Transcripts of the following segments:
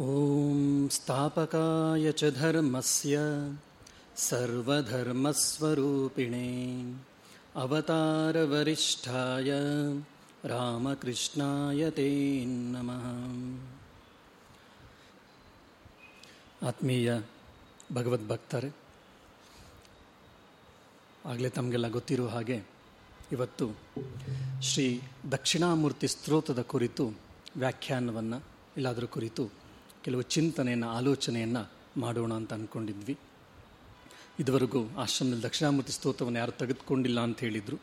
ॐ स्थापकाय च धर्मस्य सर्वधर्मस्वरूपिणे अवतारवरिष्ठाय ರಾಮಕೃಷ್ಣಾಯ ತೇ ನಮಃ ಆತ್ಮೀಯ ಭಗವದ್ಭಕ್ತರೇ ಆಗಲೇ ತಮಗೆಲ್ಲ ಗೊತ್ತಿರುವ ಹಾಗೆ ಇವತ್ತು ಶ್ರೀ ದಕ್ಷಿಣಾಮೂರ್ತಿ ಸ್ತೋತ್ರದ ಕುರಿತು ವ್ಯಾಖ್ಯಾನವನ್ನು ಎಲ್ಲದರ ಕುರಿತು ಕೆಲವು ಚಿಂತನೆಯನ್ನು, ಆಲೋಚನೆಯನ್ನು ಮಾಡೋಣ ಅಂತ ಅಂದ್ಕೊಂಡಿದ್ವಿ ಇದುವರೆಗೂ ಆಶ್ರಮದಲ್ಲಿ ದಕ್ಷಿಣಾಮೂರ್ತಿ ಸ್ತೋತ್ರವನ್ನು ಯಾರು ತೆಗೆದುಕೊಂಡಿಲ್ಲ ಅಂತ ಹೇಳಿದರು.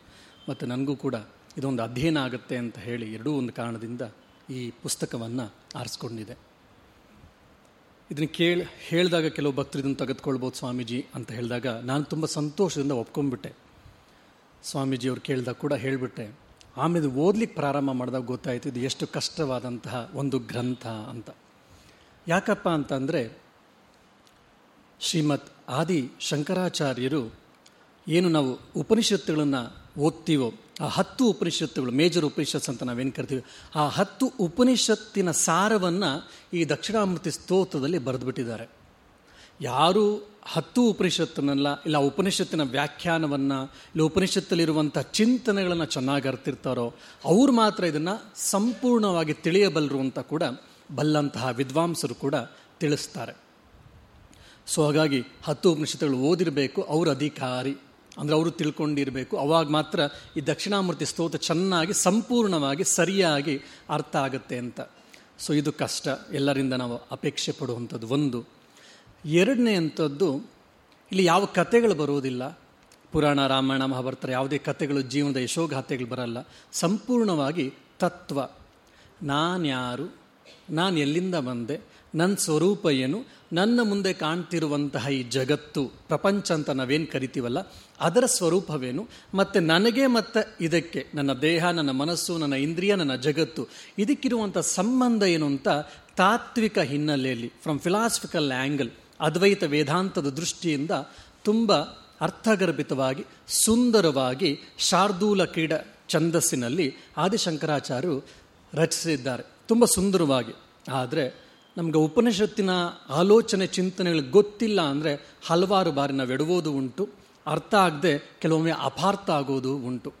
ಮತ್ತು ನನಗೂ ಕೂಡ ಇದೊಂದು ಅಧ್ಯಯನ ಆಗುತ್ತೆ ಅಂತ ಹೇಳಿ ಎರಡೂ ಒಂದು ಕಾರಣದಿಂದ ಈ ಪುಸ್ತಕವನ್ನು ಆರಿಸ್ಕೊಂಡಿದೆ ಇದನ್ನು ಕೇಳಿ, ಹೇಳಿದಾಗ ಕೆಲವು ಭಕ್ತರು ಇದನ್ನು ತೆಗೆದುಕೊಳ್ಬೋದು ಸ್ವಾಮೀಜಿ ಅಂತ ಹೇಳಿದಾಗ ನಾನು ತುಂಬ ಸಂತೋಷದಿಂದ ಒಪ್ಕೊಂಡ್ಬಿಟ್ಟೆ. ಸ್ವಾಮೀಜಿಯವ್ರು ಕೇಳಿದಾಗ ಕೂಡ ಹೇಳಿಬಿಟ್ಟೆ, ಆಮೇಲೆ ಓದಲಿಕ್ಕೆ ಪ್ರಾರಂಭ ಮಾಡಿದಾಗ ಗೊತ್ತಾಯಿತು, ಇದು ಎಷ್ಟು ಕಷ್ಟವಾದಂತಹ ಒಂದು ಗ್ರಂಥ ಅಂತ. ಯಾಕಪ್ಪ ಅಂತಂದರೆ ಶ್ರೀಮತ್ ಆದಿ ಶಂಕರಾಚಾರ್ಯರು ಏನು ನಾವು ಉಪನಿಷತ್ತುಗಳನ್ನು ಓದ್ತೀವೋ, ಆ ಹತ್ತು ಉಪನಿಷತ್ತುಗಳು, ಮೇಜರ್ ಉಪನಿಷತ್ಸ್ ಅಂತ ನಾವೇನು ಕರಿತೀವಿ, ಆ ಹತ್ತು ಉಪನಿಷತ್ತಿನ ಸಾರವನ್ನು ಈ ದಕ್ಷಿಣಾಮೃತಿ ಸ್ತೋತ್ರದಲ್ಲಿ ಬರೆದುಬಿಟ್ಟಿದ್ದಾರೆ. ಯಾರು ಹತ್ತು ಉಪನಿಷತ್ತನ್ನೆಲ್ಲ, ಇಲ್ಲ ಉಪನಿಷತ್ತಿನ ವ್ಯಾಖ್ಯಾನವನ್ನು, ಇಲ್ಲ ಉಪನಿಷತ್ತಲ್ಲಿರುವಂಥ ಚಿಂತನೆಗಳನ್ನು ಚೆನ್ನಾಗಿ ಅರ್ತಿರ್ತಾರೋ, ಅವ್ರು ಮಾತ್ರ ಇದನ್ನು ಸಂಪೂರ್ಣವಾಗಿ ತಿಳಿಯಬಲ್ಲರು ಅಂತ ಕೂಡ ಬಲ್ಲಂತಹ ವಿದ್ವಾಂಸರು ಕೂಡ ತಿಳಿಸ್ತಾರೆ. ಸೊ ಹಾಗಾಗಿ ಹತ್ತು ಉಪನಿಷತ್ತುಗಳು ಓದಿರಬೇಕು, ಅವ್ರ ಅಧಿಕಾರಿ, ಅಂದರೆ ಅವರು ತಿಳ್ಕೊಂಡಿರಬೇಕು. ಅವಾಗ ಮಾತ್ರ ಈ ದಕ್ಷಿಣಾಮೂರ್ತಿ ಸ್ತೋತ್ರ ಚೆನ್ನಾಗಿ, ಸಂಪೂರ್ಣವಾಗಿ, ಸರಿಯಾಗಿ ಅರ್ಥ ಆಗುತ್ತೆ ಅಂತ. ಸೊ ಇದು ಕಷ್ಟ. ಎಲ್ಲರಿಂದ ನಾವು ಅಪೇಕ್ಷೆ ಪಡುವಂಥದ್ದು ಒಂದು. ಎರಡನೇ ಅಂಥದ್ದು, ಇಲ್ಲಿ ಯಾವ ಕಥೆಗಳು ಬರೋದಿಲ್ಲ. ಪುರಾಣ, ರಾಮಾಯಣ ಮಹಾಭಾರತ ಯಾವುದೇ ಕಥೆಗಳು ಜೀವನದ ಯಶೋಗಾಥೆಗಳು ಬರಲ್ಲ. ಸಂಪೂರ್ಣವಾಗಿ ತತ್ವ. ನಾನ್ಯಾರು ನಾನು ಎಲ್ಲಿಂದ ಬಂದೆ? ನನ್ನ ಸ್ವರೂಪ ಏನು? ನನ್ನ ಮುಂದೆ ಕಾಣ್ತಿರುವಂತಹ ಈ ಜಗತ್ತು, ಪ್ರಪಂಚ ಅಂತ ನಾವೇನು ಕರಿತೀವಲ್ಲ, ಅದರ ಸ್ವರೂಪವೇನು? ಮತ್ತು ನನಗೆ ಮತ್ತು ಇದಕ್ಕೆ, ನನ್ನ ದೇಹ, ನನ್ನ ಮನಸ್ಸು, ನನ್ನ ಇಂದ್ರಿಯ, ನನ್ನ ಜಗತ್ತು ಇದಕ್ಕಿರುವಂಥ ಸಂಬಂಧ ಏನು ಅಂತ ತಾತ್ವಿಕ ಹಿನ್ನೆಲೆಯಲ್ಲಿ ಫ್ರಮ್ ಫಿಲಾಸಫಿಕಲ್ ಆ್ಯಂಗಲ್ ಅದ್ವೈತ ವೇದಾಂತದ ದೃಷ್ಟಿಯಿಂದ ತುಂಬ ಅರ್ಥಗರ್ಭಿತವಾಗಿ, ಸುಂದರವಾಗಿ ಶಾರ್ದೂಲ ಕ್ರೀಡಾ ಛಂದಸ್ಸಿನಲ್ಲಿ ಆದಿಶಂಕರಾಚಾರ್ಯರು ರಚಿಸಿದ್ದಾರೆ. ತುಂಬ ಸುಂದರವಾಗಿ. ಆದರೆ ನಮಗೆ ಉಪನಿಷತ್ತಿನ ಆಲೋಚನೆ ಚಿಂತನೆಗಳು ಗೊತ್ತಿಲ್ಲ ಅಂದರೆ ಹಲವಾರು ಬಾರಿ ನಾವು ಎಡುವುದು ಉಂಟು. ಅರ್ಥ ಆಗದೆ ಕೆಲವೊಮ್ಮೆ ಅಪಾರ್ಥ ಆಗೋದು ಉಂಟು.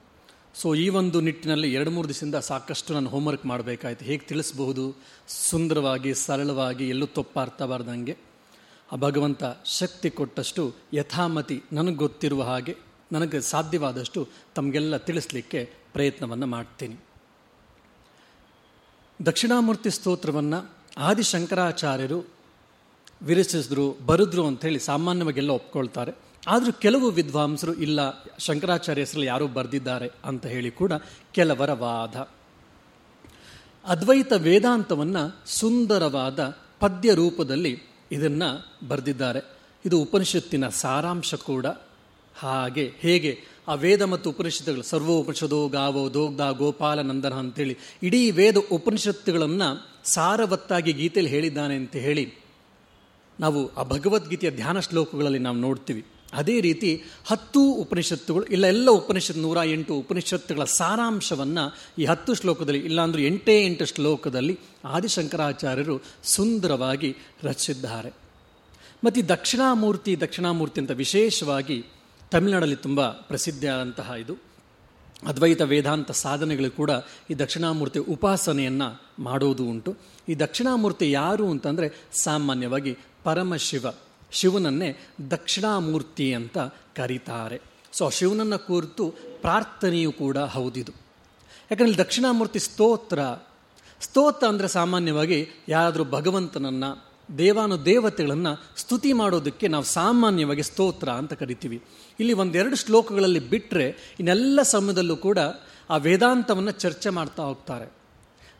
ಸೊ ಈ ಒಂದು ನಿಟ್ಟಿನಲ್ಲಿ ಎರಡು ಮೂರು ದಿವಸದಿಂದ ಸಾಕಷ್ಟು ನಾನು ಹೋಮ್ವರ್ಕ್ ಮಾಡಬೇಕಾಯ್ತು. ಹೇಗೆ ತಿಳಿಸ್ಬಹುದು? ಸುಂದರವಾಗಿ, ಸರಳವಾಗಿ, ಎಲ್ಲೂ ತಪ್ಪಾರ್ಥಬಾರ್ದಂಗೆ ಆ ಭಗವಂತ ಶಕ್ತಿ ಕೊಟ್ಟಷ್ಟು ಯಥಾಮತಿ ನನಗೆ ಗೊತ್ತಿರುವ ಹಾಗೆ ನನಗೆ ಸಾಧ್ಯವಾದಷ್ಟು ತಮಗೆಲ್ಲ ತಿಳಿಸ್ಲಿಕ್ಕೆ ಪ್ರಯತ್ನವನ್ನು ಮಾಡ್ತೀನಿ. ದಕ್ಷಿಣಾಮೂರ್ತಿ ಸ್ತೋತ್ರವನ್ನು ಆದಿಶಂಕರಾಚಾರ್ಯರು ವಿರಚಿಸಿದ್ರು, ಬರೆದ್ರು ಅಂಥೇಳಿ ಸಾಮಾನ್ಯವಾಗೆಲ್ಲ ಒಪ್ಕೊಳ್ತಾರೆ. ಆದರೂ ಕೆಲವು ವಿದ್ವಾಂಸರು, ಇಲ್ಲ, ಶಂಕರಾಚಾರ್ಯ ಹೆಸರಲ್ಲಿ ಯಾರೂ ಬರೆದಿದ್ದಾರೆ ಅಂತ ಹೇಳಿ ಕೂಡ ಕೆಲವರ ವಾದ. ಅದ್ವೈತ ವೇದಾಂತವನ್ನು ಸುಂದರವಾದ ಪದ್ಯ ರೂಪದಲ್ಲಿ ಇದನ್ನು ಬರೆದಿದ್ದಾರೆ. ಇದು ಉಪನಿಷತ್ತಿನ ಸಾರಾಂಶ ಕೂಡ. ಹಾಗೆ ಹೇಗೆ ಆ ವೇದ ಮತ್ತು ಉಪನಿಷತ್ತುಗಳು ಸರ್ವ ಗಾವೋ ದೋಗ್ಧ ಗೋಪಾಲ ನಂದನ ಅಂತೇಳಿ ಇಡೀ ವೇದ ಉಪನಿಷತ್ತುಗಳನ್ನು ಸಾರವತ್ತಾಗಿ ಗೀತೆಯಲ್ಲಿ ಹೇಳಿದ್ದಾನೆ ಅಂತ ಹೇಳಿ ನಾವು ಆ ಭಗವದ್ಗೀತೆಯ ಧ್ಯಾನ ಶ್ಲೋಕಗಳಲ್ಲಿ ನಾವು ನೋಡ್ತೀವಿ. ಅದೇ ರೀತಿ ಹತ್ತು ಉಪನಿಷತ್ತುಗಳು, ಇಲ್ಲ ಎಲ್ಲ ಉಪನಿಷತ್, ನೂರ ಎಂಟು ಉಪನಿಷತ್ತುಗಳ ಸಾರಾಂಶವನ್ನು ಈ ಹತ್ತು ಶ್ಲೋಕದಲ್ಲಿ, ಇಲ್ಲಾಂದ್ರೂ ಎಂಟೇ ಎಂಟು ಶ್ಲೋಕದಲ್ಲಿ ಆದಿಶಂಕರಾಚಾರ್ಯರು ಸುಂದರವಾಗಿ ರಚಿಸಿದ್ದಾರೆ ಮತ್ತು ಈ ದಕ್ಷಿಣಾಮೂರ್ತಿ ದಕ್ಷಿಣಾಮೂರ್ತಿ ಅಂತ ವಿಶೇಷವಾಗಿ ತಮಿಳುನಾಡಲ್ಲಿ ತುಂಬ ಪ್ರಸಿದ್ಧಿಯಾದಂತಹ ಇದು. ಅದ್ವೈತ ವೇದಾಂತ ಸಾಧನೆಗಳು ಕೂಡ ಈ ದಕ್ಷಿಣಾಮೂರ್ತಿ ಉಪಾಸನೆಯನ್ನು ಮಾಡೋದು ಉಂಟು. ಈ ದಕ್ಷಿಣಾಮೂರ್ತಿ ಯಾರು ಅಂತಂದರೆ ಸಾಮಾನ್ಯವಾಗಿ ಪರಮಶಿವ. ಶಿವನನ್ನೇ ದಕ್ಷಿಣಾಮೂರ್ತಿ ಅಂತ ಕರೀತಾರೆ. ಸೊ ಶಿವನನ್ನು ಕುರಿತು ಪ್ರಾರ್ಥನೆಯೂ ಕೂಡ ಹೌದಿದು. ಯಾಕಂದರೆ ದಕ್ಷಿಣಾಮೂರ್ತಿ ಸ್ತೋತ್ರ. ಸ್ತೋತ್ರ ಅಂದರೆ ಸಾಮಾನ್ಯವಾಗಿ ಯಾರಾದರೂ ಭಗವಂತನನ್ನು, ದೇವಾನು ದೇವತೆಗಳನ್ನು ಸ್ತುತಿ ಮಾಡೋದಕ್ಕೆ ನಾವು ಸಾಮಾನ್ಯವಾಗಿ ಸ್ತೋತ್ರ ಅಂತ ಕರಿತೀವಿ. ಇಲ್ಲಿ ಒಂದೆರಡು ಶ್ಲೋಕಗಳಲ್ಲಿ ಬಿಟ್ಟರೆ ಇನ್ನೆಲ್ಲ ಸಮಯದಲ್ಲೂ ಕೂಡ ಆ ವೇದಾಂತವನ್ನು ಚರ್ಚೆ ಮಾಡ್ತಾ ಹೋಗ್ತಾರೆ.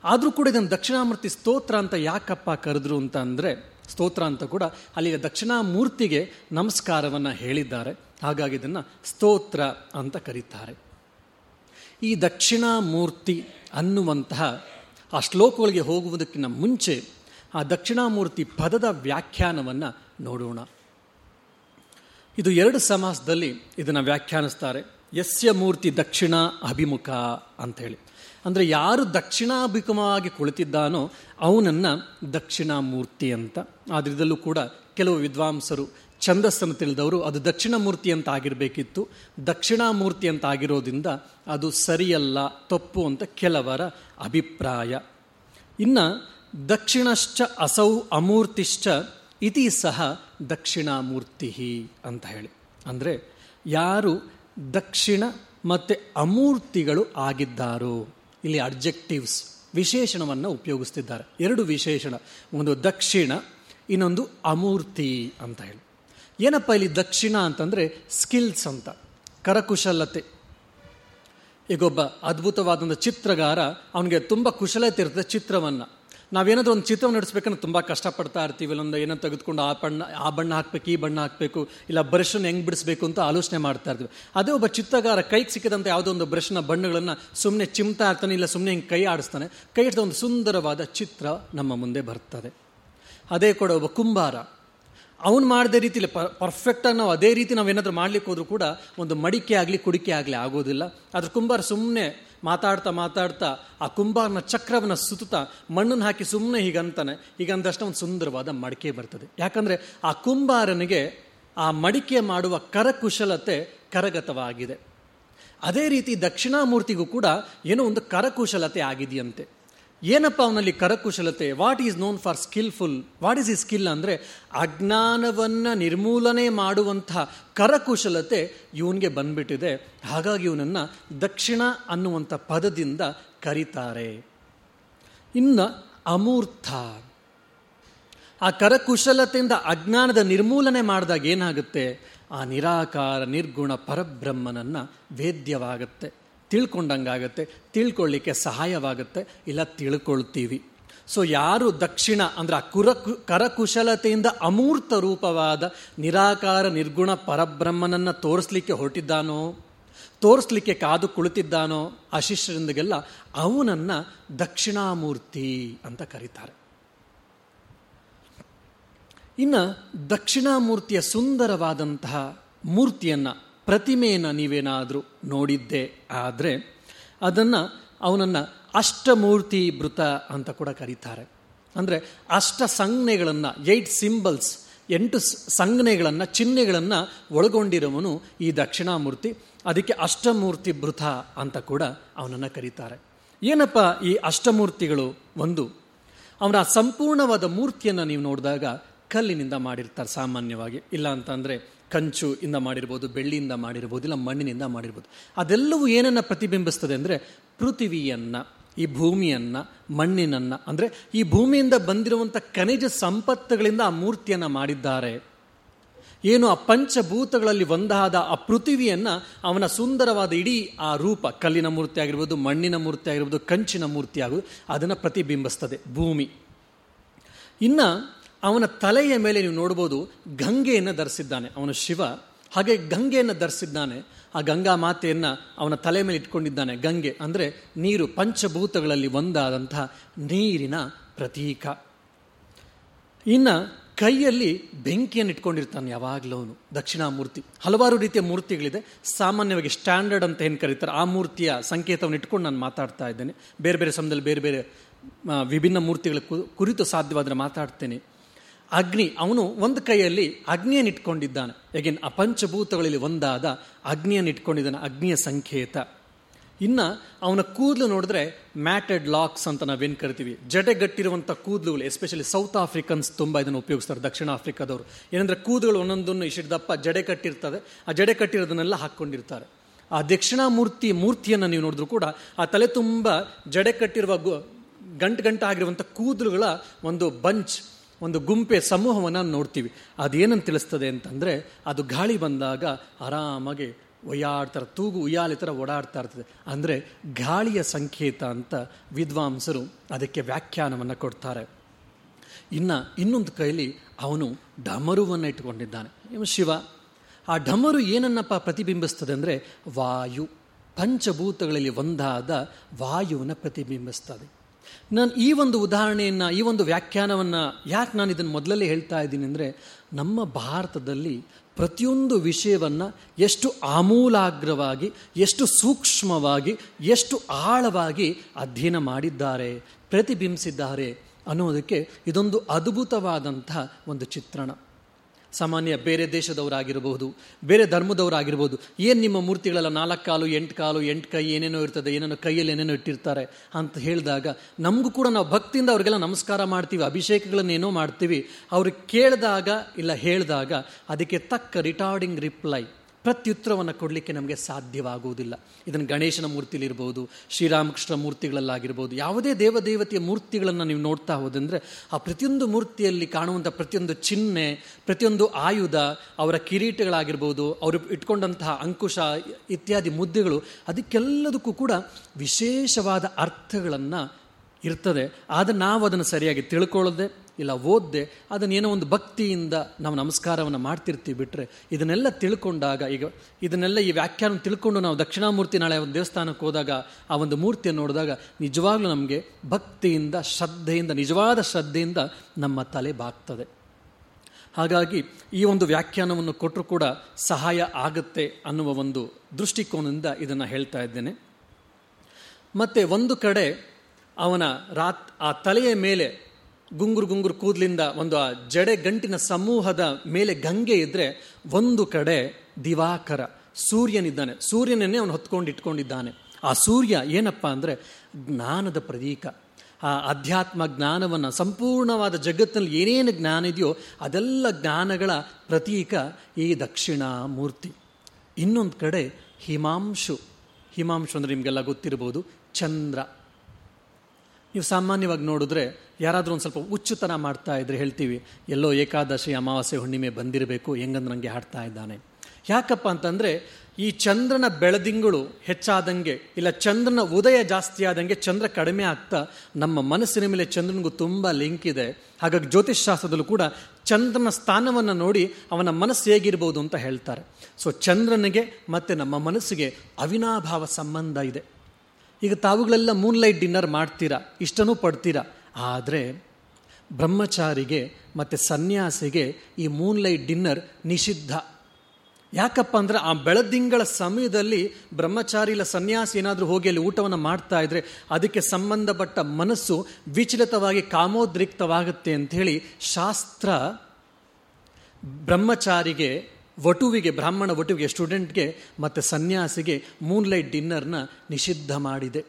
ಆದರೂ ಕೂಡ ಇದನ್ನು ದಕ್ಷಿಣಾಮೂರ್ತಿ ಸ್ತೋತ್ರ ಅಂತ ಯಾಕಪ್ಪ ಕರೆದ್ರು ಅಂತ ಅಂದರೆ, ಸ್ತೋತ್ರ ಅಂತ ಕೂಡ ಅಲ್ಲಿಯ ದಕ್ಷಿಣಾಮೂರ್ತಿಗೆ ನಮಸ್ಕಾರವನ್ನು ಹೇಳಿದ್ದಾರೆ. ಹಾಗಾಗಿ ಇದನ್ನು ಸ್ತೋತ್ರ ಅಂತ ಕರೀತಾರೆ. ಈ ದಕ್ಷಿಣಾಮೂರ್ತಿ ಅನ್ನುವಂತಹ ಆ ಶ್ಲೋಕಗಳಿಗೆ ಹೋಗುವುದಕ್ಕಿಂತ ಮುಂಚೆ ಆ ದಕ್ಷಿಣಾಮೂರ್ತಿ ಪದದ ವ್ಯಾಖ್ಯಾನವನ್ನು ನೋಡೋಣ. ಇದು ಎರಡು ಸಮಾಸದಲ್ಲಿ ಇದನ್ನು ವ್ಯಾಖ್ಯಾನಿಸ್ತಾರೆ. ಯಸ್ಯ ಮೂರ್ತಿ ದಕ್ಷಿಣ ಅಭಿಮುಖ ಅಂಥೇಳಿ. ಅಂದರೆ ಯಾರು ದಕ್ಷಿಣಾಭಿಮುಖವಾಗಿ ಕುಳಿತಿದ್ದಾನೋ ಅವನನ್ನು ದಕ್ಷಿಣಾಮೂರ್ತಿ ಅಂತ. ಆದ್ರಿದಲ್ಲೂ ಕೂಡ ಕೆಲವು ವಿದ್ವಾಂಸರು, ಛಂದಸ್ಸನ್ನು ತಿಳಿದವರು ಅದು ದಕ್ಷಿಣ ಮೂರ್ತಿ ಅಂತ ಆಗಿರಬೇಕಿತ್ತು. ದಕ್ಷಿಣಾಮೂರ್ತಿ ಅಂತ ಆಗಿರೋದ್ರಿಂದ ಅದು ಸರಿಯಲ್ಲ, ತಪ್ಪು ಅಂತ ಕೆಲವರ ಅಭಿಪ್ರಾಯ. ಇನ್ನು ದಕ್ಷಿಣಶ್ಚ ಅಸೌ ಅಮೂರ್ತಿಶ್ಚ ಇತಿ ಸಹ ದಕ್ಷಿಣಾಮೂರ್ತಿ ಅಂತ ಹೇಳಿ. ಅಂದರೆ ಯಾರು ದಕ್ಷಿಣ ಮತ್ತು ಅಮೂರ್ತಿಗಳು ಆಗಿದ್ದಾರೋ, ಇಲ್ಲಿ ಅಡ್ಜೆಕ್ಟಿವ್ಸ್ ವಿಶೇಷಣವನ್ನು ಉಪಯೋಗಿಸ್ತಿದ್ದಾರೆ. ಎರಡು ವಿಶೇಷಣ, ಒಂದು ದಕ್ಷಿಣ, ಇನ್ನೊಂದು ಅಮೂರ್ತಿ ಅಂತ ಹೇಳಿ. ಏನಪ್ಪ ಇಲ್ಲಿ ದಕ್ಷಿಣ ಅಂತಂದರೆ ಸ್ಕಿಲ್ಸ್ ಅಂತ, ಕರಕುಶಲತೆ. ಈಗೊಬ್ಬ ಅದ್ಭುತವಾದಂಥ ಚಿತ್ರಗಾರ, ಅವನಿಗೆ ತುಂಬ ಕುಶಲತೆ ಇರ್ತದೆ ಚಿತ್ರವನ್ನು. ನಾವೇನಾದರೂ ಒಂದು ಚಿತ್ರವನ್ನು ನಡೆಸ್ಬೇಕಂದ್ರೆ ತುಂಬ ಕಷ್ಟಪಡ್ತಾ ಇರ್ತೀವಿ. ಇಲ್ಲೊಂದು ಏನೋ ತೆಗೆದುಕೊಂಡು ಆ ಬಣ್ಣ ಆ ಬಣ್ಣ ಹಾಕಬೇಕು, ಈ ಬಣ್ಣ ಹಾಕಬೇಕು, ಇಲ್ಲ ಬ್ರಷನ್ನು ಹೆಂಗೆ ಬಿಡಿಸ್ಬೇಕು ಅಂತ ಆಲೋಚನೆ ಮಾಡ್ತಾ ಇರ್ತೀವಿ. ಅದೇ ಒಬ್ಬ ಚಿತ್ರಗಾರ ಕೈಗೆ ಸಿಕ್ಕಿದಂಥ ಯಾವುದೋ ಒಂದು ಬ್ರಷ್ನ ಬಣ್ಣಗಳನ್ನು ಸುಮ್ಮನೆ ಚಿಮ್ತಾ ಇರ್ತಾನೆ, ಇಲ್ಲ ಸುಮ್ಮನೆ ಹಿಂಗೆ ಕೈ ಆಡಿಸ್ತಾನೆ. ಕೈ ಹಿಡಿದ ಒಂದು ಸುಂದರವಾದ ಚಿತ್ರ ನಮ್ಮ ಮುಂದೆ ಬರ್ತದೆ. ಅದೇ ಕೂಡ ಒಬ್ಬ ಕುಂಬಾರ. ಅವನು ಮಾಡದೇ ರೀತಿಲಿ ಪರ್ಫೆಕ್ಟಾಗಿ ನಾವು ಅದೇ ರೀತಿ ನಾವು ಏನಾದರೂ ಮಾಡ್ಲಿಕ್ಕೆ ಹೋದರೂ ಕೂಡ ಒಂದು ಮಡಿಕೆ ಆಗಲಿ, ಕುಡಿಕೆ ಆಗಲಿ ಆಗೋದಿಲ್ಲ. ಆದರೆ ಕುಂಬಾರ ಸುಮ್ಮನೆ ಮಾತಾಡ್ತಾ ಮಾತಾಡ್ತಾ ಆ ಕುಂಬಾರನ ಚಕ್ರವನ್ನು ಸುತ್ತಾ ಮಣ್ಣನ್ನು ಹಾಕಿ ಸುಮ್ಮನೆ ಹೀಗಂತಾನೆ, ಹೀಗಂದಷ್ಟು ಒಂದು ಸುಂದರವಾದ ಮಡಿಕೆ ಬರ್ತದೆ. ಯಾಕಂದರೆ ಆ ಕುಂಬಾರನಿಗೆ ಆ ಮಡಿಕೆ ಮಾಡುವ ಕರಕುಶಲತೆ ಕರಗತವಾಗಿದೆ. ಅದೇ ರೀತಿ ದಕ್ಷಿಣಾಮೂರ್ತಿಗೂ ಕೂಡ ಏನೋ ಒಂದು ಕರಕುಶಲತೆ ಆಗಿದೆಯಂತೆ. ಏನಪ್ಪ ಅವನಲ್ಲಿ ಕರಕುಶಲತೆ? What is known for skillful what is ಈ ಸ್ಕಿಲ್ ಅಂದರೆ ಅಜ್ಞಾನವನ್ನು ನಿರ್ಮೂಲನೆ ಮಾಡುವಂಥ ಕರಕುಶಲತೆ ಇವನಿಗೆ ಬಂದ್ಬಿಟ್ಟಿದೆ. ಹಾಗಾಗಿ ಇವನನ್ನು ದಕ್ಷಿಣ ಅನ್ನುವಂಥ ಪದದಿಂದ ಕರೀತಾರೆ. ಇನ್ನು ಅಮೂರ್ತ ಆ ಕರಕುಶಲತೆಯಿಂದ ಅಜ್ಞಾನದ ನಿರ್ಮೂಲನೆ ಮಾಡಿದಾಗ ಏನಾಗುತ್ತೆ? ಆ ನಿರಾಕಾರ ನಿರ್ಗುಣ ಪರಬ್ರಹ್ಮನನ್ನು ವೇದ್ಯವಾಗುತ್ತೆ. ತಿಳ್ಕೊಂಡಂಗಾಗತ್ತೆ, ತಿಳ್ಕೊಳ್ಳಿಕ್ಕೆ ಸಹಾಯವಾಗುತ್ತೆ, ಇಲ್ಲ ತಿಳ್ಕೊಳ್ತೀವಿ. ಸೊ ಯಾರು ದಕ್ಷಿಣ ಅಂದರೆ ಆ ಕುರ ಕರಕುಶಲತೆಯಿಂದ ಅಮೂರ್ತ ರೂಪವಾದ ನಿರಾಕಾರ, ನಿರ್ಗುಣ ಪರಬ್ರಹ್ಮನನ್ನು ತೋರಿಸ್ಲಿಕ್ಕೆ ಹೊರಟಿದ್ದಾನೋ, ತೋರಿಸ್ಲಿಕ್ಕೆ ಕಾದು ಕುಳಿತಿದ್ದಾನೋ, ಆ ಶಿಷ್ಯರಿಂದಗೆಲ್ಲ ಅವನನ್ನು ದಕ್ಷಿಣಾಮೂರ್ತಿ ಅಂತ ಕರೀತಾರೆ. ಇನ್ನು ದಕ್ಷಿಣಾಮೂರ್ತಿಯ ಸುಂದರವಾದಂತಹ ಮೂರ್ತಿಯನ್ನು ಪ್ರತಿಮೆಯನ್ನು ನೀವೇನಾದರೂ ನೋಡಿದ್ದೆ ಆದರೆ ಅದನ್ನು ಅವನನ್ನು ಅಷ್ಟಮೂರ್ತಿ ಬೃತ ಅಂತ ಕೂಡ ಕರೀತಾರೆ. ಅಂದರೆ ಅಷ್ಟ ಸಂಜ್ಞೆಗಳನ್ನು ಏಟ್ ಸಿಂಬಲ್ಸ್ ಎಂಟು ಸಂಜ್ಞೆಗಳನ್ನು, ಚಿಹ್ನೆಗಳನ್ನು ಒಳಗೊಂಡಿರುವನು ಈ ದಕ್ಷಿಣಾಮೂರ್ತಿ. ಅದಕ್ಕೆ ಅಷ್ಟಮೂರ್ತಿ ಬೃತ ಅಂತ ಕೂಡ ಅವನನ್ನು ಕರೀತಾರೆ. ಏನಪ್ಪ ಈ ಅಷ್ಟಮೂರ್ತಿಗಳು ಒಂದು? ಅವನ ಸಂಪೂರ್ಣವಾದ ಮೂರ್ತಿಯನ್ನು ನೀವು ನೋಡಿದಾಗ ಕಲ್ಲಿನಿಂದ ಮಾಡಿರ್ತಾರೆ ಸಾಮಾನ್ಯವಾಗಿ. ಇಲ್ಲ ಅಂತಂದರೆ ಕಂಚು ಇಂದ ಮಾಡಿರ್ಬೋದು, ಬೆಳ್ಳಿಯಿಂದ ಮಾಡಿರ್ಬೋದು, ಇಲ್ಲ ಮಣ್ಣಿನಿಂದ ಮಾಡಿರ್ಬೋದು. ಅದೆಲ್ಲವೂ ಏನನ್ನು ಪ್ರತಿಬಿಂಬಿಸ್ತದೆ ಅಂದರೆ ಪೃಥಿವಿಯನ್ನು, ಈ ಭೂಮಿಯನ್ನು, ಮಣ್ಣಿನನ್ನು. ಅಂದರೆ ಈ ಭೂಮಿಯಿಂದ ಬಂದಿರುವಂಥ ಖನಿಜ ಸಂಪತ್ತುಗಳಿಂದ ಆ ಮೂರ್ತಿಯನ್ನು ಮಾಡಿದ್ದಾರೆ. ಏನು ಆ ಪಂಚಭೂತಗಳಲ್ಲಿ ಒಂದಾದ ಆ ಪೃಥಿವಿಯನ್ನು ಅವನ ಸುಂದರವಾದ ಇಡೀ ಆ ರೂಪ, ಕಲ್ಲಿನ ಮೂರ್ತಿ ಆಗಿರ್ಬೋದು, ಮಣ್ಣಿನ ಮೂರ್ತಿ ಆಗಿರ್ಬೋದು, ಕಂಚಿನ ಮೂರ್ತಿ ಆಗೋದು ಅದನ್ನು ಪ್ರತಿಬಿಂಬಿಸ್ತದೆ ಭೂಮಿ. ಇನ್ನು ಅವನ ತಲೆಯ ಮೇಲೆ ನೀವು ನೋಡ್ಬೋದು ಗಂಗೆಯನ್ನು ಧರಿಸಿದ್ದಾನೆ. ಅವನು ಶಿವ. ಹಾಗೆ ಗಂಗೆಯನ್ನು ಧರಿಸಿದ್ದಾನೆ. ಆ ಗಂಗಾ ಮಾತೆಯನ್ನು ಅವನ ತಲೆ ಮೇಲೆ ಇಟ್ಕೊಂಡಿದ್ದಾನೆ. ಗಂಗೆ ಅಂದರೆ ನೀರು, ಪಂಚಭೂತಗಳಲ್ಲಿ ಒಂದಾದಂತಹ ನೀರಿನ ಪ್ರತೀಕ. ಇನ್ನು ಕೈಯಲ್ಲಿ ಬೆಂಕಿಯನ್ನು ಇಟ್ಕೊಂಡಿರ್ತಾನೆ ಯಾವಾಗಲೂ ಅವನು. ದಕ್ಷಿಣಾಮೂರ್ತಿ. ಹಲವಾರು ರೀತಿಯ ಮೂರ್ತಿಗಳಿದೆ. ಸಾಮಾನ್ಯವಾಗಿ ಸ್ಟ್ಯಾಂಡರ್ಡ್ ಅಂತ ಏನು ಕರೀತಾರೆ. ಆ ಮೂರ್ತಿಯ ಸಂಕೇತವನ್ನು ಇಟ್ಕೊಂಡು ನಾನು ಮಾತಾಡ್ತಾ ಇದ್ದೇನೆ. ಬೇರೆ ಬೇರೆ ಸಮಯದಲ್ಲಿ ಬೇರೆ ಬೇರೆ ವಿಭಿನ್ನ ಮೂರ್ತಿಗಳ ಕುರಿತು ಸಾಧ್ಯವಾದರೆ ಮಾತಾಡ್ತೇನೆ. ಅಗ್ನಿ, ಅವನು ಒಂದು ಕೈಯಲ್ಲಿ ಅಗ್ನಿಯನ್ನು ಇಟ್ಕೊಂಡಿದ್ದಾನೆ. ಹೇಗೇನು ಆ ಪಂಚಭೂತಗಳಲ್ಲಿ ಒಂದಾದ ಅಗ್ನಿಯನ್ನು ಇಟ್ಕೊಂಡಿದ್ದಾನೆ, ಅಗ್ನಿಯ ಸಂಕೇತ. ಇನ್ನು ಅವನ ಕೂದಲು ನೋಡಿದ್ರೆ ಮ್ಯಾಟೆಡ್ ಲಾಕ್ಸ್ ಅಂತ ನಾವೇನು ಕರಿತೀವಿ. ಜಡೆಗಟ್ಟಿರುವಂಥ ಕೂದಲುಗಳು, ಎಸ್ಪೆಷಲಿ ಸೌತ್ ಆಫ್ರಿಕನ್ಸ್ ತುಂಬ ಇದನ್ನು ಉಪಯೋಗಿಸ್ತಾರೆ, ದಕ್ಷಿಣ ಆಫ್ರಿಕಾದವರು. ಏನಂದರೆ ಕೂದಲುಗಳು ಒಂದೊಂದನ್ನು ಇಷ್ಟು ದಪ್ಪ ಜಡೆ ಕಟ್ಟಿರ್ತದೆ ಆ ಜಡೆ ಕಟ್ಟಿರೋದನ್ನೆಲ್ಲ ಹಾಕ್ಕೊಂಡಿರ್ತಾರೆ ಆ ದಕ್ಷಿಣಾಮೂರ್ತಿ ಮೂರ್ತಿಯನ್ನು ನೀವು ನೋಡಿದ್ರು ಕೂಡ ಆ ತಲೆ ತುಂಬ ಜಡೆ ಕಟ್ಟಿರುವ ಗಂಟು ಗಂಟಾಗಿರುವಂಥ ಕೂದಲುಗಳ ಒಂದು ಬಂಚ್ ಒಂದು ಗುಂಪೆ ಸಮೂಹವನ್ನು ನೋಡ್ತೀವಿ. ಅದೇನಂತ ತಿಳಿಸ್ತದೆ ಅಂತಂದರೆ, ಅದು ಗಾಳಿ ಬಂದಾಗ ಆರಾಮಾಗಿ ಒಯ್ಯಾಡ್ತಾರೆ, ತೂಗು ಉಯ್ಯಾಲೆ ಥರ ಓಡಾಡ್ತಾ ಇರ್ತದೆ. ಅಂದರೆ ಗಾಳಿಯ ಸಂಕೇತ ಅಂತ ವಿದ್ವಾಂಸರು ಅದಕ್ಕೆ ವ್ಯಾಖ್ಯಾನವನ್ನು ಕೊಡ್ತಾರೆ. ಇನ್ನು ಇನ್ನೊಂದು ಕೈಲಿ ಅವನು ಡಮರುವನ್ನು ಇಟ್ಟುಕೊಂಡಿದ್ದಾನೆ. ಶಿವ, ಆ ಡಮರು ಏನನ್ನಪ್ಪ ಪ್ರತಿಬಿಂಬಿಸ್ತದೆ ಅಂದರೆ ವಾಯು. ಪಂಚಭೂತಗಳಲ್ಲಿ ಒಂದಾದ ವಾಯುವನ್ನು ಪ್ರತಿಬಿಂಬಿಸ್ತದೆ. ನಾನು ಈ ಒಂದು ಉದಾಹರಣೆಯನ್ನು, ಈ ಒಂದು ವ್ಯಾಖ್ಯಾನವನ್ನು ಯಾಕೆ ನಾನು ಇದನ್ನು ಮೊದಲಲ್ಲೇ ಹೇಳ್ತಾ ಇದ್ದೀನಿ ಅಂದರೆ, ನಮ್ಮ ಭಾರತದಲ್ಲಿ ಪ್ರತಿಯೊಂದು ವಿಷಯವನ್ನು ಎಷ್ಟು ಆಮೂಲಾಗ್ರವಾಗಿ, ಎಷ್ಟು ಸೂಕ್ಷ್ಮವಾಗಿ, ಎಷ್ಟು ಆಳವಾಗಿ ಅಧ್ಯಯನ ಮಾಡಿದ್ದಾರೆ, ಪ್ರತಿಬಿಂಬಿಸಿದ್ದಾರೆ ಅನ್ನೋದಕ್ಕೆ ಇದೊಂದು ಅದ್ಭುತವಾದಂತಹ ಒಂದು ಚಿತ್ರಣ. ಸಾಮಾನ್ಯ ಬೇರೆ ದೇಶದವರಾಗಿರಬಹುದು, ಬೇರೆ ಧರ್ಮದವರಾಗಿರ್ಬೋದು ಏನು ನಿಮ್ಮ ಮೂರ್ತಿಗಳೆಲ್ಲ ನಾಲ್ಕು ಕಾಲು, ಎಂಟು ಕಾಲು, ಎಂಟು ಕೈ, ಏನೇನೋ ಇರ್ತದೆ, ಏನೇನೋ ಕೈಯಲ್ಲಿ ಏನೇನೋ ಇಟ್ಟಿರ್ತಾರೆ ಅಂತ ಹೇಳಿದಾಗ ನಮಗೂ ಕೂಡ ನಾವು ಭಕ್ತಿಯಿಂದ ಅವರಿಗೆಲ್ಲ ನಮಸ್ಕಾರ ಮಾಡ್ತೀವಿ, ಅಭಿಷೇಕಗಳನ್ನೇನೋ ಮಾಡ್ತೀವಿ. ಅವ್ರಿಗೆ ಕೇಳಿದಾಗ ಇಲ್ಲ ಹೇಳಿದಾಗ ಅದಕ್ಕೆ ತಕ್ಕ ರಿಟಾರ್ಡಿಂಗ್ ರಿಪ್ಲೈ. ಪ್ರತ್ಯುತ್ತರವನ್ನು ಕೊಡಲಿಕ್ಕೆ ನಮಗೆ ಸಾಧ್ಯವಾಗುವುದಿಲ್ಲ. ಇದನ್ನು ಗಣೇಶನ ಮೂರ್ತಿಲಿರ್ಬೋದು, ಶ್ರೀರಾಮಕೃಷ್ಣ ಮೂರ್ತಿಗಳಲ್ಲಾಗಿರ್ಬೋದು, ಯಾವುದೇ ದೇವದೇವತೆಯ ಮೂರ್ತಿಗಳನ್ನು ನೀವು ನೋಡ್ತಾ ಹೋದಂದರೆ ಆ ಪ್ರತಿಯೊಂದು ಮೂರ್ತಿಯಲ್ಲಿ ಕಾಣುವಂಥ ಪ್ರತಿಯೊಂದು ಚಿಹ್ನೆ, ಪ್ರತಿಯೊಂದು ಆಯುಧ, ಅವರ ಕಿರೀಟಗಳಾಗಿರ್ಬೋದು, ಅವರು ಇಟ್ಕೊಂಡಂತಹ ಅಂಕುಶ ಇತ್ಯಾದಿ ಮುದ್ದೆಗಳು, ಅದಕ್ಕೆಲ್ಲದಕ್ಕೂ ಕೂಡ ವಿಶೇಷವಾದ ಅರ್ಥಗಳನ್ನು ಇರ್ತದೆ. ಆದರೆ ನಾವು ಅದನ್ನು ಸರಿಯಾಗಿ ತಿಳ್ಕೊಳ್ಳದೆ ಇಲ್ಲ ಓದ್ದೆ ಅದನ್ನೇನೋ ಒಂದು ಭಕ್ತಿಯಿಂದ ನಾವು ನಮಸ್ಕಾರವನ್ನು ಮಾಡ್ತಿರ್ತೀವಿ ಬಿಟ್ಟರೆ ಇದನ್ನೆಲ್ಲ ತಿಳ್ಕೊಂಡಾಗ, ಈಗ ಇದನ್ನೆಲ್ಲ ಈ ವ್ಯಾಖ್ಯಾನ ತಿಳ್ಕೊಂಡು ನಾವು ದಕ್ಷಿಣಾಮೂರ್ತಿ ನಾಳೆ ಒಂದು ದೇವಸ್ಥಾನಕ್ಕೆ ಹೋದಾಗ ಆ ಒಂದು ಮೂರ್ತಿಯನ್ನು ನೋಡಿದಾಗ ನಿಜವಾಗ್ಲೂ ನಮಗೆ ಭಕ್ತಿಯಿಂದ, ಶ್ರದ್ಧೆಯಿಂದ, ನಿಜವಾದ ಶ್ರದ್ಧೆಯಿಂದ ನಮ್ಮ ತಲೆ ಬಾಗ್ತದೆ. ಹಾಗಾಗಿ ಈ ಒಂದು ವ್ಯಾಖ್ಯಾನವನ್ನು ಕೊಟ್ಟರು ಕೂಡ ಸಹಾಯ ಆಗುತ್ತೆ ಅನ್ನುವ ಒಂದು ದೃಷ್ಟಿಕೋನದಿಂದ ಇದನ್ನು ಹೇಳ್ತಾ ಇದ್ದೇನೆ. ಮತ್ತು ಒಂದು ಕಡೆ ಅವನ ರಾತ್, ಆ ತಲೆಯ ಮೇಲೆ ಗುಂಗುರು ಗುಂಗುರು ಕೂದಲಿಂದ ಒಂದು ಆ ಜಡೆ ಗಂಟಿನ ಸಮೂಹದ ಮೇಲೆ ಗಂಗೆ ಇದ್ದರೆ ಒಂದು ಕಡೆ ದಿವಾಕರ, ಸೂರ್ಯನಿದ್ದಾನೆ. ಸೂರ್ಯನನ್ನೇ ಅವನು ಹೊತ್ಕೊಂಡು ಇಟ್ಕೊಂಡಿದ್ದಾನೆ. ಆ ಸೂರ್ಯ ಏನಪ್ಪ ಅಂದರೆ ಜ್ಞಾನದ ಪ್ರತೀಕ. ಆ ಅಧ್ಯಾತ್ಮ ಜ್ಞಾನವನ್ನು ಸಂಪೂರ್ಣವಾದ ಜಗತ್ತಿನಲ್ಲಿ ಏನೇನು ಜ್ಞಾನ ಇದೆಯೋ ಅದೆಲ್ಲ ಜ್ಞಾನಗಳ ಪ್ರತೀಕ ಈ ದಕ್ಷಿಣ ಮೂರ್ತಿ ಇನ್ನೊಂದು ಕಡೆ ಹಿಮಾಂಶು. ಹಿಮಾಂಶು ಅಂದರೆ ನಿಮಗೆಲ್ಲ ಗೊತ್ತಿರ್ಬೋದು ಚಂದ್ರ. ನೀವು ಸಾಮಾನ್ಯವಾಗಿ ನೋಡಿದ್ರೆ ಯಾರಾದರೂ ಒಂದು ಸ್ವಲ್ಪ ಉಚ್ಚುತನ ಮಾಡ್ತಾ ಇದ್ರೆ ಹೇಳ್ತೀವಿ, ಎಲ್ಲೋ ಏಕಾದಶಿ ಅಮಾವಾಸ್ಯೆ ಹುಣ್ಣಿಮೆ ಬಂದಿರಬೇಕು, ಹೆಂಗಂದ್ರೆ ನನಗೆ ಹಾಡ್ತಾ ಇದ್ದಾನೆ. ಯಾಕಪ್ಪ ಅಂತಂದರೆ ಈ ಚಂದ್ರನ ಬೆಳದಿಂಗಳು ಹೆಚ್ಚಾದಂಗೆ ಇಲ್ಲ ಚಂದ್ರನ ಉದಯ ಜಾಸ್ತಿ ಆದಂಗೆ ಚಂದ್ರ ಕಡಿಮೆ ಆಗ್ತಾ ನಮ್ಮ ಮನಸ್ಸಿನ ಮೇಲೆ ಚಂದ್ರನಿಗೂ ತುಂಬ ಲಿಂಕ್ ಇದೆ. ಹಾಗಾಗಿ ಜ್ಯೋತಿಷ್ ಶಾಸ್ತ್ರದಲ್ಲೂ ಕೂಡ ಚಂದ್ರನ ಸ್ಥಾನವನ್ನು ನೋಡಿ ಅವನ ಮನಸ್ಸು ಹೇಗಿರ್ಬೋದು ಅಂತ ಹೇಳ್ತಾರೆ. ಸೊ ಚಂದ್ರನಿಗೆ ಮತ್ತು ನಮ್ಮ ಮನಸ್ಸಿಗೆ ಅವಿನಾಭಾವ ಸಂಬಂಧ ಇದೆ. ಈಗ ತಾವುಗಳೆಲ್ಲ ಮೂನ್ಲೈಟ್ ಡಿನ್ನರ್ ಮಾಡ್ತೀರಾ, ಇಷ್ಟನೂ ಪಡ್ತೀರಾ? ಆದರೆ ಬ್ರಹ್ಮಚಾರಿಗೆ ಮತ್ತು ಸನ್ಯಾಸಿಗೆ ಈ ಮೂನ್ಲೈಟ್ ಡಿನ್ನರ್ ನಿಷಿದ್ಧ. ಯಾಕಪ್ಪ ಅಂದರೆ ಆ ಬೆಳದಿಂಗಳ ಸಮಯದಲ್ಲಿ ಬ್ರಹ್ಮಚಾರಿ ಇಲ್ಲ ಸನ್ಯಾಸಿ ಏನಾದರೂ ಹೋಗಿ ಅಲ್ಲಿ ಊಟವನ್ನು ಮಾಡ್ತಾ ಇದ್ರೆ ಅದಕ್ಕೆ ಸಂಬಂಧಪಟ್ಟ ಮನಸ್ಸು ವಿಚಲಿತವಾಗಿ ಕಾಮೋದ್ರಿಕ್ತವಾಗುತ್ತೆ ಅಂಥೇಳಿ ಶಾಸ್ತ್ರ ಬ್ರಹ್ಮಚಾರಿಗೆ ವಟುವಿಗೆ, ಬ್ರಾಹ್ಮಣ ವಟುವಿಗೆ, ಸ್ಟೂಡೆಂಟ್ಗೆ, ಮತ್ತು ಸನ್ಯಾಸಿಗೆ ಮೂನ್ಲೈಟ್ ಡಿನ್ನರ್ನ ನಿಷಿದ್ಧ ಮಾಡಿದೆ.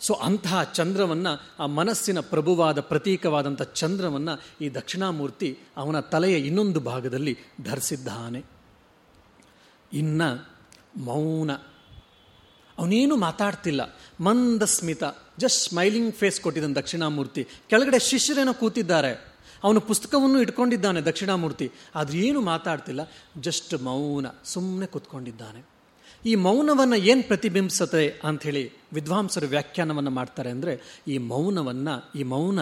ಸೊ, ಅಂತಹ ಚಂದ್ರವನ್ನು, ಆ ಮನಸ್ಸಿನ ಪ್ರಭುವಾದ ಪ್ರತೀಕವಾದಂಥ ಚಂದ್ರವನ್ನು ಈ ದಕ್ಷಿಣಾಮೂರ್ತಿ ಅವನ ತಲೆಯ ಇನ್ನೊಂದು ಭಾಗದಲ್ಲಿ ಧರಿಸಿದ್ದಾನೆ. ಇನ್ನ ಮೌನ. ಅವನೇನು ಮಾತಾಡ್ತಿಲ್ಲ. ಮಂದಸ್ಮಿತ, ಜಸ್ಟ್ ಸ್ಮೈಲಿಂಗ್ ಫೇಸ್ ಕೊಟ್ಟಿದ್ದಾನೆ ದಕ್ಷಿಣಾಮೂರ್ತಿ. ಕೆಳಗಡೆ ಶಿಷ್ಯರೇನೋ ಕೂತಿದ್ದಾರೆ. ಅವನು ಪುಸ್ತಕವನ್ನು ಇಟ್ಕೊಂಡಿದ್ದಾನೆ ದಕ್ಷಿಣಾಮೂರ್ತಿ, ಆದರೆ ಏನು ಮಾತಾಡ್ತಿಲ್ಲ ಜಸ್ಟ್ ಮೌನ ಸುಮ್ಮನೆ ಕೂತ್ಕೊಂಡಿದ್ದಾನೆ. ಈ ಮೌನವನ್ನು ಏನು ಪ್ರತಿಬಿಂಬಿಸುತ್ತೆ ಅಂಥೇಳಿ ವಿದ್ವಾಂಸರು ವ್ಯಾಖ್ಯಾನವನ್ನು ಮಾಡ್ತಾರೆ ಅಂದರೆ, ಈ ಮೌನವನ್ನು, ಈ ಮೌನ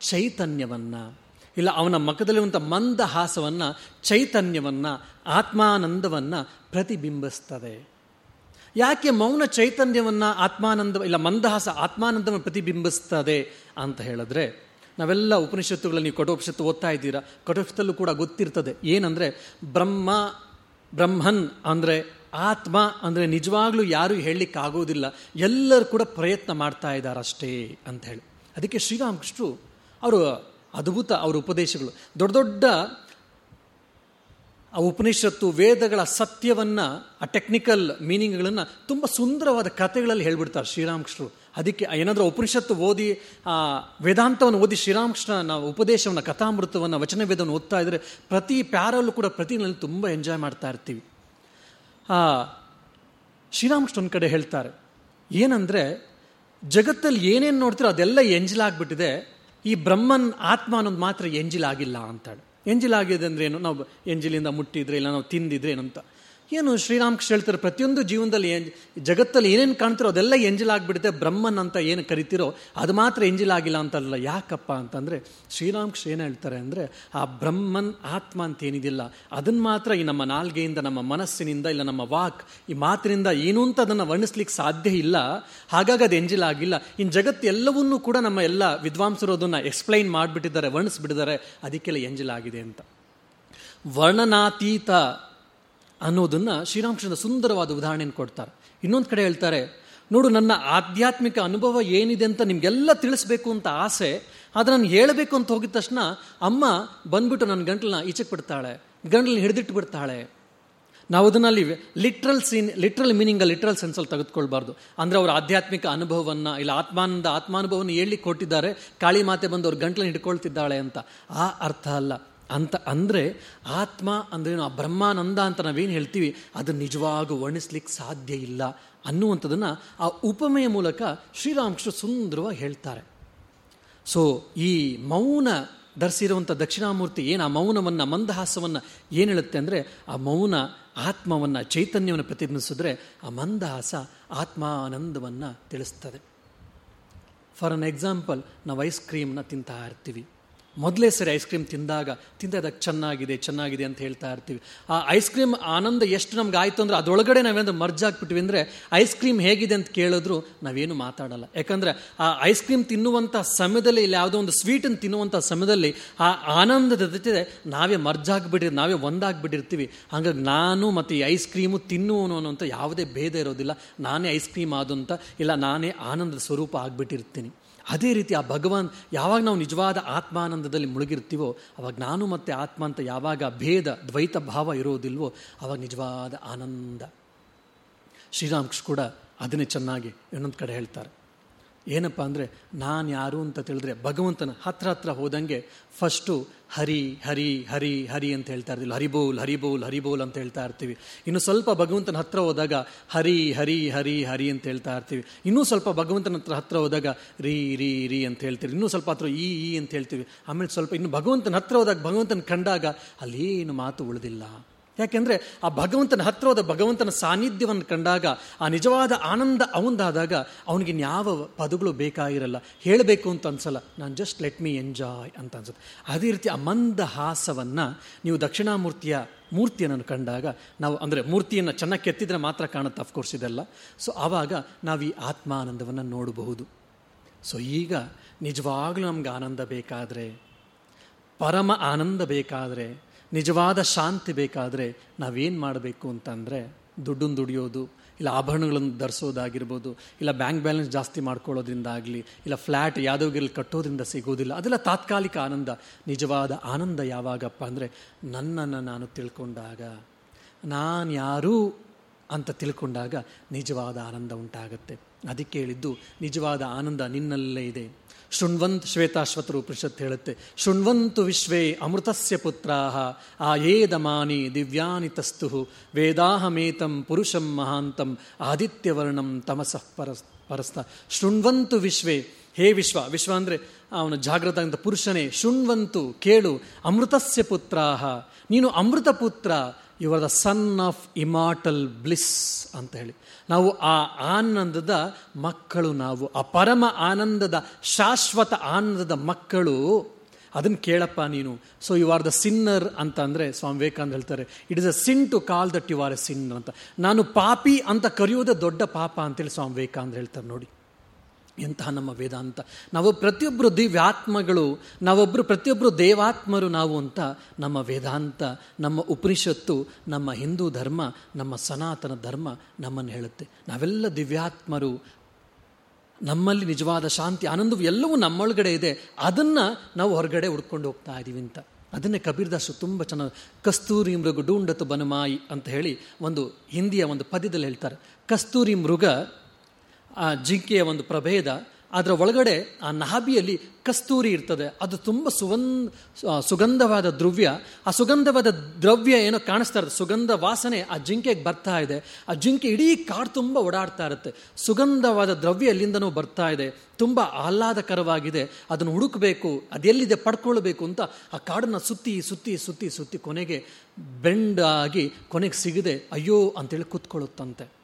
ಚೈತನ್ಯವನ್ನು. ಇಲ್ಲ, ಅವನ ಮಖದಲ್ಲಿರುವಂಥ ಮಂದ ಹಾಸವನ್ನು ಚೈತನ್ಯವನ್ನು, ಆತ್ಮಾನಂದವನ್ನು ಪ್ರತಿಬಿಂಬಿಸ್ತದೆ. ಯಾಕೆ ಮೌನ ಚೈತನ್ಯವನ್ನು, ಆತ್ಮಾನಂದ, ಇಲ್ಲ, ಮಂದಹಾಸ, ಆತ್ಮಾನಂದವನ್ನು ಪ್ರತಿಬಿಂಬಿಸ್ತದೆ ಅಂತ ಹೇಳಿದ್ರೆ ನಾವೆಲ್ಲ ಉಪನಿಷತ್ತುಗಳಲ್ಲಿ ನೀವು ಕಠೋಪನಿಷತ್ತು ಓದ್ತಾ ಇದ್ದೀರಾ? ಕಠೋಪನಿಷತ್ತಲ್ಲೂ ಕೂಡ ಗೊತ್ತಿರ್ತದೆ. ಏನಂದರೆ ಬ್ರಹ್ಮ, ಬ್ರಹ್ಮನ್ ಅಂದರೆ ಆತ್ಮ ಅಂದರೆ ನಿಜವಾಗ್ಲೂ ಯಾರೂ ಹೇಳಲಿಕ್ಕಾಗೋದಿಲ್ಲ. ಎಲ್ಲರೂ ಕೂಡ ಪ್ರಯತ್ನ ಮಾಡ್ತಾ ಇದ್ದಾರಷ್ಟೇ ಅಂತ ಹೇಳಿ. ಅದಕ್ಕೆ ಶ್ರೀರಾಮಕೃಷ್ಣರು ಅವರು ಅದ್ಭುತ ಅವರ ಉಪದೇಶಗಳು. ದೊಡ್ಡ ದೊಡ್ಡ ಆ ಉಪನಿಷತ್ತು ವೇದಗಳ ಸತ್ಯವನ್ನು, ಆ ಟೆಕ್ನಿಕಲ್ ಮೀನಿಂಗ್ಗಳನ್ನು ತುಂಬ ಸುಂದರವಾದ ಕಥೆಗಳಲ್ಲಿ ಹೇಳ್ಬಿಡ್ತಾರೆ ಶ್ರೀರಾಮಕೃಷ್ಣರು. ಅದಕ್ಕೆ ಏನಾದರೂ ಉಪನಿಷತ್ತು ಓದಿ, ಆ, ವೇದಾಂತವನ್ನು ಓದಿ ಶ್ರೀರಾಮಕೃಷ್ಣನ ಉಪದೇಶವನ್ನು, ಕಥಾಮೃತವನ್ನು ವಚನ ವೇದವನ್ನು ಓದ್ತಾ ಇದ್ದರೆ ಪ್ರತಿ ಪ್ಯಾರಲ್ಲೂ ಕೂಡ ಪ್ರತಿನಲ್ಲಿ ತುಂಬ ಎಂಜಾಯ್ ಮಾಡ್ತಾ ಇರ್ತೀವಿ. ಆ, ಶ್ರೀರಾಮಕೃಷ್ಣ ಒಂದು ಕಡೆ ಹೇಳ್ತಾರೆ, ಏನಂದರೆ ಜಗತ್ತಲ್ಲಿ ಏನೇನು ನೋಡ್ತೀರೋ ಅದೆಲ್ಲ ಎಂಜಿಲಾಗ್ಬಿಟ್ಟಿದೆ ಈ ಬ್ರಹ್ಮನ್ ಆತ್ಮ ಅನ್ನೋದು ಮಾತ್ರ ಎಂಜಿಲಾಗಿಲ್ಲ ಅಂತಾಳೆ. ಎಂಜಿಲಾಗಿದೆ ಅಂದ್ರೆ ಏನು? ನಾವು ಎಂಜಿಲಿಂದ ಮುಟ್ಟಿದ್ರೆ ಇಲ್ಲ, ನಾವು ತಿಂದಿದ್ರೆ ಏನಂತ. ಏನು ಶ್ರೀರಾಮಕೃಷ್ಣ ಹೇಳ್ತಾರೆ, ಪ್ರತಿಯೊಂದು ಜೀವನದಲ್ಲಿ ಜಗತ್ತಲ್ಲಿ ಏನೇನು ಕಾಣ್ತಿರೋ ಅದೆಲ್ಲ ಎಂಜಲಾಗ್ಬಿಡುತ್ತೆ ಬ್ರಹ್ಮನ್ ಅಂತ ಏನು ಕರಿತಿರೋ ಅದು ಮಾತ್ರ ಎಂಜಿಲಾಗಿಲ್ಲ ಅಂತಲ್ಲ. ಯಾಕಪ್ಪ ಅಂತಂದರೆ ಶ್ರೀರಾಮಕೃಷ್ಣ ಏನು ಹೇಳ್ತಾರೆ ಅಂದರೆ, ಆ ಬ್ರಹ್ಮನ್ ಆತ್ಮ ಅಂತ ಏನಿದಿಲ್ಲ ಅದನ್ನು ಮಾತ್ರ ಈ ನಮ್ಮ ನಾಲ್ಗೆಯಿಂದ, ನಮ್ಮ ಮನಸ್ಸಿನಿಂದ, ಇಲ್ಲ ನಮ್ಮ ವಾಕ್, ಈ ಮಾತಿನಿಂದ ಏನು ಅಂತ ಅದನ್ನು ವರ್ಣಿಸ್ಲಿಕ್ಕೆ ಸಾಧ್ಯ ಇಲ್ಲ. ಹಾಗಾಗಿ ಅದು ಎಂಜಿಲಾಗಿಲ್ಲ ಇನ್ನು ಜಗತ್ತು ಎಲ್ಲವನ್ನೂ ಕೂಡ ನಮ್ಮ ಎಲ್ಲ ವಿದ್ವಾಂಸರು ಅದನ್ನು ಎಕ್ಸ್ಪ್ಲೈನ್ ಮಾಡಿಬಿಟ್ಟಿದ್ದಾರೆ, ವರ್ಣಿಸ್ಬಿಟ್ಟಿದ್ದಾರೆ, ಅದಕ್ಕೆಲ್ಲ ಎಂಜಿಲಾಗಿದೆ ಅಂತ. ವರ್ಣನಾತೀತ ಅನ್ನೋದನ್ನು ಶ್ರೀರಾಮಕೃಷ್ಣನ ಸುಂದರವಾದ ಉದಾಹರಣೆಯನ್ನು ಕೊಡ್ತಾರೆ. ಇನ್ನೊಂದು ಕಡೆ ಹೇಳ್ತಾರೆ, ನೋಡು, ನನ್ನ ಆಧ್ಯಾತ್ಮಿಕ ಅನುಭವ ಏನಿದೆ ಅಂತ ನಿಮಗೆಲ್ಲ ತಿಳಿಸ್ಬೇಕು ಅಂತ ಆಸೆ, ಆದರೆ ನಾನು ಹೇಳಬೇಕು ಅಂತ ಹೋಗಿದ ತಕ್ಷಣ ಅಮ್ಮ ಬಂದ್ಬಿಟ್ಟು ನನ್ನ ಗಂಟಲನ್ನ ಈಚೆಗೆ ಬಿಡ್ತಾಳೆ, ಗಂಟಲನ್ನ ಹಿಡಿದಿಟ್ಟು ಬಿಡ್ತಾಳೆ. ನಾವು ಅದನ್ನಲ್ಲಿ literal scene literal meaning literal ಸೆನ್ಸಲ್ಲಿ ತೆಗೆದುಕೊಳ್ಬಾರ್ದು. ಅಂದರೆ ಅವರ ಆಧ್ಯಾತ್ಮಿಕ ಅನುಭವವನ್ನು, ಇಲ್ಲ ಆತ್ಮಾನಂದ ಆತ್ಮಾನುಭವವನ್ನು ಹೇಳಿ ಕೊಟ್ಟಿದ್ದಾರೆ, ಕಾಳಿ ಮಾತೆ ಬಂದು ಅವ್ರ ಗಂಟ್ಲನ್ನು ಹಿಡ್ಕೊಳ್ತಿದ್ದಾಳೆ ಅಂತ. ಆ ಅರ್ಥ ಅಲ್ಲ. ಅಂತ ಅಂದರೆ ಆತ್ಮ ಅಂದ್ರೇನು ಆ ಬ್ರಹ್ಮಾನಂದ ಅಂತ ನಾವೇನು ಹೇಳ್ತೀವಿ, ಅದು ನಿಜವಾಗೂ ವರ್ಣಿಸ್ಲಿಕ್ಕೆ ಸಾಧ್ಯ ಇಲ್ಲ ಅನ್ನುವಂಥದ್ದನ್ನು ಆ ಉಪಮೆಯ ಮೂಲಕ ಶ್ರೀರಾಮಕೃಷ್ಣ ಸುಂದರವಾಗಿ ಹೇಳ್ತಾರೆ. ಸೊ ಈ ಮೌನ ಧರಿಸಿರುವಂಥ ದಕ್ಷಿಣಾಮೂರ್ತಿ ಏನು ಆ ಮೌನವನ್ನು, ಮಂದಹಾಸವನ್ನು ಏನು ಹೇಳುತ್ತೆ ಅಂದರೆ, ಆ ಮೌನ ಆತ್ಮವನ್ನು, ಚೈತನ್ಯವನ್ನು ಪ್ರತಿಬಿಂಬಿಸಿದ್ರೆ ಆ ಮಂದಹಾಸ ಆತ್ಮಾನಂದವನ್ನು ತಿಳಿಸ್ತದೆ. ಫಾರ್ ಅನ್ ಎಕ್ಸಾಂಪಲ್ ನಾವು ಐಸ್ ಕ್ರೀಮ್ನ ತಿಂತಾ ಇರ್ತೀವಿ. ಮೊದಲೇ ಸರಿ ಐಸ್ ಕ್ರೀಮ್ ತಿಂದಾಗ ತಿಂದಾಗ ಚೆನ್ನಾಗಿದೆ ಚೆನ್ನಾಗಿದೆ ಅಂತ ಹೇಳ್ತಾ ಇರ್ತೀವಿ. ಆ ಐಸ್ ಕ್ರೀಮ್ ಆನಂದ ಎಷ್ಟು ನಮ್ಗೆ ಆಯಿತು ಅಂದರೆ ಅದೊಳಗಡೆ ನಾವೇನಾದ್ರು ಮರ್ಜ್ ಆಗಿಬಿಟ್ವಿ ಅಂದರೆ ಐಸ್ ಕ್ರೀಮ್ ಹೇಗಿದೆ ಅಂತ ಕೇಳಿದ್ರು ನಾವೇನು ಮಾತಾಡಲ್ಲ. ಯಾಕಂದರೆ ಆ ಐಸ್ ಕ್ರೀಮ್ ತಿನ್ನುವಂಥ ಸಮಯದಲ್ಲಿ ಇಲ್ಲ, ಯಾವುದೋ ಒಂದು ಸ್ವೀಟನ್ನು ತಿನ್ನುವಂಥ ಸಮಯದಲ್ಲಿ ಆ ಆನಂದದ ಜೊತೆ ನಾವೇ ಮರ್ಜ್ ಆಗಿಬಿಟ್ಟಿರ್, ನಾವೇ ಒಂದಾಗ್ಬಿಟ್ಟಿರ್ತೀವಿ. ಹಾಗಾಗಿ ನಾನು ಮತ್ತು ಈ ಐಸ್ ಕ್ರೀಮು ತಿನ್ನುವನು ಅನ್ನೋಂಥ ಯಾವುದೇ ಭೇದ ಇರೋದಿಲ್ಲ. ನಾನೇ ಐಸ್ ಕ್ರೀಮ್ ಆದಂಥ ಇಲ್ಲ, ನಾನೇ ಆನಂದದ ಸ್ವರೂಪ ಆಗಿಬಿಟ್ಟಿರ್ತೀನಿ. ಅದೇ ರೀತಿ ಆ ಭಗವಾನ್ ಯಾವಾಗ ನಾವು ನಿಜವಾದ ಆತ್ಮಾನಂದದಲ್ಲಿ ಮುಳುಗಿರ್ತೀವೋ, ಅವಾಗ ನಾನು ಮತ್ತು ಆತ್ಮ ಅಂತ ಯಾವಾಗ ಭೇದ, ದ್ವೈತ ಭಾವ ಇರೋದಿಲ್ವೋ, ಅವಾಗ ನಿಜವಾದ ಆನಂದ. ಶ್ರೀರಾಮಕೃಷ್ಣ ಕೂಡ ಅದನ್ನೇ ಚೆನ್ನಾಗಿ ಇನ್ನೊಂದು ಕಡೆ ಹೇಳ್ತಾರೆ. ಏನಪ್ಪ ಅಂದರೆ, ನಾನು ಯಾರು ಅಂತ ತಿಳಿದ್ರೆ ಭಗವಂತನ ಹತ್ರ ಹತ್ರ ಹೋದಂಗೆ ಫಸ್ಟು ಹರಿ ಹರಿ ಹರಿ ಹರಿ ಅಂತ ಹೇಳ್ತಾ ಇರ್ತೀವಿ. ಹರಿಬೋಲ್ ಹರಿಬೋಲ್ ಹರಿಬೋಲ್ ಅಂತ ಹೇಳ್ತಾ ಇರ್ತೀವಿ. ಇನ್ನು ಸ್ವಲ್ಪ ಭಗವಂತನ ಹತ್ರ ಹೋದಾಗ ಹರಿ ಹರಿ ಹರಿ ಹರಿ ಅಂತ ಹೇಳ್ತಾ ಇರ್ತೀವಿ. ಇನ್ನೂ ಸ್ವಲ್ಪ ಭಗವಂತನ ಹತ್ರ ಹತ್ರ ಹೋದಾಗ ರೀ ರೀ ರೀ ಅಂತ ಹೇಳ್ತೀವಿ. ಇನ್ನೂ ಸ್ವಲ್ಪ ಹತ್ರ ಈ ಈ ಅಂತ ಹೇಳ್ತೀವಿ. ಆಮೇಲೆ ಸ್ವಲ್ಪ ಇನ್ನು ಭಗವಂತನ ಹತ್ರ ಹೋದಾಗ ಭಗವಂತನ ಕಂಡಾಗ ಅಲ್ಲೇನು ಮಾತು ಉಳಿದಿಲ್ಲ. ಯಾಕೆಂದರೆ ಆ ಭಗವಂತನ ಹತ್ರ ಭಗವಂತನ ಸಾನ್ನಿಧ್ಯವನ್ನು ಕಂಡಾಗ, ಆ ನಿಜವಾದ ಆನಂದ ಅವಂದಾದಾಗ ಅವನಿಗೆ ಯಾವ ಪದಗಳು ಬೇಕಾಗಿರಲ್ಲ. ಹೇಳಬೇಕು ಅಂತ ಅನ್ಸಲ್ಲ. ನಾನು ಜಸ್ಟ್ ಲೆಟ್ ಮೀ ಎಂಜಾಯ್ ಅಂತ ಅನ್ಸುತ್ತೆ. ಅದೇ ರೀತಿ ಆ ಮಂದ ಹಾಸವನ್ನು ನೀವು ದಕ್ಷಿಣಾಮೂರ್ತಿಯ ಮೂರ್ತಿಯನ್ನು ಕಂಡಾಗ, ನಾವು ಅಂದರೆ ಮೂರ್ತಿಯನ್ನು ಚೆನ್ನಾಗಿ ಕೆತ್ತಿದ್ರೆ ಮಾತ್ರ ಕಾಣುತ್ತೆ ಅಫ್ಕೋರ್ಸ್ ಇದೆಲ್ಲ. ಸೊ ಆವಾಗ ನಾವು ಈ ಆತ್ಮಾನಂದವನ್ನು ನೋಡಬಹುದು. ಸೊ ಈಗ ನಿಜವಾಗ್ಲೂ ನಮ್ಗೆ ಆನಂದ ಬೇಕಾದರೆ, ಪರಮ ಆನಂದ ಬೇಕಾದರೆ ನಿಜವಾದ ಶಾಂತಿ ಬೇಕಾದರೆ ನಾವೇನು ಮಾಡಬೇಕು ಅಂತಂದರೆ ದುಡ್ಡನ್ನು ದುಡಿಯೋದು, ಇಲ್ಲ ಆಭರಣಗಳನ್ನು ಧರಿಸೋದಾಗಿರ್ಬೋದು, ಇಲ್ಲ ಬ್ಯಾಂಕ್ ಬ್ಯಾಲೆನ್ಸ್ ಜಾಸ್ತಿ ಮಾಡ್ಕೊಳ್ಳೋದ್ರಿಂದ ಆಗಲಿ ಇಲ್ಲ ಫ್ಲ್ಯಾಟ್ ಯಾವ್ದೋಗಿರಲ್ಲಿ ಕಟ್ಟೋದ್ರಿಂದ ಸಿಗೋದಿಲ್ಲ, ಅದೆಲ್ಲ ತಾತ್ಕಾಲಿಕ ಆನಂದ. ನಿಜವಾದ ಆನಂದ ಯಾವಾಗಪ್ಪ ಅಂದರೆ ನನ್ನನ್ನು ನಾನು ತಿಳ್ಕೊಂಡಾಗ, ನಾನು ಯಾರು ಅಂತ ತಿಳ್ಕೊಂಡಾಗ ನಿಜವಾದ ಆನಂದ ಉಂಟಾಗತ್ತೆ. ಅದಕ್ಕೆ ಹೇಳಿದ್ದು, ನಿಜವಾದ ಆನಂದ ನಿನ್ನಲ್ಲೇ ಇದೆ. ಶೃಣ್ವಂತ್ ಶ್ವೇತಾಶ್ವತರು ಉಪನಿಷತ್ ಹೇಳುತ್ತೆ. ಶೃಣ್ವಂತು ವಿಶ್ವೇ ಅಮೃತಸ್ಯ ಪುತ್ರಾಹ, ಆಯೇದಮಾನಿ ದಿವ್ಯಾನಿ ತಸ್ತು ವೇದಾಹಮೇತಂ ಪುರುಷಂ ಮಹಾಂತಂ, ಆದಿತ್ಯವರ್ಣಂ ತಮಸಃ ಪರಸ್, ಪರಸ್ತ. ಶೃಣ್ವಂತು ವಿಶ್ವೇ, ಹೇ ವಿಶ್ವ ವಿಶ್ವ ಅಂದರೆ ಅವನು ಜಾಗೃತ ಅಂತ ಪುರುಷನೇ, ಶೃಣ್ವಂತು ಕೇಳು, ಅಮೃತಸ್ಯ ಪುತ್ರಾಹ, ನೀನು ಅಮೃತ ಪುತ್ರ you are the son of immortal bliss ಅಂತ ಹೇಳಿ. ನಾವು ಆ ಆನಂದದ ಮಕ್ಕಳು ನಾವು. ಆ ಪರಮ ಆನಂದದ ಶಾಶ್ವತ ಆನಂದದ ಮಕ್ಕಳು ಅದನ್ನು ಕೇಳಪ್ಪ ನೀನು. So you are the sinner ಅಂತ ಅಂದರೆ ಸ್ವಾಮಿ ವಿವೇಕಾನಂದ ಹೇಳ್ತಾರೆ it is a sin to call that you are a sin ಅಂತ. ನಾನು ಪಾಪಿ ಅಂತ ಕರೆಯೋದೇ ದೊಡ್ಡ ಪಾಪ ಅಂತೇಳಿ ಸ್ವಾಮಿ ವಿವೇಕಾನಂದ ಹೇಳ್ತಾರೆ ನೋಡಿ. ಎಂತಹ ನಮ್ಮ ವೇದಾಂತ ನಾವು ಪ್ರತಿಯೊಬ್ಬರು ದಿವ್ಯಾತ್ಮಗಳು ನಾವೊಬ್ಬರು ಪ್ರತಿಯೊಬ್ಬರು ದೇವಾತ್ಮರು ನಾವು ಅಂತ ನಮ್ಮ ವೇದಾಂತ, ನಮ್ಮ ಉಪನಿಷತ್ತು, ನಮ್ಮ ಹಿಂದೂ ಧರ್ಮ, ನಮ್ಮ ಸನಾತನ ಧರ್ಮ ನಮ್ಮನ್ನು ಹೇಳುತ್ತೆ. ನಾವೆಲ್ಲ ದಿವ್ಯಾತ್ಮರು. ನಮ್ಮಲ್ಲಿ ನಿಜವಾದ ಶಾಂತಿ, ಆನಂದವು ಎಲ್ಲವೂ ನಮ್ಮೊಳಗಡೆ ಇದೆ. ಅದನ್ನು ನಾವು ಹೊರಗಡೆ ಹುಡ್ಕೊಂಡು ಹೋಗ್ತಾ ಇದ್ದೀವಿ ಅಂತ. ಅದನ್ನೇ ಕಬೀರ್ದಾಸು ತುಂಬ ಚೆನ್ನಾಗಿ ಕಸ್ತೂರಿ ಮೃಗ ಡೂಂಡತು ಬನಮಾಯಿ ಅಂತ ಹೇಳಿ ಒಂದು ಹಿಂದಿಯ ಒಂದು ಪದ್ಯದಲ್ಲಿ ಹೇಳ್ತಾರೆ. ಕಸ್ತೂರಿ ಮೃಗ ಆ ಜಿಂಕೆಯ ಒಂದು ಪ್ರಭೇದ, ಅದರ ಒಳಗಡೆ ಆ ನಾಭಿಯಲ್ಲಿ ಕಸ್ತೂರಿ ಇರ್ತದೆ. ಅದು ತುಂಬ ಸುಗಂಧ ಸುಗಂಧವಾದ ದ್ರವ್ಯ. ಆ ಸುಗಂಧವಾದ ದ್ರವ್ಯ ಏನೋ ಕಾಣಿಸ್ತಾ ಇರುತ್ತೆ. ಸುಗಂಧ ವಾಸನೆ ಆ ಜಿಂಕೆಗೆ ಬರ್ತಾ ಇದೆ. ಆ ಜಿಂಕೆ ಇಡೀ ಕಾಡು ತುಂಬ ಓಡಾಡ್ತಾ ಇರುತ್ತೆ. ಸುಗಂಧವಾದ ದ್ರವ್ಯ ಎಲ್ಲಿಂದನೂ ಬರ್ತಾ ಇದೆ. ತುಂಬ ಆಹ್ಲಾದಕರವಾಗಿದೆ. ಅದನ್ನು ಹುಡುಕಬೇಕು ಅದೆಲ್ಲಿದೆ ಪಡ್ಕೊಳ್ಬೇಕು ಅಂತ ಆ ಕಾಡನ್ನು ಸುತ್ತಿ ಸುತ್ತಿ ಸುತ್ತಿ ಸುತ್ತಿ ಕೊನೆಗೆ ಬೆಂಡಾಗಿ ಕೊನೆಗೆ ಸಿಗದೆ, ಅಯ್ಯೋ ಅಂತೇಳಿ ಕೂತ್ಕೊಳ್ಳುತ್ತಂತೆ.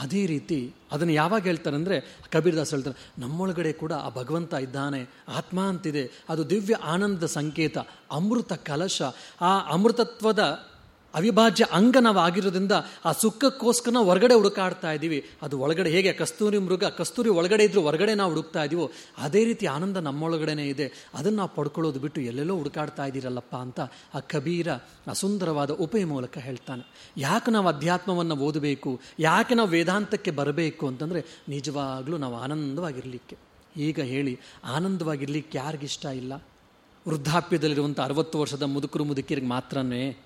ಅದೇ ರೀತಿ ಅದನ್ನು ಯಾವಾಗ ಹೇಳ್ತಾರೆ ಅಂದರೆ ಕಬೀರ್ದಾಸ್ ಹೇಳ್ತಾರೆ ನಮ್ಮೊಳಗಡೆ ಕೂಡ ಆ ಭಗವಂತ ಇದ್ದಾನೆ, ಆತ್ಮ ಅಂತಿದೆ, ಅದು ದಿವ್ಯ ಆನಂದದ ಸಂಕೇತ, ಅಮೃತ ಕಲಶ. ಆ ಅಮೃತತ್ವದ ಅವಿಭಾಜ್ಯ ಅಂಗ ನಾವು ಆಗಿರೋದ್ರಿಂದ ಆ ಸುಖಕ್ಕೋಸ್ಕರ ಹೊರಗಡೆ ಹುಡುಕಾಡ್ತಾ ಇದ್ದೀವಿ. ಅದು ಒಳಗಡೆ ಹೇಗೆ? ಕಸ್ತೂರಿ ಮೃಗ, ಕಸ್ತೂರಿ ಒಳಗಡೆ ಇದ್ರೂ ಹೊರಗಡೆ ನಾವು ಹುಡುಕ್ತಾ ಇದೀವೋ ಅದೇ ರೀತಿ ಆನಂದ ನಮ್ಮೊಳಗಡೆನೇ ಇದೆ. ಅದನ್ನು ನಾವು ಪಡ್ಕೊಳ್ಳೋದು ಬಿಟ್ಟು ಎಲ್ಲೆಲ್ಲೋ ಹುಡುಕಾಡ್ತಾ ಇದ್ದೀರಲ್ಲಪ್ಪ ಅಂತ ಆ ಕಬೀರ ಆ ಸುಂದರವಾದ ಉಪಯ ಮೂಲಕ ಹೇಳ್ತಾನೆ. ಯಾಕೆ ನಾವು ಅಧ್ಯಾತ್ಮವನ್ನು ಓದಬೇಕು? ಯಾಕೆ ನಾವು ವೇದಾಂತಕ್ಕೆ ಬರಬೇಕು ಅಂತಂದರೆ ನಿಜವಾಗ್ಲೂ ನಾವು ಆನಂದವಾಗಿರಲಿಕ್ಕೆ. ಈಗ ಹೇಳಿ, ಆನಂದವಾಗಿರ್ಲಿಕ್ಕೆ ಯಾರಿಗಿಷ್ಟ ಇಲ್ಲ? ವೃದ್ಧಾಪ್ಯದಲ್ಲಿರುವಂಥ ಅರವತ್ತು ವರ್ಷದ ಮುದುಕರು ಮುದುಕಿಯರಿಗೆ ಮಾತ್ರನೇ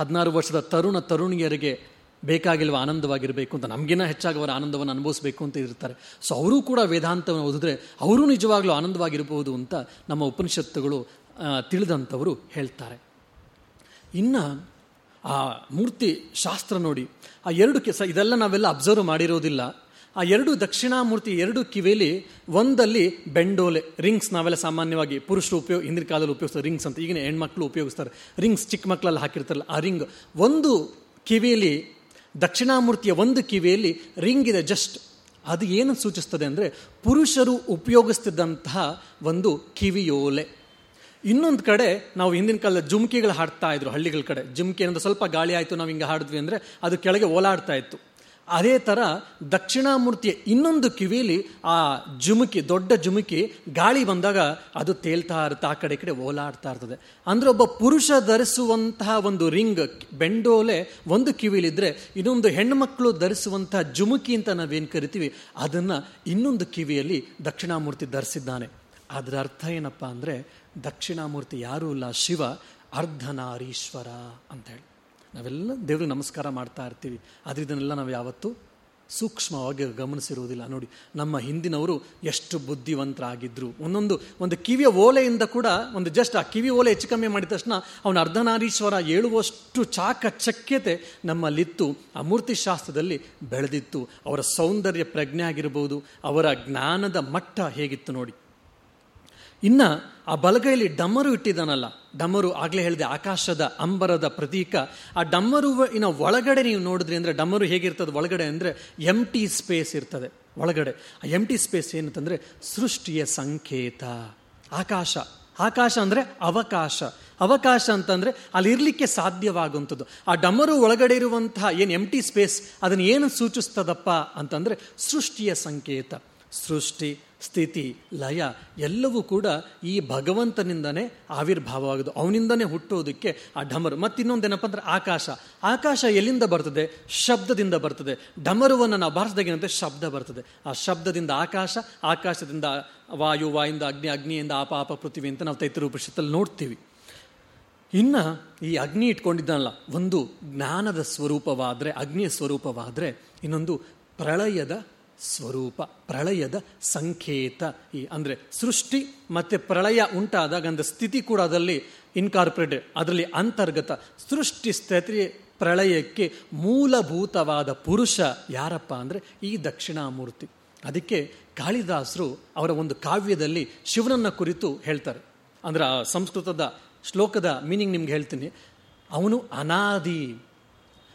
ಹದಿನಾರು ವರ್ಷದ ತರುಣ ತರುಣಿಯರಿಗೆ ಬೇಕಾಗಿಲ್ವ ಆನಂದವಾಗಿರಬೇಕು ಅಂತ, ನಮಗಿನ್ನ ಹೆಚ್ಚಾಗಿ ಅವರ ಆನಂದವನ್ನು ಅನುಭವಿಸಬೇಕು ಅಂತ ಇರ್ತಾರೆ. ಸೊ ಅವರೂ ಕೂಡ ವೇದಾಂತವನ್ನು ಓದಿದ್ರೆ ಅವರೂ ನಿಜವಾಗ್ಲೂ ಆನಂದವಾಗಿರಬಹುದು ಅಂತ ನಮ್ಮ ಉಪನಿಷತ್ತುಗಳು ತಿಳಿದಂಥವರು ಹೇಳ್ತಾರೆ. ಇನ್ನು, ಆ, ಮೂರ್ತಿ ಶಾಸ್ತ್ರ ನೋಡಿ, ಆ ಎರಡು ಕೆಸ, ಇದೆಲ್ಲ ನಾವೆಲ್ಲ ಅಬ್ಸರ್ವ್ ಮಾಡಿರೋದಿಲ್ಲ. ಆ ಎರಡು ದಕ್ಷಿಣಾಮೂರ್ತಿ, ಎರಡು ಕಿವಿಯಲ್ಲಿ ಒಂದಲ್ಲಿ ಬೆಂಡೋಲೆ, ರಿಂಗ್ಸ್ ನಾವೆಲ್ಲ ಸಾಮಾನ್ಯವಾಗಿ ಪುರುಷರು ಉಪಯೋಗ ಹಿಂದಿನ ಕಾಲದಲ್ಲಿ ಉಪಯೋಗಿಸ್ತಾರೆ, ರಿಂಗ್ಸ್ ಅಂತ. ಈಗಿನ ಹೆಣ್ಮಕ್ಳು ಉಪಯೋಗಿಸ್ತಾರೆ. ರಿಂಗ್ಸ್ ಚಿಕ್ಕ ಮಕ್ಕಳಲ್ಲಿ ಹಾಕಿರ್ತಾರಲ್ಲ, ಆ ರಿಂಗ್. ಒಂದು ಕಿವಿಯಲ್ಲಿ ದಕ್ಷಿಣಾಮೂರ್ತಿಯ ಒಂದು ಕಿವಿಯಲ್ಲಿ ರಿಂಗ್ ಇದೆ ಜಸ್ಟ್. ಅದು ಏನು ಸೂಚಿಸ್ತದೆ ಅಂದರೆ, ಪುರುಷರು ಉಪಯೋಗಿಸ್ತಿದ್ದಂತಹ ಒಂದು ಕಿವಿಯೋಲೆ. ಇನ್ನೊಂದು ಕಡೆ ನಾವು ಹಿಂದಿನ ಕಾಲದ ಜುಮ್ಕಿಗಳು ಹಾಡ್ತಾ ಇದ್ರು ಹಳ್ಳಿಗಳ ಕಡೆ. ಜುಮ್ಕಿ ಏನಂದ್ರೆ ಸ್ವಲ್ಪ ಗಾಳಿ ಆಯಿತು, ನಾವು ಹಿಂಗೆ ಹಾಡಿದ್ವಿ ಅಂದರೆ ಅದು ಕೆಳಗೆ ಓಲಾಡ್ತಾ ಇತ್ತು. ಅದೇ ಥರ ದಕ್ಷಿಣಾಮೂರ್ತಿಯ ಇನ್ನೊಂದು ಕಿವಿಯಲ್ಲಿ ಆ ಜುಮುಕಿ, ದೊಡ್ಡ ಜುಮುಕಿ ಗಾಳಿ ಬಂದಾಗ ಅದು ತೇಲ್ತಾ ಇರುತ್ತೆ, ಆ ಕಡೆ ಕಡೆ ಓಲಾಡ್ತಾ ಇರ್ತದೆ. ಅಂದರೆ ಒಬ್ಬ ಪುರುಷ ಧರಿಸುವಂತಹ ಒಂದು ರಿಂಗ್, ಬೆಂಡೋಲೆ ಒಂದು ಕಿವಿಲಿದ್ರೆ ಇನ್ನೊಂದು ಹೆಣ್ಣುಮಕ್ಕಳು ಧರಿಸುವಂತಹ ಜುಮುಕಿ ಅಂತ ನಾವೇನು ಕರಿತೀವಿ, ಅದನ್ನು ಇನ್ನೊಂದು ಕಿವಿಯಲ್ಲಿ ದಕ್ಷಿಣಾಮೂರ್ತಿ ಧರಿಸಿದ್ದಾನೆ. ಅದರ ಅರ್ಥ ಏನಪ್ಪ ಅಂದರೆ ದಕ್ಷಿಣಾಮೂರ್ತಿ ಯಾರೂ ಇಲ್ಲ, ಶಿವ ಅರ್ಧನಾರೀಶ್ವರ ಅಂತ ಹೇಳಿ. ನಾವೆಲ್ಲ ದೇವ್ರಿಗೆ ನಮಸ್ಕಾರ ಮಾಡ್ತಾ ಇರ್ತೀವಿ. ಆದರೆ ಇದನ್ನೆಲ್ಲ ನಾವು ಯಾವತ್ತೂ ಸೂಕ್ಷ್ಮವಾಗಿ ಗಮನಿಸಿರುವುದಿಲ್ಲ. ನೋಡಿ, ನಮ್ಮ ಹಿಂದಿನವರು ಎಷ್ಟು ಬುದ್ಧಿವಂತರಾಗಿದ್ದರು ಒಂದೊಂದು, ಒಂದು ಕಿವಿಯ ಓಲೆಯಿಂದ ಕೂಡ, ಒಂದು ಜಸ್ಟ್ ಆ ಕಿವಿ ಓಲೆ ಹೆಚ್ಚು ಕಮ್ಮಿ ಮಾಡಿದ ತಕ್ಷಣ ಅವನ ಅರ್ಧನಾರೀಶ್ವರ ಹೇಳುವಷ್ಟು ಚಾಕಚಕ್ಯತೆ ನಮ್ಮಲ್ಲಿತ್ತು. ಆ ಮೂರ್ತಿ ಶಾಸ್ತ್ರದಲ್ಲಿ ಬೆಳೆದಿತ್ತು. ಅವರ ಸೌಂದರ್ಯ ಪ್ರಜ್ಞೆ ಆಗಿರ್ಬೋದು ಅವರ ಜ್ಞಾನದ ಮಟ್ಟ ಹೇಗಿತ್ತು ನೋಡಿ. ಇನ್ನು ಆ ಬಲಗೈಲಿ ಡಮರು ಇಟ್ಟಿದ್ದಾನಲ್ಲ ಡಮರು ಆಗಲೇ ಹೇಳಿದೆ, ಆಕಾಶದ ಅಂಬರದ ಪ್ರತೀಕ. ಆ ಡಮರು ಇನ್ನ ಒಳಗಡೆ ನೀವು ನೋಡಿದ್ರಿ ಅಂದ್ರೆ ಡಮರು ಹೇಗಿರ್ತದೆ? ಒಳಗಡೆ ಅಂದರೆ ಎಂ ಟಿ ಸ್ಪೇಸ್ ಇರ್ತದೆ. ಒಳಗಡೆ. ಆ ಎಂ ಟಿ ಸ್ಪೇಸ್ ಏನಂತಂದರೆ ಸೃಷ್ಟಿಯ ಸಂಕೇತ. ಆಕಾಶ. ಆಕಾಶ ಅಂದರೆ ಅವಕಾಶ. ಅವಕಾಶ ಅಂತಂದರೆ ಅಲ್ಲಿ ಇರಲಿಕ್ಕೆ ಸಾಧ್ಯವಾಗುವಂಥದ್ದು. ಆ ಡಮರು ಒಳಗಡೆ ಇರುವಂತಹ ಏನು ಎಂ ಟಿ ಸ್ಪೇಸ್ ಅದನ್ನು ಏನು ಸೂಚಿಸ್ತದಪ್ಪ ಅಂತಂದರೆ ಸೃಷ್ಟಿಯ ಸಂಕೇತ. ಸೃಷ್ಟಿ ಸ್ಥಿತಿ, ಲಯ ಎಲ್ಲವೂ ಕೂಡ ಈ ಭಗವಂತನಿಂದನೇ ಆವಿರ್ಭಾವವಾಗೋದು. ಅವನಿಂದನೇ ಹುಟ್ಟೋದಕ್ಕೆ ಆ ಡಮರು ಮತ್ತಿನ್ನೊಂದೇನಪ್ಪ ಅಂದ್ರೆ ಆಕಾಶ. ಆಕಾಶ ಎಲ್ಲಿಂದ ಬರ್ತದೆ? ಶಬ್ದದಿಂದ ಬರ್ತದೆ. ಢಮರುವನ್ನು ನಾವು ಭಾರತದಾಗಿನಂತೆ ಶಬ್ದ ಬರ್ತದೆ. ಆ ಶಬ್ದದಿಂದ ಆಕಾಶ, ಆಕಾಶದಿಂದ ವಾಯು, ವಾಯಿಂದ ಅಗ್ನಿ, ಅಗ್ನಿಯಿಂದ ಆಪ ಆಪ ಪೃಥ್ವಿ ಅಂತ ನಾವು ತೈತರು ಉಪನಿಷತ್ತಲ್ಲಿ ನೋಡ್ತೀವಿ. ಇನ್ನು ಈ ಅಗ್ನಿ ಇಟ್ಕೊಂಡಿದ್ದಾನಲ್ಲ, ಒಂದು ಜ್ಞಾನದ ಸ್ವರೂಪವಾದರೆ, ಅಗ್ನಿಯ ಸ್ವರೂಪವಾದರೆ, ಇನ್ನೊಂದು ಪ್ರಳಯದ ಸ್ವರೂಪ, ಪ್ರಳಯದ ಸಂಕೇತ. ಈ ಅಂದರೆ ಸೃಷ್ಟಿ ಮತ್ತು ಪ್ರಳಯ ಉಂಟಾದಾಗ ಅಂದರೆ ಸ್ಥಿತಿ ಕೂಡ ಅದರಲ್ಲಿ ಇನ್ಕಾರ್ಪೊರೇಟೆಡ್ ಅದರಲ್ಲಿ ಅಂತರ್ಗತ. ಸೃಷ್ಟಿ ಸ್ಥಿತಿ ಪ್ರಳಯಕ್ಕೆ ಮೂಲಭೂತವಾದ ಪುರುಷ ಯಾರಪ್ಪ ಅಂದರೆ ಈ ದಕ್ಷಿಣಾಮೂರ್ತಿ. ಅದಕ್ಕೆ ಕಾಳಿದಾಸರು ಅವರ ಒಂದು ಕಾವ್ಯದಲ್ಲಿ ಶಿವನನ್ನ ಕುರಿತು ಹೇಳ್ತಾರೆ. ಅಂದರೆ ಆ ಸಂಸ್ಕೃತದ ಶ್ಲೋಕದ ಮೀನಿಂಗ್ ನಿಮ್ಗೆ ಹೇಳ್ತೀನಿ. ಅವನು ಅನಾದಿ.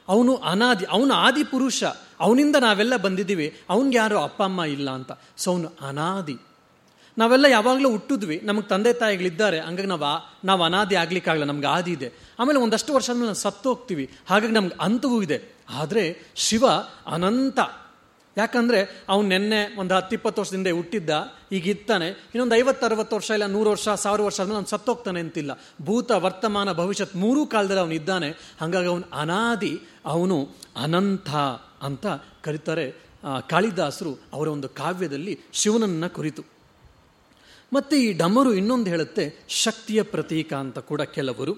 ಅವನು ಅನಾದಿ, ಅವನು ಆದಿ ಪುರುಷ. ಅವನಿಂದ ನಾವೆಲ್ಲ ಬಂದಿದ್ದೀವಿ. ಅವನಿಗೆ ಯಾರು ಅಪ್ಪ, ಅಮ್ಮ ಇಲ್ಲ ಅಂತ. ಸೊ ಅವನು ಅನಾದಿ. ನಾವೆಲ್ಲ ಯಾವಾಗಲೂ ಹುಟ್ಟಿದ್ವಿ. ನಮಗೆ ತಂದೆ ತಾಯಿಗಳಿದ್ದಾರೆ ಹಂಗಾಗಿ ನಾವು ನಾವು ಅನಾದಿ ಆಗ್ಲಿಕ್ಕಾಗಲ್ಲ ನಮ್ಗೆ ಆದಿ ಇದೆ. ಆಮೇಲೆ ಒಂದಷ್ಟು ವರ್ಷ ಆದ್ಮೇಲೆ ನಾವು ಸತ್ತು ಹೋಗ್ತೀವಿ ಹಾಗಾಗಿ ನಮ್ಗೆ ಅಂತವೂ ಇದೆ. ಆದರೆ ಶಿವ ಅನಂತ. ಯಾಕಂದರೆ ಅವ್ನು ನೆನ್ನೆ ಒಂದು ಹತ್ತಿಪ್ಪತ್ತು ವರ್ಷದಿಂದ ಹುಟ್ಟಿದ್ದ, ಈಗ ಇತ್ತಾನೆ ಇನ್ನೊಂದು ಐವತ್ತು ಅರವತ್ತು ವರ್ಷ ಇಲ್ಲ, ನೂರು ವರ್ಷ, ಸಾವಿರ ವರ್ಷ ಆದ್ಮೇಲೆ ಅವ್ನು ಸತ್ತೋಗ್ತಾನೆ ಅಂತಿಲ್ಲ. ಭೂತ ವರ್ತಮಾನ ಭವಿಷ್ಯತ್ ಮೂರೂ ಕಾಲದಲ್ಲಿ ಅವನು ಇದ್ದಾನೆ. ಹಾಗಾಗಿ ಅವನು ಅನಾದಿ, ಅವನು ಅನಂತ ಅಂತ ಕರೀತಾರೆ ಕಾಳಿದಾಸರು ಅವರ ಒಂದು ಕಾವ್ಯದಲ್ಲಿ ಶಿವನನ್ನ ಕುರಿತು. ಮತ್ತು ಈ ಡಮರು ಇನ್ನೊಂದು ಹೇಳುತ್ತೆ, ಶಕ್ತಿಯ ಪ್ರತೀಕ ಅಂತ ಕೂಡ ಕೆಲವರು.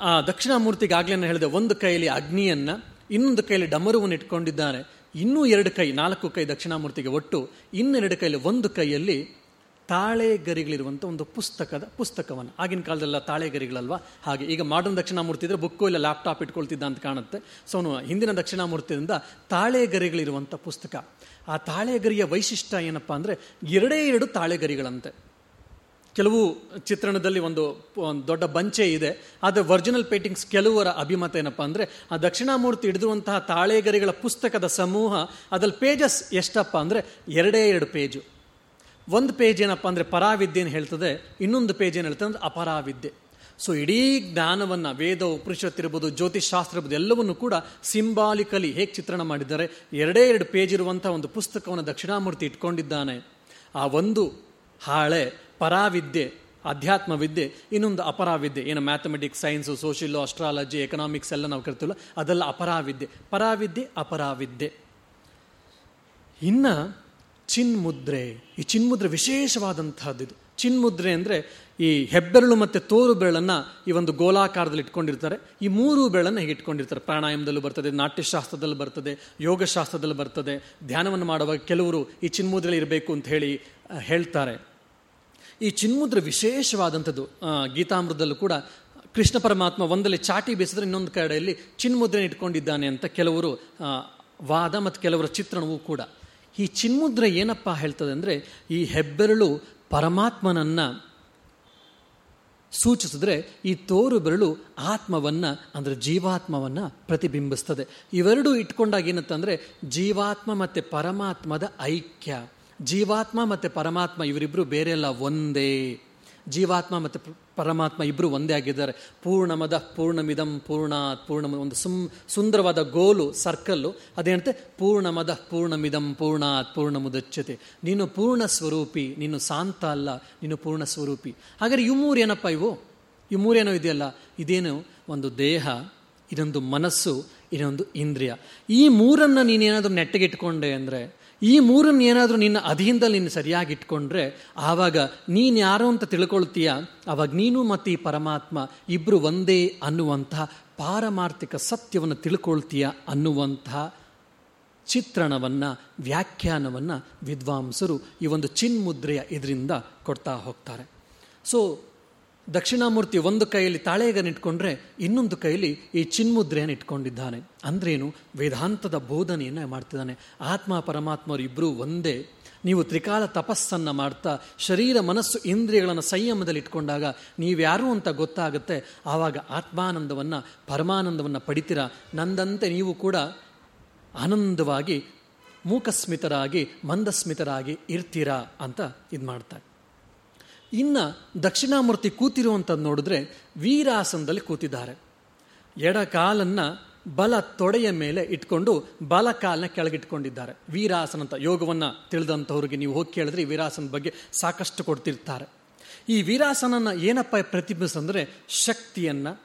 ಆ ದಕ್ಷಿಣಾಮೂರ್ತಿಗೆ ಆಗ್ಲೇ ಹೇಳಿದೆ, ಒಂದು ಕೈಯಲ್ಲಿ ಅಗ್ನಿಯನ್ನ ಇನ್ನೊಂದು ಕೈಯಲ್ಲಿ ಡಮರುವನ್ನು ಇಟ್ಕೊಂಡಿದ್ದಾನೆ ಇನ್ನೂ ಎರಡು ಕೈ, ನಾಲ್ಕು ಕೈ ದಕ್ಷಿಣಾಮೂರ್ತಿಗೆ ಒಟ್ಟು ಇನ್ನೆರಡು ಕೈಯಲ್ಲಿ ಒಂದು ಕೈಯಲ್ಲಿ ತಾಳೆಗರಿಗಳಿರುವಂಥ ಒಂದು ಪುಸ್ತಕದ ಪುಸ್ತಕವನ್ನು. ಆಗಿನ ಕಾಲದಲ್ಲ ತಾಳೆಗರಿಗಳಲ್ವಾ? ಹಾಗೆ ಈಗ ಮಾಡರ್ನ್ ದಕ್ಷಿಣಾಮೂರ್ತಿ ಇದ್ರೆ ಬುಕ್ಕು ಇಲ್ಲ ಲ್ಯಾಪ್ಟಾಪ್ ಇಟ್ಕೊಳ್ತಿದ್ದ ಅಂತ ಕಾಣುತ್ತೆ. ಸೊ ಅವನು ಹಿಂದಿನ ದಕ್ಷಿಣಾಮೂರ್ತಿಯಿಂದ ತಾಳೆಗರಿಗಳಿರುವಂಥ ಪುಸ್ತಕ. ಆ ತಾಳೆಗರಿಯ ವೈಶಿಷ್ಟ್ಯ ಏನಪ್ಪ ಅಂದರೆ ಎರಡೇ ಎರಡು ತಾಳೆ ಗರಿಗಳಂತೆ ಕೆಲವು ಚಿತ್ರಣದಲ್ಲಿ ಒಂದು ದೊಡ್ಡ ಬಂಚೆ ಇದೆ. ಆದರೆ ಒರಿಜಿನಲ್ ಪೇಂಟಿಂಗ್ಸ್ ಕೆಲವರ ಅಭಿಮತ ಏನಪ್ಪ ಅಂದರೆ, ಆ ದಕ್ಷಿಣಾಮೂರ್ತಿ ಹಿಡಿದುವಂತಹ ತಾಳೆಗರಿಗಳ ಪುಸ್ತಕದ ಸಮೂಹ, ಅದರಲ್ಲಿ ಪೇಜಸ್ ಎಷ್ಟಪ್ಪ ಅಂದರೆ, ಎರಡೇ ಎರಡು ಪೇಜು ಒಂದು ಪೇಜ್ ಏನಪ್ಪ ಅಂದರೆ ಪರಾವಿದ್ಯೆಯನ್ನು ಹೇಳ್ತದೆ, ಇನ್ನೊಂದು ಪೇಜ್ ಏನು ಹೇಳ್ತದೆ ಅಂದರೆ ಅಪರಾವಿದ್ಯೆ. ಸೊ ಇಡೀ ಜ್ಞಾನವನ್ನು ವೇದ ಉಪನಿಷತ್ ಇರ್ಬೋದು ಜ್ಯೋತಿಷ್ ಶಾಸ್ತ್ರ ಇರ್ಬೋದು, ಎಲ್ಲವನ್ನು ಕೂಡ ಸಿಂಬಾಲಿಕಲಿ ಹೇಗೆ ಚಿತ್ರಣ ಮಾಡಿದ್ದಾರೆ, ಎರಡೇ ಎರಡು ಪೇಜ್ ಇರುವಂಥ ಒಂದು ಪುಸ್ತಕವನ್ನು ದಕ್ಷಿಣಾಮೂರ್ತಿ ಇಟ್ಕೊಂಡಿದ್ದಾನೆ. ಆ ಒಂದು ಹಾಳೆ ಪರಾವಿದ್ಯೆ ಅಧ್ಯಾತ್ಮ ವಿದ್ಯೆ ಇನ್ನೊಂದು ಅಪರಾವಿದ್ಯೆ. ಏನು mathematics science social astrology economics ಎಲ್ಲ ನಾವು ಕರಿತೀವಲ್ಲ, ಅದೆಲ್ಲ ಅಪರಾವಿದ್ಯೆ. ಪರಾವಿದ್ಯೆ, ಅಪರಾವಿದ್ಯೆ. ಇನ್ನು ಚಿನ್ಮುದ್ರೆ, ಈ ಚಿನ್ಮುದ್ರೆ ವಿಶೇಷವಾದಂತಹದ್ದು ಇದು ಚಿನ್ಮುದ್ರೆ ಅಂದರೆ ಈ ಹೆಬ್ಬೆರಳು ಮತ್ತು ತೋರು ಬೆರಳನ್ನು ಈ ಒಂದು ಗೋಲಾಕಾರದಲ್ಲಿ ಇಟ್ಕೊಂಡಿರ್ತಾರೆ. ಈ ಮೂರು ಬೆರಳನ್ನು ಹೇಗೆ ಇಟ್ಕೊಂಡಿರ್ತಾರೆ. ಪ್ರಾಣಾಯಾಮದಲ್ಲೂ ಬರ್ತದೆ, ನಾಟ್ಯಶಾಸ್ತ್ರದಲ್ಲಿ ಬರ್ತದೆ, ಯೋಗಶಾಸ್ತ್ರದಲ್ಲಿ ಬರ್ತದೆ. ಧ್ಯಾನವನ್ನು ಮಾಡುವಾಗ ಕೆಲವರು ಈ ಚಿನ್ಮುದ್ರೆ ಇರಬೇಕು ಅಂತ ಹೇಳಿ ಹೇಳ್ತಾರೆ. ಈ ಚಿನ್ಮುದ್ರ ವಿಶೇಷವಾದಂಥದ್ದು ಗೀತಾಮೃತದಲ್ಲೂ ಕೂಡ ಕೃಷ್ಣ ಪರಮಾತ್ಮ ಒಂದಲ್ಲಿ ಚಾಟಿ ಬೀಸಿದ್ರೆ ಇನ್ನೊಂದು ಕಡೆಯಲ್ಲಿ ಚಿನ್ಮುದ್ರೆ ಇಟ್ಕೊಂಡಿದ್ದಾನೆ ಅಂತ ಕೆಲವರು ವಾದ ಮತ್ತು ಕೆಲವರ ಚಿತ್ರಣವೂ ಕೂಡ. ಈ ಚಿನ್ಮುದ್ರೆ ಏನಪ್ಪ ಹೇಳ್ತದೆ ಅಂದರೆ, ಈ ಹೆಬ್ಬೆರಳು ಪರಮಾತ್ಮನನ್ನು ಸೂಚಿಸಿದ್ರೆ ಈ ತೋರು ಬೆರಳು ಆತ್ಮವನ್ನು, ಅಂದರೆ ಜೀವಾತ್ಮವನ್ನು ಪ್ರತಿಬಿಂಬಿಸ್ತದೆ. ಇವೆರಡು ಇಟ್ಕೊಂಡಾಗ ಏನಂತಂದರೆ, ಜೀವಾತ್ಮ ಮತ್ತು ಪರಮಾತ್ಮದ ಐಕ್ಯ. ಜೀವಾತ್ಮ ಮತ್ತು ಪರಮಾತ್ಮ ಇವರಿಬ್ಬರು ಬೇರೆಲ್ಲ ಒಂದೇ. ಜೀವಾತ್ಮ ಮತ್ತು ಪರಮಾತ್ಮ ಇಬ್ಬರು ಒಂದೇ ಆಗಿದ್ದಾರೆ. ಪೂರ್ಣಮದ ಪೂರ್ಣಮಿದಂ ಪೂರ್ಣ ಪೂರ್ಣ ಒಂದು ಸುಮ್ ಸುಂದರವಾದ ಗೋಲು, ಸರ್ಕಲ್ಲು. ಅದೇನಂತೆ ಪೂರ್ಣಮದ ಪೂರ್ಣಮಿದಂ ಪೂರ್ಣಾತ್ ಪೂರ್ಣ ಮುದಚ್ಚತೆ ನೀನು ಪೂರ್ಣ ಸ್ವರೂಪಿ, ನೀನು ಶಾಂತ ಅಲ್ಲ, ನೀನು ಪೂರ್ಣ ಸ್ವರೂಪಿ. ಹಾಗಾದರೆ ಇವು ಮೂರು ಏನಪ್ಪ ಇವು? ಈ ಮೂರೇನೋ ಇದೆಯಲ್ಲ? ಇದೇನು? ಒಂದು ದೇಹ, ಇದೊಂದು ಮನಸ್ಸು, ಇದೊಂದು ಇಂದ್ರಿಯ. ಈ ಮೂರನ್ನು ನೀನೇನಾದರೂ ನೆಟ್ಟಗೆ ಇಟ್ಕೊಂಡೆ ಅಂದರೆ ಈ ಮೂರನ್ನ ಏನಾದರೂ ನಿನ್ನ ಅಧೀನದಲ್ಲಿ ನೀನು ಸರಿಯಾಗಿ ಇಟ್ಕೊಂಡ್ರೆ, ಆವಾಗ ನೀನು ಯಾರೋ ಅಂತ ತಿಳ್ಕೊಳ್ತೀಯ? ಆವಾಗ ನೀನು ಮತ್ತು ಈ ಪರಮಾತ್ಮ ಇಬ್ಬರು ಒಂದೇ ಅನ್ನುವಂತಹ ಪಾರಮಾರ್ಥಿಕ ಸತ್ಯವನ್ನು ತಿಳ್ಕೊಳ್ತೀಯ ಅನ್ನುವಂತಹ ಚಿತ್ರಣವನ್ನು, ವ್ಯಾಖ್ಯಾನವನ್ನು ವಿದ್ವಾಂಸರು ಈ ಒಂದು ಚಿನ್ಮುದ್ರೆಯ ಇದರಿಂದ ಕೊಡ್ತಾ ಹೋಗ್ತಾರೆ. ಸೊ ದಕ್ಷಿಣಾಮೂರ್ತಿ ಒಂದು ಕೈಯಲ್ಲಿ ತಾಳೆಗನ್ನು ಇಟ್ಕೊಂಡ್ರೆ ಇನ್ನೊಂದು ಕೈಯಲ್ಲಿ ಈ ಚಿನ್ಮುದ್ರೆಯನ್ನು ಇಟ್ಕೊಂಡಿದ್ದಾನೆ. ಅಂದ್ರೇನು? ವೇದಾಂತದ ಬೋಧನೆಯನ್ನು ಮಾಡ್ತಿದ್ದಾನೆ. ಆತ್ಮ ಪರಮಾತ್ಮರು ಇಬ್ಬರೂ ಒಂದೇ. ನೀವು ತ್ರಿಕಾಲ ತಪಸ್ಸನ್ನು ಮಾಡ್ತಾ ಶರೀರ, ಮನಸ್ಸು, ಇಂದ್ರಿಯಗಳನ್ನು ಸಂಯಮದಲ್ಲಿ ಇಟ್ಕೊಂಡಾಗ ನೀವ್ಯಾರು ಅಂತ ಗೊತ್ತಾಗುತ್ತೆ. ಆವಾಗ ಆತ್ಮಾನಂದವನ್ನು, ಪರಮಾನಂದವನ್ನು ಪಡಿತೀರ? ನಂದಂತೆ ನೀವು ಕೂಡ ಆನಂದವಾಗಿ, ಮೂಕಸ್ಮಿತರಾಗಿ, ಮಂದಸ್ಮಿತರಾಗಿ ಇರ್ತೀರಾ ಅಂತ ಇದು ಮಾಡ್ತಾರೆ ಇನ್ನು ದಕ್ಷಿಣಾಮೂರ್ತಿ ಕೂತಿರುವಂಥದ್ದು ನೋಡಿದ್ರೆ ವೀರಾಸನದಲ್ಲಿ ಕೂತಿದ್ದಾರೆ. ಎಡ ಕಾಲನ್ನು ಬಲ ತೊಡೆಯ ಮೇಲೆ ಇಟ್ಕೊಂಡು ಬಲ ಕಾಲನ್ನ ಕೆಳಗಿಟ್ಕೊಂಡಿದ್ದಾರೆ. ವೀರಾಸನ ಅಂತ ಯೋಗವನ್ನು ತಿಳಿದಂಥವ್ರಿಗೆ ನೀವು ಹೋಗಿ ಕೇಳಿದ್ರೆ ಈ ವೀರಾಸನ ಬಗ್ಗೆ ಸಾಕಷ್ಟು ಕೊಡ್ತಿರ್ತಾರೆ. ಈ ವೀರಾಸನನ ಏನಪ್ಪ ಪ್ರತಿಬಿಂಬಿಸಂದರೆ ಶಕ್ತಿಯನ್ನು,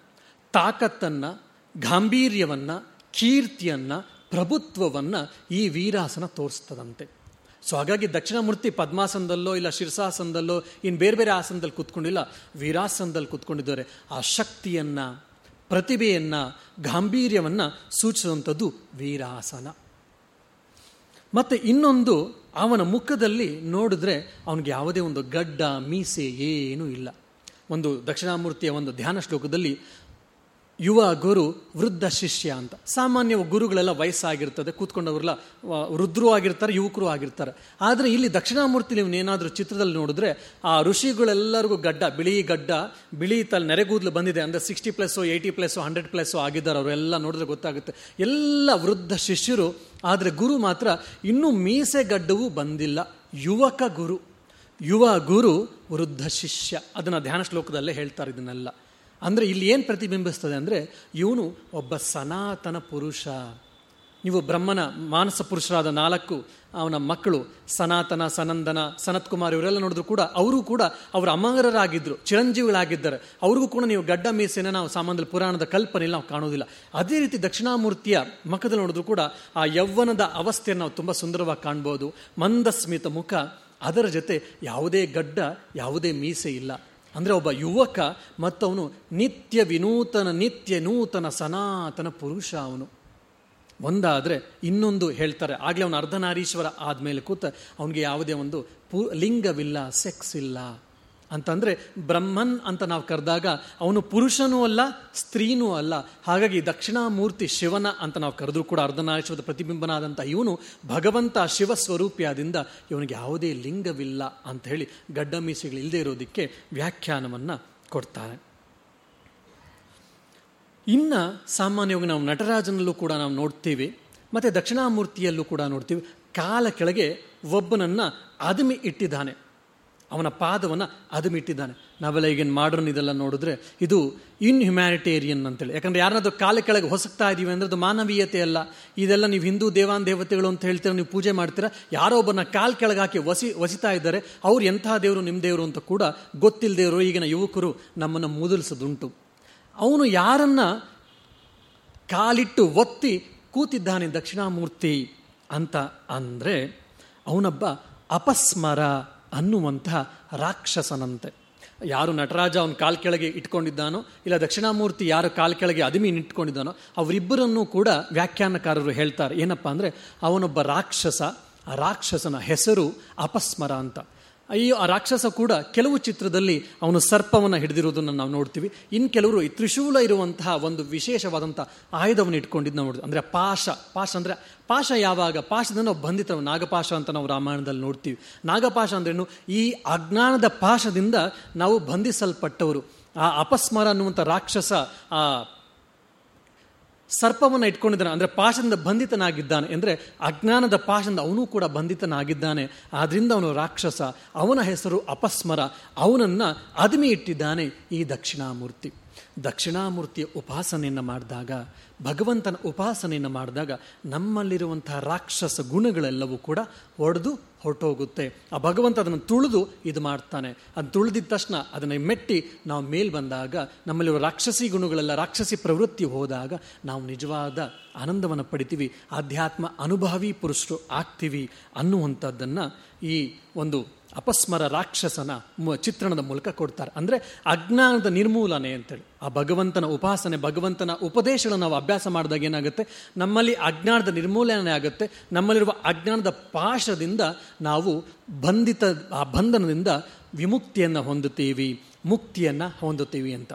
ತಾಕತ್ತನ್ನು, ಗಾಂಭೀರ್ಯವನ್ನು, ಕೀರ್ತಿಯನ್ನು, ಪ್ರಭುತ್ವವನ್ನು ಈ ವೀರಾಸನ ತೋರಿಸ್ತದಂತೆ. ಸೊ ಹಾಗಾಗಿ ದಕ್ಷಿಣಮೂರ್ತಿ ಪದ್ಮಾಸನದಲ್ಲೋ ಇಲ್ಲ ಶಿರ್ಸಾಸನದಲ್ಲೋ ಇನ್ನು ಬೇರೆ ಬೇರೆ ಆಸನದಲ್ಲಿ ಕೂತ್ಕೊಂಡಿಲ್ಲ ವೀರಾಸನದಲ್ಲಿ ಕೂತ್ಕೊಂಡಿದ್ದಾರೆ. ಆ ಶಕ್ತಿಯನ್ನು, ಪ್ರತಿಭೆಯನ್ನು, ಗಾಂಭೀರ್ಯವನ್ನು ಸೂಚಿಸುವಂಥದ್ದು ವೀರಾಸನ. ಮತ್ತು ಇನ್ನೊಂದು ಅವನ ಮುಖದಲ್ಲಿ ನೋಡಿದ್ರೆ ಅವನಿಗೆ ಯಾವುದೇ ಒಂದು ಗಡ್ಡ, ಮೀಸೆ ಏನೂ ಇಲ್ಲ. ಒಂದು ದಕ್ಷಿಣಾಮೂರ್ತಿಯ ಒಂದು ಧ್ಯಾನ ಶ್ಲೋಕದಲ್ಲಿ ಯುವ ಗುರು ವೃದ್ಧ ಶಿಷ್ಯ ಅಂತ. ಸಾಮಾನ್ಯ ಗುರುಗಳೆಲ್ಲ ವಯಸ್ಸಾಗಿರ್ತದೆ, ಕೂತ್ಕೊಂಡವ್ರಲ್ಲ ವೃದ್ಧರು ಆಗಿರ್ತಾರೆ, ಯುವಕರು ಆಗಿರ್ತಾರೆ. ಆದರೆ ಇಲ್ಲಿ ದಕ್ಷಿಣಾಮೂರ್ತಿ ನೀವು ಏನಾದರೂ ಚಿತ್ರದಲ್ಲಿ ನೋಡಿದ್ರೆ ಆ ಋಷಿಗಳೆಲ್ಲರಿಗೂ ಗಡ್ಡ, ಬಿಳಿ ಗಡ್ಡ, ಬಿಳಿ ತಲೆ, ನೆರೆಗೂದಲು ಬಂದಿದೆ. ಅಂದರೆ sixty plus eighty plus hundred plus ಆಗಿದ್ದಾರೆ ಅವರೆಲ್ಲ ನೋಡಿದ್ರೆ ಗೊತ್ತಾಗುತ್ತೆ. ಎಲ್ಲ ವೃದ್ಧ ಶಿಷ್ಯರು, ಆದರೆ ಗುರು ಮಾತ್ರ ಇನ್ನೂ ಮೀಸೆ ಗಡ್ಡವೂ ಬಂದಿಲ್ಲ. ಯುವಕ ಗುರು. ಯುವ ಗುರು ವೃದ್ಧ ಶಿಷ್ಯ. ಅದನ್ನು ಧ್ಯಾನ ಶ್ಲೋಕದಲ್ಲೇ ಹೇಳ್ತಾರೆ ಇದನ್ನೆಲ್ಲ. ಅಂದರೆ ಇಲ್ಲಿ ಏನು ಪ್ರತಿಬಿಂಬಿಸ್ತದೆ ಅಂದರೆ ಇವನು ಒಬ್ಬ ಸನಾತನ ಪುರುಷ. ನೀವು ಬ್ರಹ್ಮನ ಮಾನಸ ಪುರುಷರಾದ ನಾಲ್ಕು ಅವನ ಮಕ್ಕಳು, ಸನಾತನ, ಸನಂದನ ಸನತ್ ಕುಮಾರ್ ಇವರೆಲ್ಲ ನೋಡಿದ್ರು ಕೂಡ ಅವರು ಕೂಡ ಅವರ ಅಮರರಾಗಿದ್ದರು ಚಿರಂಜೀವಿಗಳಾಗಿದ್ದಾರೆ. ಅವ್ರಿಗೂ ಕೂಡ ನೀವು ಗಡ್ಡ ಮೀಸೆನ ನಾವು ಸಾಮಾನ್ಯ ಪುರಾಣದ ಕಲ್ಪನೆಯಲ್ಲಿ ನಾವು ಕಾಣೋದಿಲ್ಲ ಅದೇ ರೀತಿ ದಕ್ಷಿಣಾಮೂರ್ತಿಯ ಮಖದಲ್ಲಿ ನೋಡಿದ್ರು ಕೂಡ ಆ ಯೌವನದ ಅವಸ್ಥೆಯನ್ನು ನಾವು ತುಂಬ ಸುಂದರವಾಗಿ ಕಾಣ್ಬೋದು. ಮಂದಸ್ಮಿತ ಮುಖ. ಅದರ ಜೊತೆ ಯಾವುದೇ ಗಡ್ಡ, ಯಾವುದೇ ಮೀಸೆ ಇಲ್ಲ. ಅಂದರೆ ಒಬ್ಬ ಯುವಕ ಮತ್ತವನು ನಿತ್ಯ ವಿನೂತನ, ನಿತ್ಯ ನೂತನ ಸನಾತನ ಪುರುಷ ಅವನು. ಒಂದಾದರೆ ಇನ್ನೊಂದು ಹೇಳ್ತಾರೆ. ಆಗಲೇ ಅವನು ಅರ್ಧನಾರೀಶ್ವರ ಆದಮೇಲೆ ಕೂತ ಅವನಿಗೆ ಯಾವುದೇ ಒಂದು ಪು, ಲಿಂಗವಿಲ್ಲ, ಸೆಕ್ಸ್ ಇಲ್ಲ. ಅಂತಂದರೆ ಬ್ರಹ್ಮನ್ ಅಂತ ನಾವು ಕರೆದಾಗ ಅವನು ಪುರುಷನೂ ಅಲ್ಲ, ಸ್ತ್ರೀನೂ ಅಲ್ಲ. ಹಾಗಾಗಿ ದಕ್ಷಿಣಾಮೂರ್ತಿ ಶಿವನ ಅಂತ ನಾವು ಕರೆದ್ರೂ ಕೂಡ ಅರ್ಧನಾಶ್ವದ ಪ್ರತಿಬಿಂಬನಾದಂಥ ಇವನು ಭಗವಂತ ಶಿವ ಸ್ವರೂಪಿಯಾದಿಂದ ಇವನಿಗೆ ಯಾವುದೇ ಲಿಂಗವಿಲ್ಲ ಅಂತ ಹೇಳಿ ಗಡ್ಡ ಮೀಸೆಗಳು ಇಲ್ಲದೆ ಇರೋದಕ್ಕೆ ವ್ಯಾಖ್ಯಾನವನ್ನು ಕೊಡ್ತಾನೆ ಇನ್ನು ಸಾಮಾನ್ಯವಾಗಿ ನಾವು ನಟರಾಜನಲ್ಲೂ ಕೂಡ ನಾವು ನೋಡ್ತೀವಿ, ಮತ್ತು ದಕ್ಷಿಣಾಮೂರ್ತಿಯಲ್ಲೂ ಕೂಡ ನೋಡ್ತೀವಿ. ಕಾಲ ಕೆಳಗೆ ಒಬ್ಬನನ್ನು ಅದುಮಿ ಇಟ್ಟಿದ್ದಾನೆ. ಅವನ ಪಾದವನ್ನು ಅದುಮಿಟ್ಟಿದ್ದಾನೆ. ನಾವೆಲ್ಲ ಈಗೇನು ಮಾಡ್ರನ್ ಇದೆಲ್ಲ ನೋಡಿದ್ರೆ ಇದು ಇನ್ ಹ್ಯುಮ್ಯಾನಿಟೇರಿಯನ್ ಅಂತೇಳಿ. ಯಾಕಂದ್ರೆ ಯಾರಾದರೂ ಕಾಲ ಕೆಳಗೆ ಹೊಸಕ್ತಾ ಇದ್ದೀವಿ ಅಂದ್ರೆ ಅದು ಮಾನವೀಯತೆ ಅಲ್ಲ. ಇದೆಲ್ಲ ನೀವು ಹಿಂದೂ ದೇವಾನ್ ದೇವತೆಗಳು ಅಂತ ಹೇಳ್ತೀರ, ನೀವು ಪೂಜೆ ಮಾಡ್ತೀರಾ, ಯಾರೋ ಒಬ್ಬನ ಕಾಲ್ ಕೆಳಗೆ ಹಾಕಿ ವಸಿ, ವಸಿತಾ ಇದ್ದಾರೆ, ಅವ್ರು ಎಂಥ ದೇವರು ನಿಮ್ಮ ದೇವರು ಅಂತ ಕೂಡ ಗೊತ್ತಿಲ್ಲದೇವರು ಈಗಿನ ಯುವಕರು ನಮ್ಮನ್ನು ಮುದಲಿಸೋದುಂಟು. ಅವನು ಯಾರನ್ನ ಕಾಲಿಟ್ಟು ಒತ್ತಿ ಕೂತಿದ್ದಾನೆ ದಕ್ಷಿಣಾಮೂರ್ತಿ ಅಂತ ಅಂದರೆ ಅವನೊಬ್ಬ ಅಪಸ್ಮರ. ಅನ್ನುವಂತಹ ರಾಕ್ಷಸನಂತೆ. ಯಾರು ನಟರಾಜ ಅವನ ಕಾಲ್ ಕೆಳಗೆ ಇಟ್ಕೊಂಡಿದ್ದಾನೋ, ಇಲ್ಲ ದಕ್ಷಿಣಾಮೂರ್ತಿ ಯಾರು ಕಾಲ್ ಕೆಳಗೆ ಅದಿಮೀನ್ ಇಟ್ಕೊಂಡಿದ್ದಾನೋ, ಅವರಿಬ್ಬರನ್ನೂ ಕೂಡ ವ್ಯಾಖ್ಯಾನಕಾರರು ಹೇಳ್ತಾರೆ. ಏನಪ್ಪ ಅಂದರೆ, ಅವನೊಬ್ಬ ರಾಕ್ಷಸ, ಆ ರಾಕ್ಷಸನ ಹೆಸರು ಅಪಸ್ಮರ ಅಂತ. ಅಯ್ಯೋ, ಆ ರಾಕ್ಷಸ ಕೂಡ ಕೆಲವು ಚಿತ್ರದಲ್ಲಿ ಅವನು ಸರ್ಪವನ್ನು ಹಿಡಿದಿರುವುದನ್ನು ನಾವು ನೋಡ್ತೀವಿ. ಇನ್ನು ಕೆಲವರು ಈ ತ್ರಿಶೂಲ ಇರುವಂತಹ ಒಂದು ವಿಶೇಷವಾದಂಥ ಆಯುಧವನ್ನು ಇಟ್ಕೊಂಡಿದ್ದು ನಾವು ಅಂದರೆ ಪಾಶ ಪಾಶ ಅಂದರೆ ಪಾಶ ಯಾವಾಗ? ಪಾಶದಿಂದ ನಾವು ಬಂಧಿತ ನಾಗಪಾಶ ಅಂತ ನಾವು ರಾಮಾಯಣದಲ್ಲಿ ನೋಡ್ತೀವಿ. ನಾಗಪಾಶ ಅಂದ್ರೇನು ಈ ಅಜ್ಞಾನದ ಪಾಶದಿಂದ ನಾವು ಬಂಧಿಸಲ್ಪಟ್ಟವರು. ಆ ಅಪಸ್ಮರ ಅನ್ನುವಂಥ ರಾಕ್ಷಸ, ಆ ಸರ್ಪವನ್ನು ಇಟ್ಕೊಂಡಿದ್ದಾನೆ. ಅಂದರೆ ಪಾಶದಿಂದ ಬಂಧಿತನಾಗಿದ್ದಾನೆ ಅಂದರೆ ಅಜ್ಞಾನದ ಪಾಶದಿಂದ ಅವನು ಕೂಡ ಬಂಧಿತನಾಗಿದ್ದಾನೆ. ಆದ್ದರಿಂದ ಅವನು ರಾಕ್ಷಸ, ಅವನ ಹೆಸರು ಅಪಸ್ಮರ, ಅವನನ್ನು ಅದುಮಿ ಇಟ್ಟಿದ್ದಾನೆ ಈ ದಕ್ಷಿಣಾಮೂರ್ತಿ. ದಕ್ಷಿಣಾಮೂರ್ತಿಯ ಉಪಾಸನೆಯನ್ನು ಮಾಡಿದಾಗ, ಭಗವಂತನ ಉಪಾಸನೆಯನ್ನು ಮಾಡಿದಾಗ ನಮ್ಮಲ್ಲಿರುವಂತಹ ರಾಕ್ಷಸ ಗುಣಗಳೆಲ್ಲವೂ ಕೂಡ ಒಡೆದು ಹೊರಟೋಗುತ್ತೆ. ಆ ಭಗವಂತ ಅದನ್ನು ತುಳಿದು ಇದು ಮಾಡ್ತಾನೆ. ಅದು ತುಳಿದಿದ ತಕ್ಷಣ ಅದನ್ನು ಮೆಟ್ಟಿ ನಾವು ಮೇಲ್ ಬಂದಾಗ, ನಮ್ಮಲ್ಲಿರುವ ರಾಕ್ಷಸಿ ಗುಣಗಳೆಲ್ಲ, ರಾಕ್ಷಸಿ ಪ್ರವೃತ್ತಿ ಹೋದಾಗ ನಾವು ನಿಜವಾದ ಆನಂದವನ್ನು ಪಡಿತೀವಿ. ಆಧ್ಯಾತ್ಮ ಅನುಭವಿ ಪುರುಷರು ಆಗ್ತೀವಿ ಅನ್ನುವಂಥದ್ದನ್ನು ಈ ಒಂದು ಅಪಸ್ಮರ ರಾಕ್ಷಸನ ಚಿತ್ರಣದ ಮೂಲಕ ಕೊಡ್ತಾರೆ. ಅಂದರೆ ಅಜ್ಞಾನದ ನಿರ್ಮೂಲನೆ ಅಂತೇಳಿ. ಆ ಭಗವಂತನ ಉಪಾಸನೆ, ಭಗವಂತನ ಉಪದೇಶಗಳನ್ನು ನಾವು ಅಭ್ಯಾಸ ಮಾಡಿದಾಗ ಏನಾಗುತ್ತೆ? ನಮ್ಮಲ್ಲಿ ಅಜ್ಞಾನದ ನಿರ್ಮೂಲನೆ ಆಗುತ್ತೆ. ನಮ್ಮಲ್ಲಿರುವ ಅಜ್ಞಾನದ ಪಾಶದಿಂದ ನಾವು ಬಂಧಿತ, ಆ ಬಂಧನದಿಂದ ವಿಮುಕ್ತಿಯನ್ನು ಹೊಂದುತ್ತೀವಿ, ಮುಕ್ತಿಯನ್ನು ಹೊಂದುತ್ತೀವಿ ಅಂತ.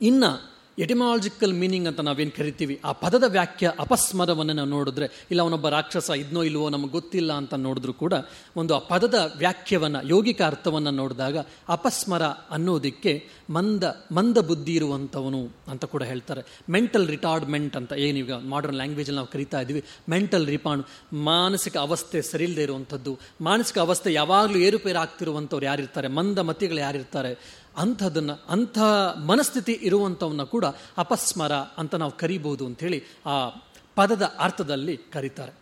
ಇನ್ನು ಎಟಿಮಾಲಜಿಕಲ್ ಮೀನಿಂಗ್ ಅಂತ ನಾವೇನು ಕರಿತೀವಿ? ಆ ಪದದ ವ್ಯಾಖ್ಯ ಅಪಸ್ಮರವನ್ನು ನಾವು ನೋಡಿದ್ರೆ, ಇಲ್ಲ ಅವನೊಬ್ಬ ರಾಕ್ಷಸ ಇದ್ನೋ ಇಲ್ವೋ ನಮಗೆ ಗೊತ್ತಿಲ್ಲ ಅಂತ ನೋಡಿದ್ರು ಕೂಡ ಒಂದು ಆ ಪದದ ವ್ಯಾಖ್ಯವನ್ನು, ಯೋಗಿಕ ಅರ್ಥವನ್ನು ನೋಡಿದಾಗ ಅಪಸ್ಮರ ಅನ್ನೋದಕ್ಕೆ ಮಂದ ಮಂದ ಬುದ್ಧಿ ಇರುವಂಥವನು ಅಂತ ಕೂಡ ಹೇಳ್ತಾರೆ. ಮೆಂಟಲ್ ರಿಟಾರ್ಡ್ಮೆಂಟ್ ಅಂತ ಏನೀಗ ಮಾಡರ್ನ್ ಲ್ಯಾಂಗ್ವೇಜಲ್ಲಿ ನಾವು ಕರಿತಾ ಇದ್ದೀವಿ ಮೆಂಟಲ್ ರಿಪಾಂಡ್ ಮಾನಸಿಕ ಅವಸ್ಥೆ ಸರಿಯಿಲ್ಲದೆ ಇರುವಂಥದ್ದು. ಮಾನಸಿಕ ಅವಸ್ಥೆ ಯಾವಾಗಲೂ ಏರುಪೇರು ಆಗ್ತಿರುವಂಥವ್ರು ಯಾರಿರ್ತಾರೆ? ಮಂದ ಮತಿಗಳು ಯಾರಿರ್ತಾರೆ? ಅಂಥದನ್ನು, ಅಂಥ ಮನಸ್ಥಿತಿ ಇರುವಂಥವನ್ನ ಕೂಡ ಅಪಸ್ಮರ ಅಂತ ನಾವು ಕರಿಬೋದು ಅಂಥೇಳಿ ಆ ಪದದ ಅರ್ಥದಲ್ಲಿ ಕರೀತಾರೆ.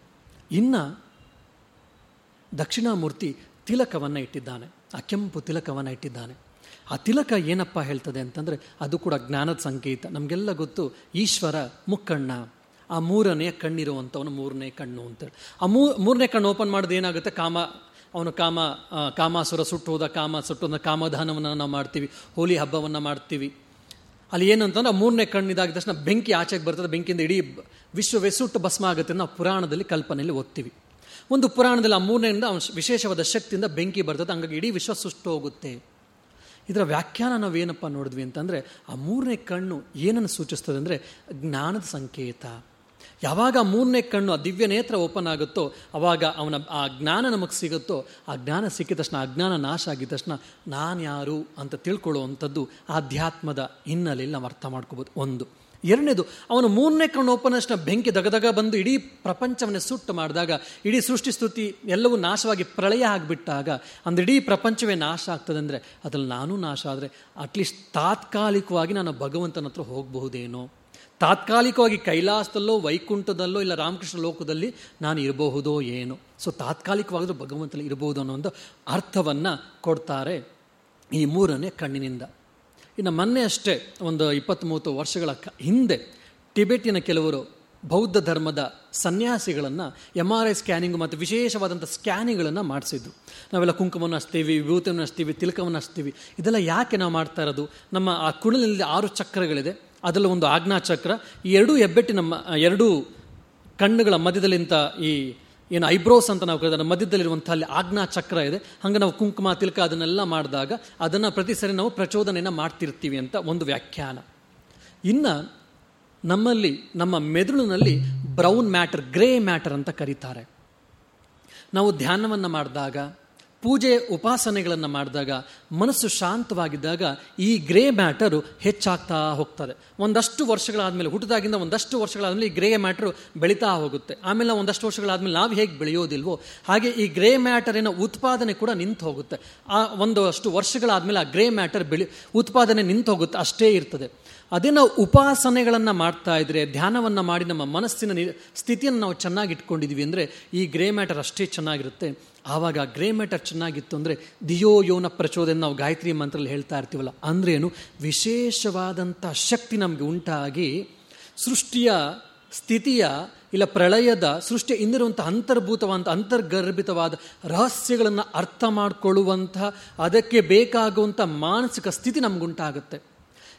ಇನ್ನು ದಕ್ಷಿಣಾಮೂರ್ತಿ ತಿಲಕವನ್ನು ಇಟ್ಟಿದ್ದಾನೆ, ಆ ಕೆಂಪು ತಿಲಕವನ್ನು ಇಟ್ಟಿದ್ದಾನೆ. ಆ ತಿಲಕ ಏನಪ್ಪ ಹೇಳ್ತದೆ ಅಂತಂದರೆ ಅದು ಕೂಡ ಜ್ಞಾನದ ಸಂಕೇತ. ನಮಗೆಲ್ಲ ಗೊತ್ತು, ಈಶ್ವರ ಮುಕ್ಕಣ್ಣ, ಆ ಮೂರನೇ ಕಣ್ಣಿರುವಂಥವನು ಮೂರನೇ ಕಣ್ಣು ಅಂತೇಳಿ. ಆ ಮೂರನೇ ಕಣ್ಣು ಓಪನ್ ಮಾಡೋದು ಏನಾಗುತ್ತೆ? ಕಾಮ ಅವನು ಕಾಮ ಕಾಮಾಸುರ ಸುಟ್ಟೋದ ಕಾಮ ಸುಟ್ಟೋದ ಕಾಮಧಾನವನ್ನು ನಾವು ಮಾಡ್ತೀವಿ, ಹೋಲಿ ಹಬ್ಬವನ್ನು ಮಾಡ್ತೀವಿ. ಅಲ್ಲಿ ಏನು ಅಂತಂದ್ರೆ ಮೂರನೇ ಕಣ್ಣಿದಾಗಿದ ತಕ್ಷಣ ಬೆಂಕಿ ಆಚೆಗೆ ಬರ್ತದೆ, ಬೆಂಕಿಯಿಂದ ಇಡೀ ವಿಶ್ವವೇ ಸುಟ್ಟು ಭಸ್ಮ ಆಗುತ್ತೆ ನಾವು ಪುರಾಣದಲ್ಲಿ ಕಲ್ಪನೆಯಲ್ಲಿ ಓದ್ತೀವಿ. ಒಂದು ಪುರಾಣದಲ್ಲಿ ಆ ಮೂರನೆಯಿಂದ ಅವನು ವಿಶೇಷವಾದ ಶಕ್ತಿಯಿಂದ ಬೆಂಕಿ ಬರ್ತದೆ, ಹಂಗಾಗಿ ಇಡೀ ವಿಶ್ವ ಸುಷ್ಟು ಹೋಗುತ್ತೆ ಇದರ ವ್ಯಾಖ್ಯಾನ ನಾವೇನಪ್ಪ ನೋಡಿದ್ವಿ ಅಂತಂದರೆ ಆ ಮೂರನೇ ಕಣ್ಣು ಏನನ್ನು ಸೂಚಿಸ್ತದೆ ಅಂದರೆ ಜ್ಞಾನದ ಸಂಕೇತ. ಯಾವಾಗ ಮೂರನೇ ಕಣ್ಣು ಆ ದಿವ್ಯ ನೇತ್ರ ಓಪನ್ ಆಗುತ್ತೋ, ಅವಾಗ ಅವನ ಆ ಜ್ಞಾನ ನಮಗೆ ಸಿಗುತ್ತೋ, ಆ ಜ್ಞಾನ ಸಿಕ್ಕಿದ ತಕ್ಷಣ ಅಜ್ಞಾನ ನಾಶ ಆಗಿದ ತಕ್ಷಣ, ನಾನು ಯಾರು ಅಂತ ತಿಳ್ಕೊಳ್ಳುವಂಥದ್ದು ಆಧ್ಯಾತ್ಮದ ಹಿನ್ನೆಲೆಯಲ್ಲಿ ನಾವು ಅರ್ಥ ಮಾಡ್ಕೋಬೋದು. ಒಂದು. ಎರಡನೇದು, ಅವನು ಮೂರನೇ ಕಣ್ಣು ಓಪನ್ ತಕ್ಷಣ ಬೆಂಕಿ ದಗದಗ ಬಂದು ಇಡೀ ಪ್ರಪಂಚವನ್ನೇ ಸುಟ್ಟು ಮಾಡಿದಾಗ, ಇಡೀ ಸೃಷ್ಟಿ ಸ್ತುತಿ ಎಲ್ಲವೂ ನಾಶವಾಗಿ ಪ್ರಳಯ ಆಗಿಬಿಟ್ಟಾಗ, ಅಂದರೆ ಇಡೀ ಪ್ರಪಂಚವೇ ನಾಶ ಆಗ್ತದೆ ಅಂದರೆ, ಅದರಲ್ಲಿ ನಾನು ನಾಶ ಆದರೆ ಅಟ್ಲೀಸ್ಟ್ ತಾತ್ಕಾಲಿಕವಾಗಿ ನಾನು ಭಗವಂತನ ಹತ್ರ ಹೋಗಬಹುದೇನೋ? ತಾತ್ಕಾಲಿಕವಾಗಿ ಕೈಲಾಸದಲ್ಲೋ, ವೈಕುಂಠದಲ್ಲೋ, ಇಲ್ಲ ರಾಮಕೃಷ್ಣ ಲೋಕದಲ್ಲಿ ನಾನು ಇರಬಹುದೋ ಏನು. ಸೊ ತಾತ್ಕಾಲಿಕವಾದರೂ ಭಗವಂತನಲ್ಲಿ ಇರಬಹುದು ಅನ್ನೋ ಒಂದು ಅರ್ಥವನ್ನು ಕೊಡ್ತಾರೆ ಈ ಮೂರನೇ ಕಣ್ಣಿನಿಂದ. ಇನ್ನು ಮೊನ್ನೆ ಅಷ್ಟೇ, ಒಂದು ಇಪ್ಪತ್ತ್ಮೂವತ್ತು ವರ್ಷಗಳ ಹಿಂದೆ ಟಿಬೆಟಿನ ಕೆಲವರು ಬೌದ್ಧ ಧರ್ಮದ ಸನ್ಯಾಸಿಗಳನ್ನು ಎಂ ಆರ್ ಐ ಸ್ಕ್ಯಾನಿಂಗ್ ಮತ್ತು ವಿಶೇಷವಾದಂಥ ಸ್ಕ್ಯಾನಿಂಗ್ಗಳನ್ನು ಮಾಡಿಸಿದ್ರು. ನಾವೆಲ್ಲ ಕುಂಕುಮವನ್ನು ಹಚ್ತೀವಿ, ವಿಭೂತಿಯನ್ನು ಹಚ್ತೀವಿ, ತಿಲಕವನ್ನು ಹಚ್ತೀವಿ. ಇದೆಲ್ಲ ಯಾಕೆ ನಾವು ಮಾಡ್ತಾ ಇರೋದು? ನಮ್ಮ ಆ ಕುಣಲಿನಲ್ಲಿ ಆರು ಚಕ್ರಗಳಿದೆ. ಅದರಲ್ಲಿ ಒಂದು ಆಜ್ಞಾ ಚಕ್ರ ಈ ಎರಡೂ ಹೆಬ್ಬೆಟ್ಟಿನ ನಮ್ಮ ಎರಡೂ ಕಣ್ಣುಗಳ ಮಧ್ಯದಲ್ಲಿಂತ ಈ ಏನು ಐಬ್ರೋಸ್ ಅಂತ ನಾವು ಕರೆದ ಮಧ್ಯದಲ್ಲಿರುವಂಥ ಅಲ್ಲಿ ಆಜ್ಞಾ ಚಕ್ರ ಇದೆ. ಹಂಗೆ ನಾವು ಕುಂಕುಮ, ತಿಲಕ ಅದನ್ನೆಲ್ಲ ಮಾಡಿದಾಗ ಅದನ್ನು ಪ್ರತಿ ಸರಿ ನಾವು ಪ್ರಚೋದನೆಯನ್ನು ಮಾಡ್ತಿರ್ತೀವಿ ಅಂತ ಒಂದು ವ್ಯಾಖ್ಯಾನ. ಇನ್ನು ನಮ್ಮಲ್ಲಿ, ನಮ್ಮ ಮೆದುಳಿನಲ್ಲಿ ಬ್ರೌನ್ ಮ್ಯಾಟರ್, ಗ್ರೇ ಮ್ಯಾಟರ್ ಅಂತ ಕರೀತಾರೆ. ನಾವು ಧ್ಯಾನವನ್ನು ಮಾಡಿದಾಗ ಪೂಜೆ ಉಪಾಸನೆಗಳನ್ನು ಮಾಡಿದಾಗ, ಮನಸ್ಸು ಶಾಂತವಾಗಿದ್ದಾಗ ಈ ಗ್ರೇ ಮ್ಯಾಟರು ಹೆಚ್ಚಾಗ್ತಾ ಹೋಗ್ತದೆ. ಒಂದಷ್ಟು ವರ್ಷಗಳಾದಮೇಲೆ ಹುಟ್ಟಿದಾಗಿಂದ ಒಂದಷ್ಟು ವರ್ಷಗಳಾದಮೇಲೆ ಈ ಗ್ರೇ ಮ್ಯಾಟರು ಬೆಳೀತಾ ಹೋಗುತ್ತೆ. ಆಮೇಲೆ ಒಂದಷ್ಟು ವರ್ಷಗಳಾದಮೇಲೆ ನಾವು ಹೇಗೆ ಬೆಳೆಯೋದಿಲ್ವೋ, ಹಾಗೆ ಈ ಗ್ರೇ ಮ್ಯಾಟರಿನ ಉತ್ಪಾದನೆ ಕೂಡ ನಿಂತು ಹೋಗುತ್ತೆ. ಆ ಒಂದಷ್ಟು ವರ್ಷಗಳಾದಮೇಲೆ ಆ ಗ್ರೇ ಮ್ಯಾಟರ್ ಬೆಳಿ, ಉತ್ಪಾದನೆ ನಿಂತು ಹೋಗುತ್ತೆ, ಅಷ್ಟೇ ಇರ್ತದೆ. ಅದೇ ನಾವು ಉಪಾಸನೆಗಳನ್ನು ಮಾಡ್ತಾ ಇದ್ರೆ, ಧ್ಯಾನವನ್ನು ಮಾಡಿ ನಮ್ಮ ಮನಸ್ಸಿನ ಸ್ಥಿತಿಯನ್ನು ನಾವು ಚೆನ್ನಾಗಿ ಇಟ್ಕೊಂಡಿದ್ದೀವಿ ಅಂದರೆ, ಈ ಗ್ರೇ ಮ್ಯಾಟರ್ ಅಷ್ಟೇ ಚೆನ್ನಾಗಿರುತ್ತೆ. ಆವಾಗ ಗ್ರೇ ಮ್ಯಾಟರ್ ಚೆನ್ನಾಗಿತ್ತು ಅಂದರೆ, ದಿಯೋ ಯೋನ ಪ್ರಚೋದನೆ ನಾವು ಗಾಯತ್ರಿ ಮಂತ್ರದಲ್ಲಿ ಹೇಳ್ತಾ ಇರ್ತೀವಲ್ಲ ಅಂದ್ರೇನು ವಿಶೇಷವಾದಂಥ ಶಕ್ತಿ ನಮಗೆ ಉಂಟಾಗಿ, ಸೃಷ್ಟಿಯ ಸ್ಥಿತಿಯ ಇಲ್ಲ ಪ್ರಳಯದ ಸೃಷ್ಟಿಯ ಇಂದಿರುವಂಥ ಅಂತರ್ಭೂತವಾದ ಅಂತರ್ಗರ್ಭಿತವಾದ ರಹಸ್ಯಗಳನ್ನು ಅರ್ಥ ಮಾಡಿಕೊಳ್ಳುವಂಥ, ಅದಕ್ಕೆ ಬೇಕಾಗುವಂಥ ಮಾನಸಿಕ ಸ್ಥಿತಿ ನಮಗುಂಟಾಗುತ್ತೆ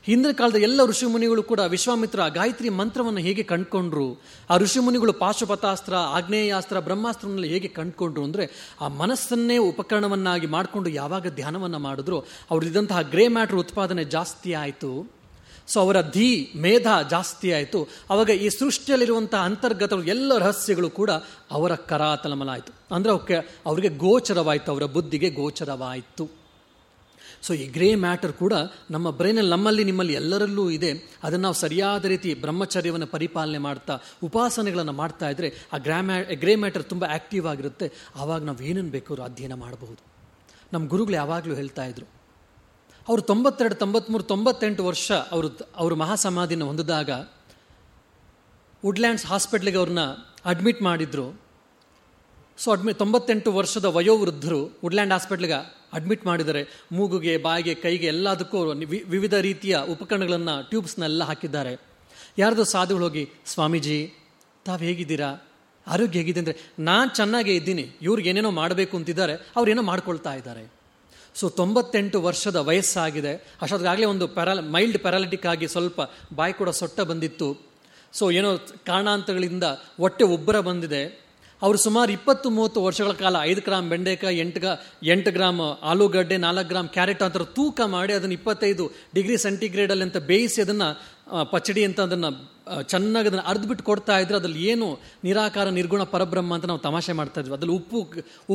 ಹಿಂದಿನ ಕಾಲದ ಎಲ್ಲ ಋಷಿಮುನಿಗಳು ಕೂಡ ವಿಶ್ವಾಮಿತ್ರ ಗಾಯತ್ರಿ ಮಂತ್ರವನ್ನು ಹೇಗೆ ಕಂಡುಕೊಂಡ್ರು, ಆ ಋಷಿಮುನಿಗಳು ಪಾಶುಪತಾಸ್ತ್ರ, ಆಗ್ನೇಯಾಸ್ತ್ರ ಬ್ರಹ್ಮಾಸ್ತ್ರನಲ್ಲಿ ಹೇಗೆ ಕಂಡುಕೊಂಡ್ರು ಅಂದರೆ ಆ ಮನಸ್ಸನ್ನೇ ಉಪಕರಣವನ್ನಾಗಿ ಮಾಡಿಕೊಂಡು ಯಾವಾಗ ಧ್ಯಾನವನ್ನು ಮಾಡಿದ್ರು, ಅವ್ರದ್ದಂತಹ ಗ್ರೇ ಮ್ಯಾಟ್ರ್ ಉತ್ಪಾದನೆ ಜಾಸ್ತಿ ಆಯಿತು. ಸೊ, ಅವರ ಧೀ ಮೇಧ ಜಾಸ್ತಿ ಆಯಿತು. ಅವಾಗ ಈ ಸೃಷ್ಟಿಯಲ್ಲಿರುವಂಥ ಅಂತರ್ಗತ ಎಲ್ಲ ರಹಸ್ಯಗಳು ಕೂಡ ಅವರ ಕರಾತಲಮಲಾಯಿತು. ಅಂದರೆ ಅವಕ್ಕೆ, ಅವರಿಗೆ ಗೋಚರವಾಯಿತು, ಅವರ ಬುದ್ಧಿಗೆ ಗೋಚರವಾಯಿತು. ಸೊ ಈ ಗ್ರೇ ಮ್ಯಾಟರ್ ಕೂಡ ನಮ್ಮ ಬ್ರೈನಲ್ಲಿ ನಮ್ಮಲ್ಲಿ, ನಿಮ್ಮಲ್ಲಿ ಎಲ್ಲರಲ್ಲೂ ಇದೆ. ಅದನ್ನು ನಾವು ಸರಿಯಾದ ರೀತಿ ಬ್ರಹ್ಮಚರ್ಯವನ್ನು ಪರಿಪಾಲನೆ ಮಾಡ್ತಾ, ಉಪಾಸನೆಗಳನ್ನು ಮಾಡ್ತಾ ಇದ್ದರೆ ಆ ಗ್ರಾ ಗ್ರೇ ಮ್ಯಾಟರ್ ತುಂಬ ಆ್ಯಕ್ಟಿವ್ ಆಗಿರುತ್ತೆ. ಆವಾಗ ನಾವು ಏನೇನು ಬೇಕಾದ್ರೂ ಅಧ್ಯಯನ ಮಾಡಬಹುದು. ನಮ್ಮ ಗುರುಗಳು ಯಾವಾಗಲೂ ಹೇಳ್ತಾ ಇದ್ರು. ಅವರು ತೊಂಬತ್ತೆರಡು ತೊಂಬತ್ತ್ಮೂರು ತೊಂಬತ್ತೆಂಟು ವರ್ಷ ಅವರು ಅವರು ಮಹಾಸಮಾಧಿನ ಹೊಂದಿದಾಗ ವುಡ್ಲ್ಯಾಂಡ್ಸ್ ಹಾಸ್ಪಿಟ್ಲಿಗೆ ಅವ್ರನ್ನ ಅಡ್ಮಿಟ್ ಮಾಡಿದ್ರು. ಸೊ ಅಡ್ಮಿ ತೊಂಬತ್ತೆಂಟು ವರ್ಷದ ವಯೋವೃದ್ಧರು ವುಡ್ಲ್ಯಾಂಡ್ ಹಾಸ್ಪಿಟ್ಲಿಗೆ ಅಡ್ಮಿಟ್ ಮಾಡಿದ್ದಾರೆ ಮೂಗುಗೆ, ಬಾಯಿಗೆ, ಕೈಗೆ ಎಲ್ಲದಕ್ಕೂ ವಿವಿಧ ರೀತಿಯ ಉಪಕರಣಗಳನ್ನು ಟ್ಯೂಬ್ಸ್ನೆಲ್ಲ ಹಾಕಿದ್ದಾರೆ. ಯಾರ್ದು ಸಾಧುಗಳು ಹೋಗಿ, ಸ್ವಾಮೀಜಿ, ತಾವು ಹೇಗಿದ್ದೀರಾ? ಆರೋಗ್ಯ ಹೇಗಿದೆ ಅಂದರೆ ನಾನು ಚೆನ್ನಾಗೇ ಇದ್ದೀನಿ, ಇವ್ರಿಗೆ ಏನೇನೋ ಮಾಡಬೇಕು ಅಂತಿದ್ದಾರೆ, ಅವ್ರೇನೋ ಮಾಡ್ಕೊಳ್ತಾ ಇದ್ದಾರೆ. ಸೊ, ತೊಂಬತ್ತೆಂಟು ವರ್ಷದ ವಯಸ್ಸಾಗಿದೆ. ಅಷ್ಟೊತ್ತಿಗಾಗಲೇ ಒಂದು ಪ್ಯಾರಾಲ ಮೈಲ್ಡ್ ಪ್ಯಾರಾಲಿಟಿಕ್ ಆಗಿ ಸ್ವಲ್ಪ ಬಾಯಿ ಕೂಡ ಸೊಟ್ಟ ಬಂದಿತ್ತು. ಸೊ, ಏನೋ ಕಾರಣಾಂತರಗಳಿಂದ ಹೊಟ್ಟೆ ಉಬ್ಬರ ಬಂದಿದೆ. ಅವರು ಸುಮಾರು ಇಪ್ಪತ್ತು, ಮೂವತ್ತು ವರ್ಷಗಳ ಕಾಲ ಐದು ಗ್ರಾಮ್ ಬೆಂಡೆಕಾಯಿ, ಎಂಟು ಎಂಟು ಗ್ರಾಮ್ ಆಲೂಗಡ್ಡೆ, ನಾಲ್ಕು ಗ್ರಾಮ್ ಕ್ಯಾರೆಟ್ ಅಂತ ತೂಕ ಮಾಡಿ ಅದನ್ನು ಇಪ್ಪತ್ತೈದು ಡಿಗ್ರಿ ಸೆಂಟಿಗ್ರೇಡಲ್ಲಿ ಅಂತ ಬೇಯಿಸಿ ಅದನ್ನು ಪಚಡಿ ಅಂತ ಅದನ್ನು ಚೆನ್ನಾಗಿ ಅದನ್ನು ಅರ್ದ್ಬಿಟ್ಟು ಕೊಡ್ತಾ ಇದ್ರೆ ಅದ್ರಲ್ಲಿ ಏನು ನಿರಾಕಾರ, ನಿರ್ಗುಣ, ಪರಬ್ರಹ್ಮ ಅಂತ ನಾವು ತಮಾಷೆ ಮಾಡ್ತಾ ಇದ್ವಿ. ಅದ್ರಲ್ಲಿ ಉಪ್ಪು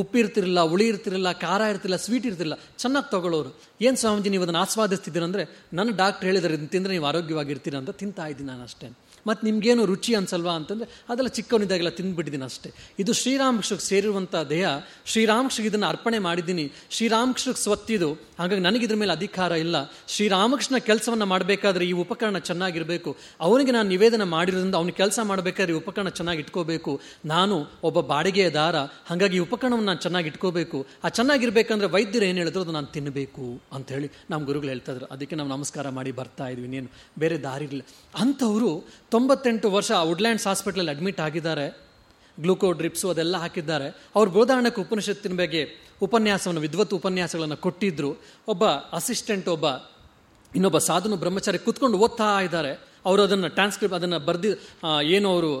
ಉಪ್ಪು ಇರ್ತಿರಲಿಲ್ಲ, ಹುಳಿ ಇರ್ತಿರಲಿಲ್ಲ, ಖಾರ ಇರ್ತಿಲ್ಲ ಸ್ವೀಟ್ ಇರ್ತಿರಲಿಲ್ಲ, ಚೆನ್ನಾಗಿ ತಗೊಳ್ಳೋರು. ಏನು ಸ್ವಾಮೀಜಿ, ನೀವು ಅದನ್ನು ಆಸ್ವಾದಿಸ್ತಿದ್ದೀರಂದ್ರೆ, ನನ್ನ ಡಾಕ್ಟ್ರ್ ಹೇಳಿದರೆ, ಇದನ್ನು ತಿಂದರೆ ನೀವು ಆರೋಗ್ಯವಾಗಿರ್ತೀರ ಅಂತ ತಿಂತಾ ಇದ್ದೀನಿ ನಾನು ಅಷ್ಟೇ. ಮತ್ತು ನಿಮಗೇನು ರುಚಿ ಅನ್ಸಲ್ವಾ ಅಂತಂದರೆ, ಅದೆಲ್ಲ ಚಿಕ್ಕವನಿದ್ದಾಗೆಲ್ಲ ತಿಂದ್ಬಿಟ್ಟಿದ್ದೀನಿ ಅಷ್ಟೇ. ಇದು ಶ್ರೀರಾಮಕೃಷ್ಣಕ್ಕೆ ಸೇರಿರುವಂಥ ದೇಹ, ಶ್ರೀರಾಮಕೃಷ್ಣಗೆ ಇದನ್ನು ಅರ್ಪಣೆ ಮಾಡಿದ್ದೀನಿ ಶ್ರೀರಾಮಕೃಷ್ಣಕ್ಕೆ ಸ್ವತ್ತಿದು, ಹಾಗಾಗಿ ನನಗಿದ್ರ ಮೇಲೆ ಅಧಿಕಾರ ಇಲ್ಲ. ಶ್ರೀರಾಮಕೃಷ್ಣ ಕೆಲಸವನ್ನು ಮಾಡಬೇಕಾದ್ರೆ ಈ ಉಪಕರಣ ಚೆನ್ನಾಗಿರಬೇಕು. ಅವನಿಗೆ ನಾನು ನಿವೇದನ ಮಾಡಿರೋದ್ರಿಂದ ಅವನಿಗೆ ಕೆಲಸ ಮಾಡಬೇಕಾದ್ರೆ ಈ ಉಪಕರಣ ಚೆನ್ನಾಗಿ ಇಟ್ಕೋಬೇಕು. ನಾನು ಒಬ್ಬ ಬಾಡಿಗೆಯ ದಾರ, ಹಾಗಾಗಿ ಈ ಉಪಕರಣವನ್ನು ನಾನು ಚೆನ್ನಾಗಿ ಇಟ್ಕೋಬೇಕು. ಆ ಚೆನ್ನಾಗಿರ್ಬೇಕಂದ್ರೆ ವೈದ್ಯರು ಏನು ಹೇಳಿದ್ರು ಅದು ನಾನು ತಿನ್ನಬೇಕು ಅಂತ ಹೇಳಿ ನಮ್ಮ ಗುರುಗಳು ಹೇಳ್ತಾ ಇದ್ರು. ಅದಕ್ಕೆ ನಾವು ನಮಸ್ಕಾರ ಮಾಡಿ ಬರ್ತಾ ಇದ್ವಿ. ಇನ್ನೇನು, ಬೇರೆ ದಾರಿ ಇರಲಿಲ್ಲ. ಅಂಥವರು ತೊಂಬತ್ತೆಂಟು ವರ್ಷ ವುಡ್ಲ್ಯಾಂಡ್ಸ್ ಹಾಸ್ಪಿಟ್ಲಲ್ಲಿ ಅಡ್ಮಿಟ್ ಆಗಿದ್ದಾರೆ. ಗ್ಲೂಕೋ ಡ್ರಿಪ್ಸು ಅದೆಲ್ಲ ಹಾಕಿದ್ದಾರೆ. ಅವ್ರು ಬೋಧಾರಣಕ್ಕೆ ಉಪನಿಷತ್ತಿನ ಬಗ್ಗೆ ಉಪನ್ಯಾಸವನ್ನು ವಿದ್ವತ್ ಉಪನ್ಯಾಸಗಳನ್ನು ಕೊಟ್ಟಿದ್ದರು ಒಬ್ಬ ಅಸಿಸ್ಟೆಂಟ್ ಒಬ್ಬ ಇನ್ನೊಬ್ಬ ಸಾಧನ ಬ್ರಹ್ಮಚಾರಿ ಕುತ್ಕೊಂಡು ಓದ್ತಾ ಇದ್ದಾರೆ. ಅವರು ಅದನ್ನು ಟ್ರಾನ್ಸ್ಕ್ರಿಪ್ ಅದನ್ನು ಬರ್ದಿ ಏನು ಅವರು,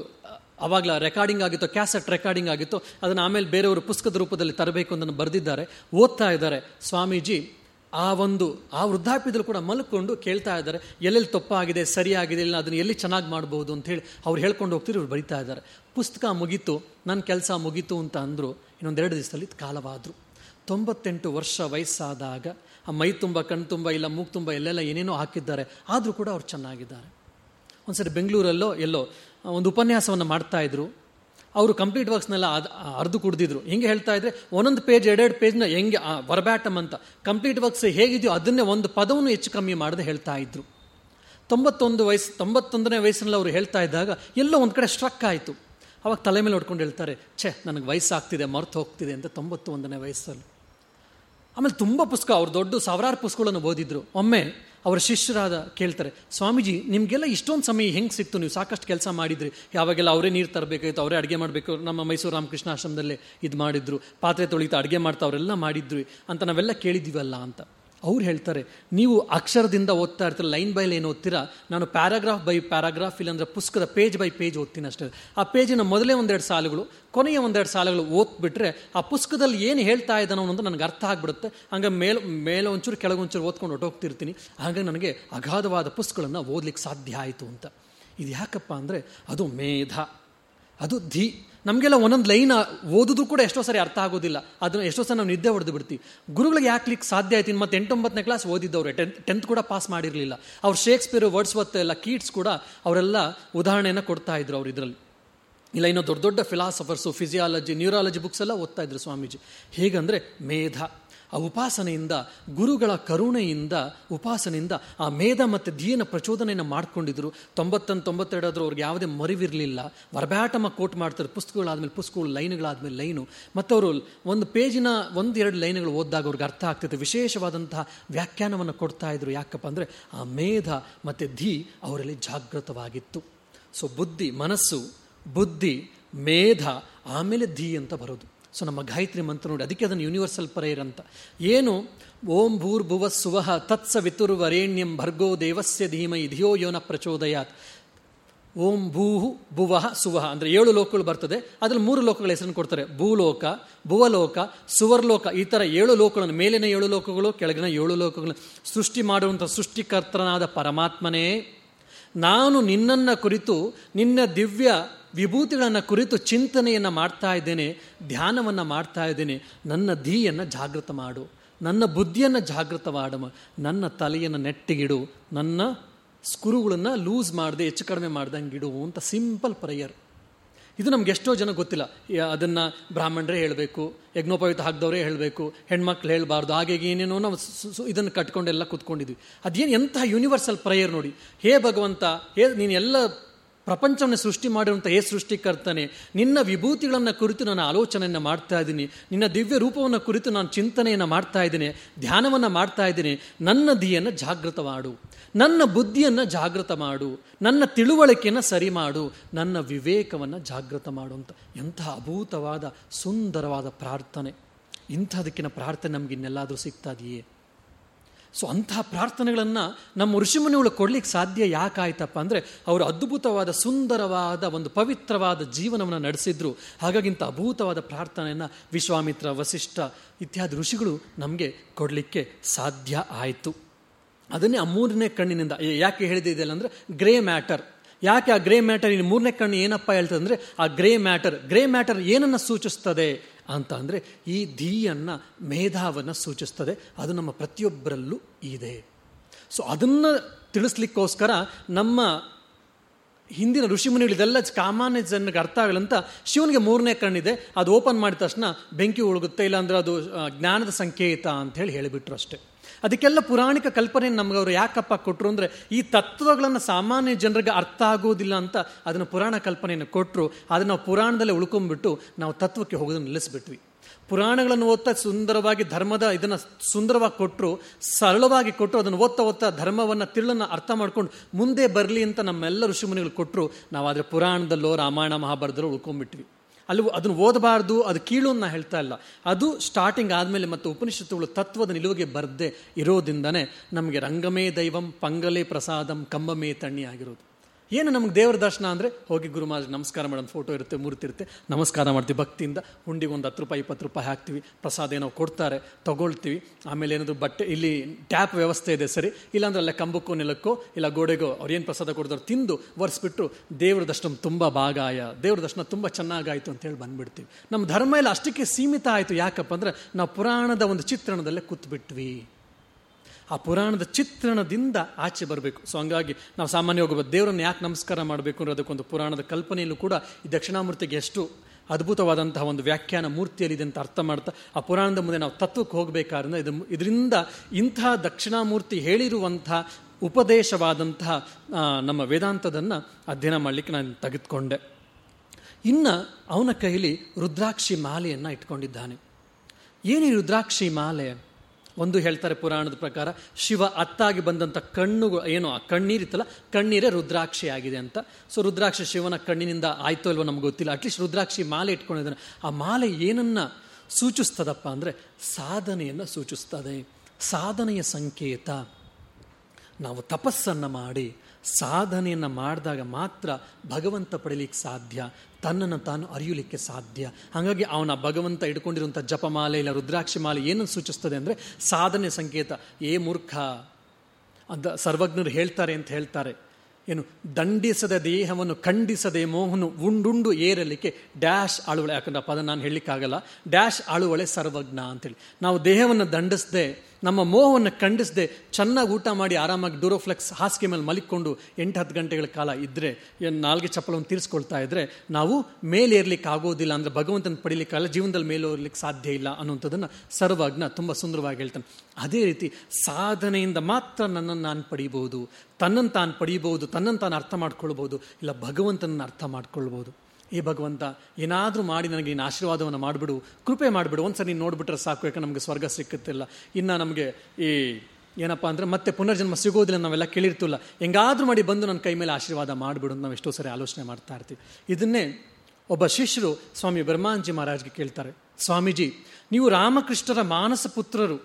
ಅವಾಗಲ ರೆಕಾರ್ಡಿಂಗ್ ಆಗಿತ್ತು ಕ್ಯಾಸೆಟ್ ರೆಕಾರ್ಡಿಂಗ್ ಆಗಿತ್ತು, ಅದನ್ನು ಆಮೇಲೆ ಬೇರೆಯವರು ಪುಸ್ತಕದ ರೂಪದಲ್ಲಿ ತರಬೇಕು ಅಂತ ಬರೆದಿದ್ದಾರೆ. ಓದ್ತಾ ಇದ್ದಾರೆ. ಸ್ವಾಮೀಜಿ ಆ ಒಂದು, ಆ ವೃದ್ಧಾಪ್ಯದಲ್ಲಿ ಕೂಡ ಮಲ್ಕೊಂಡು ಕೇಳ್ತಾ ಇದ್ದಾರೆ, ಎಲ್ಲೆಲ್ಲಿ ತಪ್ಪಾಗಿದೆ, ಸರಿಯಾಗಿದೆ, ಇಲ್ಲ, ಅದನ್ನು ಎಲ್ಲಿ ಚೆನ್ನಾಗಿ ಮಾಡ್ಬೋದು ಅಂತ ಹೇಳಿ ಅವ್ರು ಹೇಳ್ಕೊಂಡು ಹೋಗ್ತಿರು ಇವ್ರು ಬರಿತಾ ಇದ್ದಾರೆ. ಪುಸ್ತಕ ಮುಗೀತು ನನ್ನ ಕೆಲಸ ಮುಗೀತು ಅಂತ ಅಂದರು ಇನ್ನೊಂದೆರಡು ದಿವಸದಲ್ಲಿ ಕಾಲವಾದರು. ತೊಂಬತ್ತೆಂಟು ವರ್ಷ ವಯಸ್ಸಾದಾಗ, ಆ ಮೈ ತುಂಬ, ಕಣ್ ತುಂಬ, ಇಲ್ಲ, ಮೂಗು ತುಂಬ, ಎಲ್ಲೆಲ್ಲ ಏನೇನೋ ಹಾಕಿದ್ದಾರೆ, ಆದರೂ ಕೂಡ ಅವ್ರು ಚೆನ್ನಾಗಿದ್ದಾರೆ. ಒಂದ್ಸರಿ ಬೆಂಗಳೂರಲ್ಲೋ, ಎಲ್ಲೋ ಒಂದು ಉಪನ್ಯಾಸವನ್ನು ಮಾಡ್ತಾಯಿದ್ರು ಅವರು ಕಂಪ್ಲೀಟ್ ವರ್ಕ್ಸ್ನೆಲ್ಲ ಅದು ಅರ್ದು ಕುಡ್ದಿದ್ರು. ಹಿಂಗೆ ಹೇಳ್ತಾ ಇದ್ರೆ, ಒಂದೊಂದು ಪೇಜ್ ಎರಡೆರಡು ಪೇಜ್ನ ಹೆಂಗೆ ವರಬ್ಯಾಟಮ್ ಅಂತ. ಕಂಪ್ಲೀಟ್ ವರ್ಕ್ಸ್ ಹೇಗಿದೆಯೋ ಅದನ್ನೇ ಒಂದು ಪದವನ್ನು ಹೆಚ್ಚು ಕಮ್ಮಿ ಮಾಡದೆ ಹೇಳ್ತಾ ಇದ್ರು. ತೊಂಬತ್ತೊಂದು ವಯಸ್ಸು, ತೊಂಬತ್ತೊಂದನೇ ವಯಸ್ಸಿನಲ್ಲಿ ಅವರು ಹೇಳ್ತಾ ಇದ್ದಾಗ ಎಲ್ಲೋ ಒಂದು ಕಡೆ ಸ್ಟ್ರಕ್ ಆಯಿತು. ಅವಾಗ ತಲೆ ಮೇಲೆ ಹೊಡ್ಕೊಂಡು ಹೇಳ್ತಾರೆ, ಛೇ, ನನಗೆ ವಯಸ್ಸಾಗ್ತಿದೆ, ಮರ್ತು ಹೋಗ್ತಿದೆ ಅಂತ ತೊಂಬತ್ತೊಂದನೇ ವಯಸ್ಸಲ್ಲಿ. ಆಮೇಲೆ ತುಂಬ ಪುಸ್ತಕ, ಅವ್ರು ದೊಡ್ಡ ಸಾವಿರಾರು ಪುಸ್ತಕಗಳನ್ನು ಓದಿದ್ರು. ಒಮ್ಮೆ ಅವರ ಶಿಷ್ಯರಾದ ಕೇಳ್ತಾರೆ, ಸ್ವಾಮೀಜಿ, ನಿಮಗೆಲ್ಲ ಇಷ್ಟೊಂದು ಸಮಯ ಹೆಂಗೆ ಸಿಕ್ತು? ನೀವು ಸಾಕಷ್ಟು ಕೆಲಸ ಮಾಡಿದ್ರಿ. ಯಾವಾಗೆಲ್ಲ ಅವರೇ ನೀರು ತರಬೇಕಾಯ್ತು, ಅವರೇ ಅಡುಗೆ ಮಾಡಬೇಕು. ನಮ್ಮ ಮೈಸೂರು ರಾಮಕೃಷ್ಣ ಆಶ್ರಮದಲ್ಲೇ ಇದು ಮಾಡಿದ್ರು. ಪಾತ್ರೆ ತೊಳಿತಾ ಅಡುಗೆ ಮಾಡ್ತಾ ಅವರೆಲ್ಲ ಮಾಡಿದ್ರು ಅಂತ ನಾವೆಲ್ಲ ಕೇಳಿದ್ದೀವಲ್ಲ ಅಂತ. ಅವ್ರು ಹೇಳ್ತಾರೆ, ನೀವು ಅಕ್ಷರದಿಂದ ಓದ್ತಾ ಇರ್ತೀರ, ಲೈನ್ ಬೈ ಲೈನ್ ಓದ್ತೀರಾ? ನಾನು ಪ್ಯಾರಾಗ್ರಾಫ್ ಬೈ ಪ್ಯಾರಾಗ್ರಾಫ್, ಇಲ್ಲಾಂದರೆ ಪುಸ್ತಕದ ಪೇಜ್ ಬೈ ಪೇಜ್ ಓದ್ತೀನಿ ಅಷ್ಟೇ. ಆ ಪೇಜಿನ ಮೊದಲೇ ಒಂದೆರಡು ಸಾಲುಗಳು, ಕೊನೆಯ ಒಂದೆರಡು ಸಾಲುಗಳು ಓದ್ಬಿಟ್ರೆ ಆ ಪುಸ್ತಕದಲ್ಲಿ ಏನು ಹೇಳ್ತಾ ಇದ್ದಾನೋ ಅನ್ನೋದು ನನಗೆ ಅರ್ಥ ಆಗ್ಬಿಡುತ್ತೆ. ಹಂಗೆ ಮೇಲೆ ಮೇಲೆ ಒಂಚೂರು ಕೆಳಗೊಂಚೂರು ಓದ್ಕೊಂಡು ಹೊಟ್ಟೋಗ್ತಿರ್ತೀನಿ ಹಾಗೆ ನನಗೆ ಅಗಾಧವಾದ ಪುಸ್ತಕಗಳನ್ನು ಓದಲಿಕ್ಕೆ ಸಾಧ್ಯ ಆಯಿತು ಅಂತ. ಇದು ಯಾಕಪ್ಪ ಅಂದರೆ ಅದು ಮೇಧ, ಅದು ಧಿ ನಮಗೆಲ್ಲ ಒಂದೊಂದು ಲೈನ್ ಓದಿದ್ರು ಕೂಡ ಎಷ್ಟೋ ಸರಿ ಅರ್ಥ ಆಗೋದಿಲ್ಲ. ಅದನ್ನು ಎಷ್ಟೋ ಸರಿ ನಾವು ನಿದ್ದೆ ಹೊಡೆದು ಬಿಡ್ತೀವಿ. ಗುರುಗಳಿಗೆ ಯಾಕ್ಲಿಕ್ಕೆ ಸಾಧ್ಯ ಆಯ್ತು? ಮತ್ತೆ ಎಂಟೊಂಬತ್ತನೇ ಕ್ಲಾಸ್ ಓದಿದ್ದವರು. ಟೆಂತ್ ಟೆಂತ್ ಕೂಡ ಪಾಸ್ ಮಾಡಿರಲಿಲ್ಲ. ಅವ್ರು ಶೇಕ್ಸ್ಪಿಯರ್ ವರ್ಡ್ಸ್ ವರ್ತ್ ಎಲ್ಲ ಕೀಟ್ಸ್ ಕೂಡ ಅವರೆಲ್ಲ ಉದಾಹರಣೆಯನ್ನು ಕೊಡ್ತಾ ಇದ್ರು ಅವ್ರು ಇದರಲ್ಲಿ. ಇಲ್ಲ, ಇನ್ನೂ ದೊಡ್ಡ ದೊಡ್ಡ ಫಿಲಾಸಫರ್ಸು ಫಿಸಿಯಾಲಜಿ ನ್ಯೂರಾಲಜಿ ಬುಕ್ಸ್ ಎಲ್ಲ ಓದ್ತಾ ಇದ್ರು ಸ್ವಾಮೀಜಿ. ಹೇಗಂದರೆ ಮೇಧ. ಆ ಉಪಾಸನೆಯಿಂದ, ಗುರುಗಳ ಕರುಣೆಯಿಂದ, ಉಪಾಸನೆಯಿಂದ ಆ ಮೇಧ ಮತ್ತು ಧಿಯನ ಪ್ರಚೋದನೆಯನ್ನು ಮಾಡ್ಕೊಂಡಿದ್ರು. ತೊಂಬತ್ತೊಂದು, ತೊಂಬತ್ತೆರಡಾದರೂ ಅವ್ರಿಗೆ ಯಾವುದೇ ಮರಿವಿರಲಿಲ್ಲ. ವರ್ಬ್ಯಾಟಮ ಕೋಟ್ ಮಾಡ್ತಾರೆ ಪುಸ್ತಕಗಳಾದ್ಮೇಲೆ ಪುಸ್ತಕಗಳು, ಲೈನ್ಗಳಾದಮೇಲೆ ಲೈನು. ಮತ್ತು ಅವರು ಒಂದು ಪೇಜಿನ ಒಂದೆರಡು ಲೈನ್ಗಳು ಓದಿದಾಗ ಅವ್ರಿಗೆ ಅರ್ಥ ಆಗ್ತಿತ್ತು. ವಿಶೇಷವಾದಂತಹ ವ್ಯಾಖ್ಯಾನವನ್ನು ಕೊಡ್ತಾ ಇದ್ರು. ಯಾಕಪ್ಪ ಅಂದರೆ ಆ ಮೇಧ ಮತ್ತು ಧಿ ಅವರಲ್ಲಿ ಜಾಗೃತವಾಗಿತ್ತು ಸೊ ಬುದ್ಧಿ, ಮನಸ್ಸು, ಬುದ್ಧಿ, ಮೇಧ, ಆಮೇಲೆ ಧಿ ಅಂತ ಬರೋದು. ಸೊ ನಮ್ಮ ಗಾಯತ್ರಿ ಮಂತ್ರ ನೋಡಿ, ಅದಕ್ಕೆ ಅದನ್ನು ಯೂನಿವರ್ಸಲ್ ಪ್ರೇಯರ್ ಅಂತ. ಏನು? ಓಂ ಭೂರ್ಭುವ ಸುವಹ ತತ್ಸ ವಿತುರ್ವರೆಣ್ಯಂ ಭರ್ಗೋ ದೇವಸ್ಯ ಧೀಮೈ ಧಿಯೋ ಯೋನ ಪ್ರಚೋದಯಾತ್. ಓಂ ಭೂಹು ಭುವಃ ಸುವಹ ಅಂದರೆ ಏಳು ಲೋಕಗಳು ಬರ್ತದೆ. ಅದರಲ್ಲಿ ಮೂರು ಲೋಕಗಳ ಹೆಸರನ್ನು ಕೊಡ್ತಾರೆ. ಭೂಲೋಕ, ಭುವಲೋಕ, ಸುವರ್ಲೋಕ, ಈ ಥರ ಏಳು ಲೋಕಗಳನ್ನು, ಮೇಲಿನ ಏಳು ಲೋಕಗಳು, ಕೆಳಗಿನ ಏಳು ಲೋಕಗಳು. ಸೃಷ್ಟಿ ಮಾಡುವಂಥ ಸೃಷ್ಟಿಕರ್ತನಾದ ಪರಮಾತ್ಮನೇ, ನಾನು ನಿನ್ನನ್ನು ಕುರಿತು ನಿನ್ನ ದಿವ್ಯ ವಿಭೂತಿಗಳನ್ನು ಕುರಿತು ಚಿಂತನೆಯನ್ನು ಮಾಡ್ತಾ ಇದ್ದೇನೆ, ಧ್ಯಾನವನ್ನು ಮಾಡ್ತಾ ಇದ್ದೇನೆ. ನನ್ನ ಧೀಯನ್ನು ಜಾಗೃತ ಮಾಡು. ನನ್ನ ಬುದ್ಧಿಯನ್ನು ಜಾಗೃತ ಮಾಡು. ನನ್ನ ತಲೆಯನ್ನು ನೆಟ್ಟಿಗಿಡು. ನನ್ನ ಸ್ಕುರುಗಳನ್ನು ಲೂಸ್ ಮಾಡದೆ, ಹೆಚ್ಚು ಕಡಿಮೆ ಮಾಡ್ದಂಗಿಡು ಅಂತ ಸಿಂಪಲ್ ಪ್ರೇಯರ್. ಇದು ನಮ್ಗೆ ಎಷ್ಟೋ ಜನ ಗೊತ್ತಿಲ್ಲ. ಅದನ್ನು ಬ್ರಾಹ್ಮಣರೇ ಹೇಳಬೇಕು ಯಜ್ಞೋಪಯುತ ಹಾಕಿದವರೇ ಹೇಳಬೇಕು, ಹೆಣ್ಮಕ್ಳು ಹೇಳಬಾರ್ದು ಹಾಗೆ ಏನೇನೋ ನಾವು ಇದನ್ನು ಕಟ್ಕೊಂಡೆಲ್ಲ ಕೂತ್ಕೊಂಡಿದ್ವಿ. ಅದೇನು ಎಂತಹ ಯೂನಿವರ್ಸಲ್ ಪ್ರೇಯರ್ ನೋಡಿ. ಹೇ ಭಗವಂತ, ಹೇ ನೀನು ಎಲ್ಲ ಪ್ರಪಂಚವನ್ನು ಸೃಷ್ಟಿ ಮಾಡಿರುವಂಥ ಏ ಸೃಷ್ಟಿಕರ್ತನೆ, ನಿನ್ನ ವಿಭೂತಿಗಳನ್ನು ಕುರಿತು ನಾನು ಆಲೋಚನೆಯನ್ನು ಮಾಡ್ತಾ ಇದ್ದೀನಿ. ನಿನ್ನ ದಿವ್ಯ ರೂಪವನ್ನು ಕುರಿತು ನಾನು ಚಿಂತನೆಯನ್ನು ಮಾಡ್ತಾ ಇದ್ದೀನಿ. ಧ್ಯಾನವನ್ನು ಮಾಡ್ತಾ ಇದ್ದೀನಿ. ನನ್ನ ದಿಯನ್ನು ಜಾಗೃತ ಮಾಡು. ನನ್ನ ಬುದ್ಧಿಯನ್ನು ಜಾಗೃತ ಮಾಡು. ನನ್ನ ತಿಳುವಳಿಕೆಯನ್ನು ಸರಿ ಮಾಡು. ನನ್ನ ವಿವೇಕವನ್ನು ಜಾಗೃತ ಮಾಡು ಅಂತ. ಎಂಥ ಅಭೂತವಾದ ಸುಂದರವಾದ ಪ್ರಾರ್ಥನೆ. ಇಂಥದಕ್ಕಿನ ಪ್ರಾರ್ಥನೆ ನಮ್ಗೆ ಇನ್ನೆಲ್ಲಾದರೂ ಸಿಗ್ತಾ ಇದೆಯೇ? ಸೊ ಅಂತಹ ಪ್ರಾರ್ಥನೆಗಳನ್ನು ನಮ್ಮ ಋಷಿಮುನಿಗಳು ಕೊಡ್ಲಿಕ್ಕೆ ಸಾಧ್ಯ ಯಾಕಾಯ್ತಪ್ಪ ಅಂದರೆ ಅವರು ಅದ್ಭುತವಾದ ಸುಂದರವಾದ ಒಂದು ಪವಿತ್ರವಾದ ಜೀವನವನ್ನು ನಡೆಸಿದ್ರು. ಹಾಗಾಗಿಂತ ಅಭೂತವಾದ ಪ್ರಾರ್ಥನೆಯನ್ನು ವಿಶ್ವಾಮಿತ್ರ, ವಸಿಷ್ಠ ಇತ್ಯಾದಿ ಋಷಿಗಳು ನಮಗೆ ಕೊಡಲಿಕ್ಕೆ ಸಾಧ್ಯ ಆಯಿತು. ಅದನ್ನೇ ಆ ಮೂರನೇ ಕಣ್ಣಿನಿಂದ ಯಾಕೆ ಹೇಳಿದೆ ಅಂದರೆ ಗ್ರೇ ಮ್ಯಾಟರ್. ಯಾಕೆ ಆ ಗ್ರೇ ಮ್ಯಾಟರ್ ಇನ್ನು ಮೂರನೇ ಕಣ್ಣು ಏನಪ್ಪ ಹೇಳ್ತದೆ ಅಂದರೆ ಆ ಗ್ರೇ ಮ್ಯಾಟರ್ ಗ್ರೇ ಮ್ಯಾಟರ್ ಏನನ್ನು ಸೂಚಿಸ್ತದೆ? ಅಂತ ಅಂದರೆ ಈ ಧೀಯನ್ನು ಮೇಧಾವನ್ನು ಸೂಚಿಸ್ತದೆ. ಅದು ನಮ್ಮ ಪ್ರತಿಯೊಬ್ಬರಲ್ಲೂ ಇದೆ. ಸೊ ಅದನ್ನು ತಿಳಿಸ್ಲಿಕ್ಕೋಸ್ಕರ ನಮ್ಮ ಹಿಂದಿನ ಋಷಿಮುನಿಗಳು ಇದೆಲ್ಲ ಸಾಮಾನ್ಯ ಅರ್ಥ ಆಗಲಂತ ಶಿವನಿಗೆ ಮೂರನೇ ಕಣ್ಣಿದೆ. ಅದು ಓಪನ್ ಮಾಡಿದ ತಕ್ಷಣ ಬೆಂಕಿ ಉಳುಗುತ್ತೆ, ಇಲ್ಲಾಂದ್ರೆ ಅದು ಜ್ಞಾನದ ಸಂಕೇತ ಅಂತ ಹೇಳಿ ಹೇಳಿಬಿಟ್ರು ಅಷ್ಟೇ. ಅದಕ್ಕೆಲ್ಲ ಪುರಾಣಿಕ ಕಲ್ಪನೆ ನಮ್ಗೆ ಅವರು ಯಾಕಪ್ಪ ಕೊಟ್ಟರು ಅಂದರೆ ಈ ತತ್ವಗಳನ್ನು ಸಾಮಾನ್ಯ ಜನರಿಗೆ ಅರ್ಥ ಆಗೋದಿಲ್ಲ ಅಂತ ಅದನ್ನು ಪುರಾಣ ಕಲ್ಪನೆಯನ್ನು ಕೊಟ್ಟರು ಅದನ್ನು ನಾವು ಪುರಾಣದಲ್ಲೇ ಉಳ್ಕೊಂಡ್ಬಿಟ್ಟು ನಾವು ತತ್ವಕ್ಕೆ ಹೋಗೋದನ್ನು ನಿಲ್ಲಿಸ್ಬಿಟ್ವಿ. ಪುರಾಣಗಳನ್ನು ಓದ್ತಾ ಸುಂದರವಾಗಿ ಧರ್ಮದ ಇದನ್ನು ಸುಂದರವಾಗಿ ಕೊಟ್ಟರು ಸರಳವಾಗಿ ಕೊಟ್ಟರು ಅದನ್ನು ಓದ್ತಾ ಓದ್ತಾ ಧರ್ಮವನ್ನು ತಿಳ್ಳನ್ನು ಅರ್ಥ ಮಾಡ್ಕೊಂಡು ಮುಂದೆ ಬರಲಿ ಅಂತ ನಮ್ಮೆಲ್ಲ ಋಷಿಮುನಿಗಳು ಕೊಟ್ಟರು ನಾವು ಆದರೆ ಪುರಾಣದಲ್ಲೋ ರಾಮಾಯಣ ಮಹಾಭಾರತದಲ್ಲೋ ಉಳ್ಕೊಂಡ್ಬಿಟ್ವಿ. ಅಲ್ಲಿ ಅದನ್ನು ಓದಬಾರ್ದು, ಅದು ಕೀಳು ಅಂತ ಹೇಳ್ತಾ ಇಲ್ಲ. ಅದು ಸ್ಟಾರ್ಟಿಂಗ್ ಆದಮೇಲೆ ಮತ್ತು ಉಪನಿಷತ್ತುಗಳು ತತ್ವದ ನಿಲುವಿಗೆ ಬರದೆ ಇರೋದ್ರಿಂದನೇ ನಮಗೆ ರಂಗಮೇ ದೈವಂ, ಪಂಗಲೇ ಪ್ರಸಾದಂ, ಕಂಬಮೇ ತಣ್ಣಿ ಆಗಿರೋದು. ಏನು ನಮ್ಗೆ ದೇವರ ದರ್ಶನ ಅಂದರೆ? ಹೋಗಿ ಗುರು ಮಹಾರಾಜ್, ನಮಸ್ಕಾರ ಮಾಡೋಣ ಫೋಟೋ ಇರುತ್ತೆ, ಮೂರ್ತಿ ಇರುತ್ತೆ. ನಮಸ್ಕಾರ ಮಾಡ್ತೀವಿ, ಭಕ್ತಿಯಿಂದ. ಹುಂಡಿಗೆ ಒಂದು ಹತ್ತು ರೂಪಾಯಿ, ಇಪ್ಪತ್ತು ರೂಪಾಯಿ ಹಾಕ್ತೀವಿ. ಪ್ರಸಾದ ಏನೋ ಕೊಡ್ತಾರೆ, ತೊಗೊಳ್ತೀವಿ. ಆಮೇಲೆ ಏನಾದರೂ ಬಟ್ಟೆ, ಇಲ್ಲಿ ಟ್ಯಾಪ್ ವ್ಯವಸ್ಥೆ ಇದೆ ಸರಿ. ಇಲ್ಲಾಂದ್ರೆ ಅಲ್ಲೇ ಕಂಬಕ್ಕೋ, ನೆಲಕ್ಕೋ, ಇಲ್ಲ ಗೋಡೆಗೋ, ಅವ್ರು ಏನು ಪ್ರಸಾದ ಕೊಡ್ತಾರೆ ತಿಂದು ಒರೆಸ್ಬಿಟ್ಟು ದೇವ್ರ ದರ್ಶನ ತುಂಬ ಭಾಗಾಯ. ದೇವ್ರ ದರ್ಶನ ತುಂಬ ಚೆನ್ನಾಗಾಯಿತು ಅಂತೇಳಿ ಬಂದ್ಬಿಡ್ತೀವಿ. ನಮ್ಮ ಧರ್ಮ ಎಲ್ಲ ಅಷ್ಟಕ್ಕೆ ಸೀಮಿತ ಆಯಿತು. ಯಾಕಪ್ಪ ಅಂದರೆ, ನಾವು ಪುರಾಣದ ಒಂದು ಚಿತ್ರಣದಲ್ಲೇ ಕೂತ್ಬಿಟ್ವಿ. ಆ ಪುರಾಣದ ಚಿತ್ರಣದಿಂದ ಆಚೆ ಬರಬೇಕು. ಸೊ ಹಂಗಾಗಿ ನಾವು ಸಾಮಾನ್ಯವಾಗಿ ದೇವರನ್ನು ಯಾಕೆ ನಮಸ್ಕಾರ ಮಾಡಬೇಕು ಅನ್ನೋದಕ್ಕೊಂದು ಪುರಾಣದ ಕಲ್ಪನೆಯಲ್ಲೂ ಕೂಡ ಈ ದಕ್ಷಿಣಾಮೂರ್ತಿಗೆ ಎಷ್ಟು ಅದ್ಭುತವಾದಂತಹ ಒಂದು ವ್ಯಾಖ್ಯಾನ ಮೂರ್ತಿಯಲ್ಲಿದೆ ಅಂತ ಅರ್ಥ ಮಾಡ್ತಾ, ಆ ಪುರಾಣದ ಮುಂದೆ ನಾವು ತತ್ವಕ್ಕೆ ಹೋಗಬೇಕಾದ್ರೆ ಇದು ಇದರಿಂದ ಇಂತಹ ದಕ್ಷಿಣಾಮೂರ್ತಿ ಹೇಳಿರುವಂತಹ ಉಪದೇಶವಾದಂತಹ ನಮ್ಮ ವೇದಾಂತದನ್ನು ಅಧ್ಯಯನ ಮಾಡಲಿಕ್ಕೆ ನಾನು ತೆಗೆದುಕೊಂಡೆ. ಇನ್ನು ಅವನ ಕೈಲಿ ರುದ್ರಾಕ್ಷಿ ಮಾಲೆಯನ್ನು ಇಟ್ಕೊಂಡಿದ್ದಾನೆ. ಏನೇ ರುದ್ರಾಕ್ಷಿ ಮಾಲೆ? ಒಂದು ಹೇಳ್ತಾರೆ ಪುರಾಣದ ಪ್ರಕಾರ, ಶಿವ ಅತ್ತಾಗಿ ಬಂದಂಥ ಕಣ್ಣುಗಳು, ಏನು, ಆ ಕಣ್ಣೀರಿತ್ತಲ್ಲ, ಕಣ್ಣೀರೇ ರುದ್ರಾಕ್ಷಿ ಆಗಿದೆ ಅಂತ. ಸೊ ರುದ್ರಾಕ್ಷಿ ಶಿವನ ಕಣ್ಣಿನಿಂದ ಆಯ್ತೋ ಇಲ್ವೋ ನಮ್ಗೆ ಗೊತ್ತಿಲ್ಲ. ಅಟ್ಲೀಸ್ಟ್ ರುದ್ರಾಕ್ಷಿ ಮಾಲೆ ಇಟ್ಕೊಂಡಿದ್ದಾನೆ. ಆ ಮಾಲೆ ಏನನ್ನ ಸೂಚಿಸ್ತದಪ್ಪ ಅಂದರೆ, ಸಾಧನೆಯನ್ನು ಸೂಚಿಸ್ತದೆ. ಸಾಧನೆಯ ಸಂಕೇತ. ನಾವು ತಪಸ್ಸನ್ನು ಮಾಡಿ, ಸಾಧನೆಯನ್ನು ಮಾಡಿದಾಗ ಮಾತ್ರ ಭಗವಂತ ಪಡೀಲಿಕ್ಕೆ ಸಾಧ್ಯ. ತನ್ನನ್ನು ತಾನು ಅರಿಯಲಿಕ್ಕೆ ಸಾಧ್ಯ. ಹಾಗಾಗಿ ಅವನ ಭಗವಂತ ಇಟ್ಕೊಂಡಿರುವಂಥ ಜಪಮಾಲೆ ಇಲ್ಲ ರುದ್ರಾಕ್ಷಿ ಮಾಲೆ ಏನನ್ನು ಸೂಚಿಸ್ತದೆ ಅಂದರೆ ಸಾಧನೆ ಸಂಕೇತ. ಏ ಮೂರ್ಖ, ಅಂತ ಸರ್ವಜ್ಞರು ಹೇಳ್ತಾರೆ ಅಂತ ಹೇಳ್ತಾರೆ. ಏನು, ದಂಡಿಸದ ದೇಹವನ್ನು ಖಂಡಿಸದೆ ಮೋಹನು ಉಂಡುಂಡು ಏರಲಿಕ್ಕೆ ಡ್ಯಾಶ್ ಆಳುವಳೆ ಯಾಕಂದ್ರೆ ಪದ ನಾನು ಹೇಳಲಿಕ್ಕಾಗಲ್ಲ. ಡ್ಯಾಶ್ ಆಳುವಳೆ ಸರ್ವಜ್ಞ ಅಂತೇಳಿ ನಾವು ದೇಹವನ್ನು ದಂಡಿಸದೆ ನಮ್ಮ ಮೋಹವನ್ನು ಖಂಡಿಸದೆ ಚೆನ್ನಾಗಿ ಊಟ ಮಾಡಿ ಆರಾಮಾಗಿ ಡೂರೋಫ್ಲೆಕ್ಸ್ ಹಾಸಿಗೆ ಮೇಲೆ ಮಲಿಕೊಂಡು ಎಂಟು ಹತ್ತು ಗಂಟೆಗಳ ಕಾಲ ಇದ್ದರೆ ನಾಲ್ಗೆ ಚಪ್ಪಲವನ್ನು ತೀರಿಸ್ಕೊಳ್ತಾ ಇದ್ದರೆ ನಾವು ಮೇಲೇರ್ಲಿಕ್ಕೆ ಆಗೋದಿಲ್ಲ ಅಂದರೆ ಭಗವಂತನ ಪಡಿಲಿಕ್ಕಾಗಲ್ಲ ಜೀವನದಲ್ಲಿ ಮೇಲೇರ್ಲಿಕ್ಕೆ ಸಾಧ್ಯ ಇಲ್ಲ ಅನ್ನುವಂಥದ್ದನ್ನು ಸರ್ವಜ್ಞ ತುಂಬ ಸುಂದರವಾಗಿ ಹೇಳ್ತಾನೆ. ಅದೇ ರೀತಿ ಸಾಧನೆಯಿಂದ ಮಾತ್ರ ನನ್ನನ್ನು ನಾನು ಪಡೀಬಹುದು, ತನ್ನನ್ನು ತಾನು ಪಡೀಬಹುದು, ತನ್ನನ್ನು ತಾನು ಅರ್ಥ ಮಾಡ್ಕೊಳ್ಬೋದು ಇಲ್ಲ ಭಗವಂತನನ್ನು ಅರ್ಥ ಮಾಡ್ಕೊಳ್ಬೋದು ಏ ಭಗವಂತ, ಏನಾದರೂ ಮಾಡಿ ನನಗೆ ನೀನು ಆಶೀರ್ವಾದವನ್ನು ಮಾಡಿಬಿಡು, ಕೃಪೆ ಮಾಡಿಬಿಡು. ಒಂದ್ಸರಿ ನೀನು ನೋಡಿಬಿಟ್ರೆ ಸಾಕು ಯಾಕೆ ನಮಗೆ ಸ್ವರ್ಗ ಸಿಕ್ಕುತ್ತಿಲ್ಲ. ಇನ್ನು ನಮಗೆ ಈ ಏನಪ್ಪ ಅಂದರೆ ಮತ್ತೆ ಪುನರ್ಜನ್ಮ ಸಿಗೋದಿಲ್ಲ ನಾವೆಲ್ಲ ಕೇಳಿರ್ತಿಲ್ಲ. ಹೆಂಗಾದರೂ ಮಾಡಿ ಬಂದು ನನ್ನ ಕೈ ಮೇಲೆ ಆಶೀರ್ವಾದ ಮಾಡಿಬಿಡು ಅಂತ ನಾವು ಎಷ್ಟೋ ಸರಿ ಆಲೋಚನೆ ಮಾಡ್ತಾ ಇರ್ತೀವಿ. ಇದನ್ನೇ ಒಬ್ಬ ಶಿಷ್ಯರು ಸ್ವಾಮಿ ಬ್ರಹ್ಮಾಂಜಿ ಮಹಾರಾಜ್ಗೆ ಕೇಳ್ತಾರೆ. ಸ್ವಾಮೀಜಿ, ನೀವು ರಾಮಕೃಷ್ಣರ ಮಾನಸ ಪುತ್ರರು.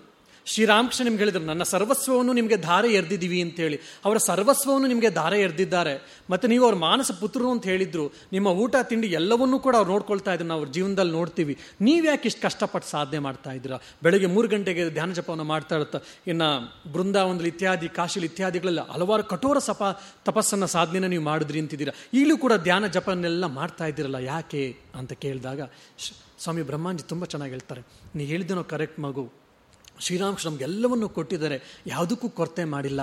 ಶ್ರೀರಾಮಕೃಷ್ಣ ನಿಮ್ಗೆ ಹೇಳಿದ್ರು, ನನ್ನ ಸರ್ವಸ್ವವನ್ನು ನಿಮಗೆ ಧಾರೆ ಎರೆದಿದ್ದೀವಿ ಅಂತೇಳಿ. ಅವರ ಸರ್ವಸ್ವವನ್ನು ನಿಮಗೆ ಧಾರೆ ಎರೆದಿದ್ದಾರೆ. ಮತ್ತು ನೀವು ಅವ್ರ ಮಾನಸ ಪುತ್ರರು ಅಂತ ಹೇಳಿದ್ರು, ನಿಮ್ಮ ಊಟ, ತಿಂಡಿ ಎಲ್ಲವನ್ನೂ ಕೂಡ ಅವ್ರು ನೋಡ್ಕೊಳ್ತಾ ಇದ್ರು, ನಾವು ಜೀವನದಲ್ಲಿ ನೋಡ್ತೀವಿ. ನೀವು ಯಾಕೆ ಇಷ್ಟು ಕಷ್ಟಪಟ್ಟು ಸಾಧನೆ ಮಾಡ್ತಾ ಇದ್ದೀರಾ? ಬೆಳಗ್ಗೆ ಮೂರು ಗಂಟೆಗೆ ಧ್ಯಾನ ಜಪವನ್ನು ಮಾಡ್ತಾ ಇರುತ್ತಾ? ಇನ್ನು ಬೃಂದಾವನದಲ್ಲಿ ಇತ್ಯಾದಿ ಕಾಶಿಲಿ ಇತ್ಯಾದಿಗಳೆಲ್ಲ ಹಲವಾರು ಕಠೋರ ಸಪ, ತಪಸ್ಸನ್ನು, ಸಾಧನೆನ ನೀವು ಮಾಡಿದ್ರಿ ಅಂತಿದ್ದೀರಾ? ಈಗಲೂ ಕೂಡ ಧ್ಯಾನ ಜಪನೆಲ್ಲ ಮಾಡ್ತಾ ಇದ್ದೀರಲ್ಲ, ಯಾಕೆ? ಅಂತ ಕೇಳಿದಾಗ ಸ್ವಾಮಿ ಬ್ರಹ್ಮಾಂಜಿ ತುಂಬ ಚೆನ್ನಾಗಿ ಹೇಳ್ತಾರೆ. ನೀ ಹೇಳಿದನೋ ಕರೆಕ್ಟ್ ಮಗು. ಶ್ರೀರಾಮಕೃಷ್ಣ ನಮಗೆಲ್ಲವನ್ನು ಕೊಟ್ಟಿದ್ದಾರೆ. ಯಾವುದಕ್ಕೂ ಕೊರತೆ ಮಾಡಿಲ್ಲ.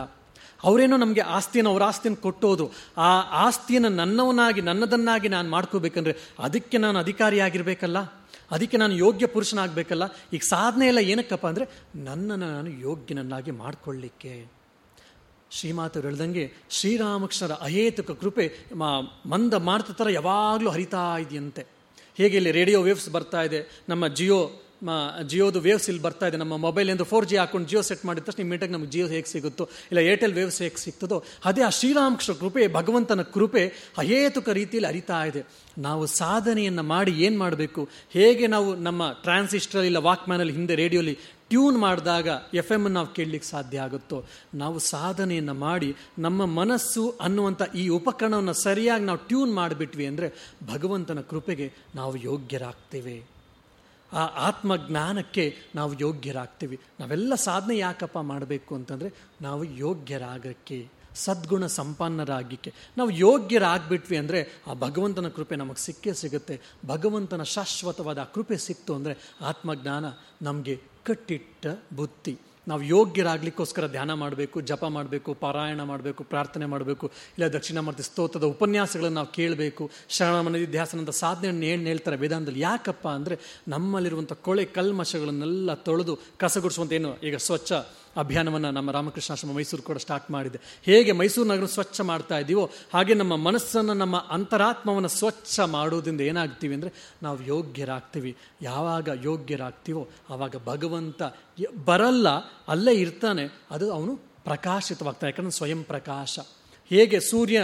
ಅವರೇನೋ ನಮಗೆ ಆಸ್ತಿಯನ್ನು ಅವರ ಆಸ್ತಿಯನ್ನು ಕೊಟ್ಟೋದು ಆ ಆಸ್ತಿಯನ್ನು ನನ್ನವನಾಗಿ, ನನ್ನದನ್ನಾಗಿ ನಾನು ಮಾಡ್ಕೋಬೇಕಂದ್ರೆ ಅದಕ್ಕೆ ನಾನು ಅಧಿಕಾರಿಯಾಗಿರಬೇಕಲ್ಲ? ಅದಕ್ಕೆ ನಾನು ಯೋಗ್ಯ ಪುರುಷನಾಗಬೇಕಲ್ಲ? ಈಗ ಸಾಧನೆ ಎಲ್ಲ ಏನಕ್ಕಪ್ಪ ಅಂದರೆ ನನ್ನನ್ನು ನಾನು ಯೋಗ್ಯನನ್ನಾಗಿ ಮಾಡಿಕೊಳ್ಳಿಕ್ಕೆ. ಶ್ರೀಮಾತರು ಹೇಳ್ದಂಗೆ ಶ್ರೀರಾಮಕೃಷ್ಣರ ಅಹೇತುಕ ಕೃಪೆ ಮಂದ ಮಾರ್ತ ಥರ ಯಾವಾಗಲೂ ಹರಿತಾ ಇದೆಯಂತೆ. ಹೇಗೆ ಇಲ್ಲಿ ರೇಡಿಯೋ ವೇವ್ಸ್ ಬರ್ತಾ ಇದೆ, ನಮ್ಮ ಜಿಯೋ ಜಿಯೋದು ವೇವ್ಸ್ ಇಲ್ಲಿ ಬರ್ತಾ ಇದೆ. ನಮ್ಮ ಮೊಬೈಲ್ ಎಂದು ಫೋರ್ ಜಿ ಹಾಕೊಂಡು ಜಿಯೋ ಸೆಟ್ ಮಾಡಿದ ತಕ್ಷಣ ಇಮಿಡಿಯೇಟಾಗಿ ನಮ್ಗೆ ಜಿಯೋ ಹೇಗೆ ಸಿಗುತ್ತೋ, ಇಲ್ಲ ಏರ್ಟೆಲ್ ವೇವ್ಸ್ ಹೇಗೆ ಸಿಗ್ತದೋ, ಅದೇ ಆ ಶ್ರೀರಾಮಕೃಷ್ಣ ಕೃಪೆ, ಭಗವಂತನ ಕೃಪೆ ಅಹೇತುಕ ರೀತಿಯಲ್ಲಿ ಅರಿತಾ ಇದೆ. ನಾವು ಸಾಧನೆಯನ್ನು ಮಾಡಿ ಏನು ಮಾಡಬೇಕು? ಹೇಗೆ ನಾವು ನಮ್ಮ ಟ್ರಾನ್ಸಿಸ್ಟರ್ ಇಲ್ಲ ವಾಕ್ಮ್ಯಾನಲ್ಲಿ ಹಿಂದೆ ರೇಡಿಯೋಲಿ ಟ್ಯೂನ್ ಮಾಡಿದಾಗ ಎಫ್ ಎಂ ನಾವು ಕೇಳಲಿಕ್ಕೆ ಸಾಧ್ಯ ಆಗುತ್ತೋ? ನಾವು ಸಾಧನೆಯನ್ನು ಮಾಡಿ ನಮ್ಮ ಮನಸ್ಸು ಅನ್ನುವಂಥ ಈ ಉಪಕರಣವನ್ನು ಸರಿಯಾಗಿ ನಾವು ಟ್ಯೂನ್ ಮಾಡಿಬಿಟ್ವಿ ಅಂದರೆ ಭಗವಂತನ ಕೃಪೆಗೆ ನಾವು ಯೋಗ್ಯರಾಗ್ತೇವೆ. ಆ ಆತ್ಮಜ್ಞಾನಕ್ಕೆ ನಾವು ಯೋಗ್ಯರಾಗ್ತೀವಿ. ನಾವೆಲ್ಲ ಸಾಧನೆ ಯಾಕಪ್ಪ ಮಾಡಬೇಕು ಅಂತಂದರೆ ನಾವು ಯೋಗ್ಯರಾಗಕ್ಕೆ, ಸದ್ಗುಣ ಸಂಪನ್ನರಾಗಿಕ್ಕೆ. ನಾವು ಯೋಗ್ಯರಾಗ್ಬಿಟ್ವಿ ಅಂದರೆ ಆ ಭಗವಂತನ ಕೃಪೆ ನಮಗೆ ಸಿಕ್ಕೇ ಸಿಗುತ್ತೆ. ಭಗವಂತನ ಶಾಶ್ವತವಾದ ಕೃಪೆ ಸಿಕ್ತು ಅಂದರೆ ಆತ್ಮಜ್ಞಾನ ನಮಗೆ ಕಟ್ಟಿಟ್ಟ ಬುತ್ತಿ. ನಾವು ಯೋಗ್ಯರಾಗಲಿಕ್ಕೋಸ್ಕರ ಧ್ಯಾನ ಮಾಡಬೇಕು, ಜಪ ಮಾಡಬೇಕು, ಪಾರಾಯಣ ಮಾಡಬೇಕು, ಪ್ರಾರ್ಥನೆ ಮಾಡಬೇಕು, ಇಲ್ಲ ದಕ್ಷಿಣಾಮೂರ್ತಿ ಸ್ತೋತ್ರದ ಉಪನ್ಯಾಸಗಳನ್ನು ನಾವು ಕೇಳಬೇಕು ಶ್ರವಣ ಧ್ಯಾಸನಂತ ಸಾಧನೆಯನ್ನು ಏನು ಹೇಳ್ತಾರೆ ವೇದಾಂತದಲ್ಲಿ, ಯಾಕಪ್ಪ ಅಂದರೆ ನಮ್ಮಲ್ಲಿರುವಂಥ ಕೊಳೆ ಕಲ್ಮಶಗಳನ್ನೆಲ್ಲ ತೊಳೆದು ಕಸಗುಡಿಸುವಂಥ ಏನು, ಈಗ ಸ್ವಚ್ಛ ಅಭಿಯಾನವನ್ನು ನಮ್ಮ ರಾಮಕೃಷ್ಣ ರಾಮಕೃಷ್ಣಾಶ್ರಮ ಮೈಸೂರು ಕೂಡ ಸ್ಟಾರ್ಟ್ ಮಾಡಿದೆ. ಹೇಗೆ ಮೈಸೂರು ನಗರ ಸ್ವಚ್ಛ ಮಾಡ್ತಾ ಇದ್ದೀವೋ ಹಾಗೆ ನಮ್ಮ ಮನಸ್ಸನ್ನು, ನಮ್ಮ ಅಂತರಾತ್ಮವನ್ನು ಸ್ವಚ್ಛ ಮಾಡೋದ್ರಿಂದ ಏನಾಗ್ತೀವಿ ಅಂದರೆ ನಾವು ಯೋಗ್ಯರಾಗ್ತೀವಿ. ಯಾವಾಗ ಯೋಗ್ಯರಾಗ್ತೀವೋ ಆವಾಗ ಭಗವಂತ ಬರಲ್ಲ, ಅಲ್ಲೇ ಇರ್ತಾನೆ. ಅದು ಅವನು ಪ್ರಕಾಶಿತವಾಗ್ತಾನೆ, ಯಾಕಂದರೆ ಸ್ವಯಂ ಪ್ರಕಾಶ. ಹೇಗೆ ಸೂರ್ಯ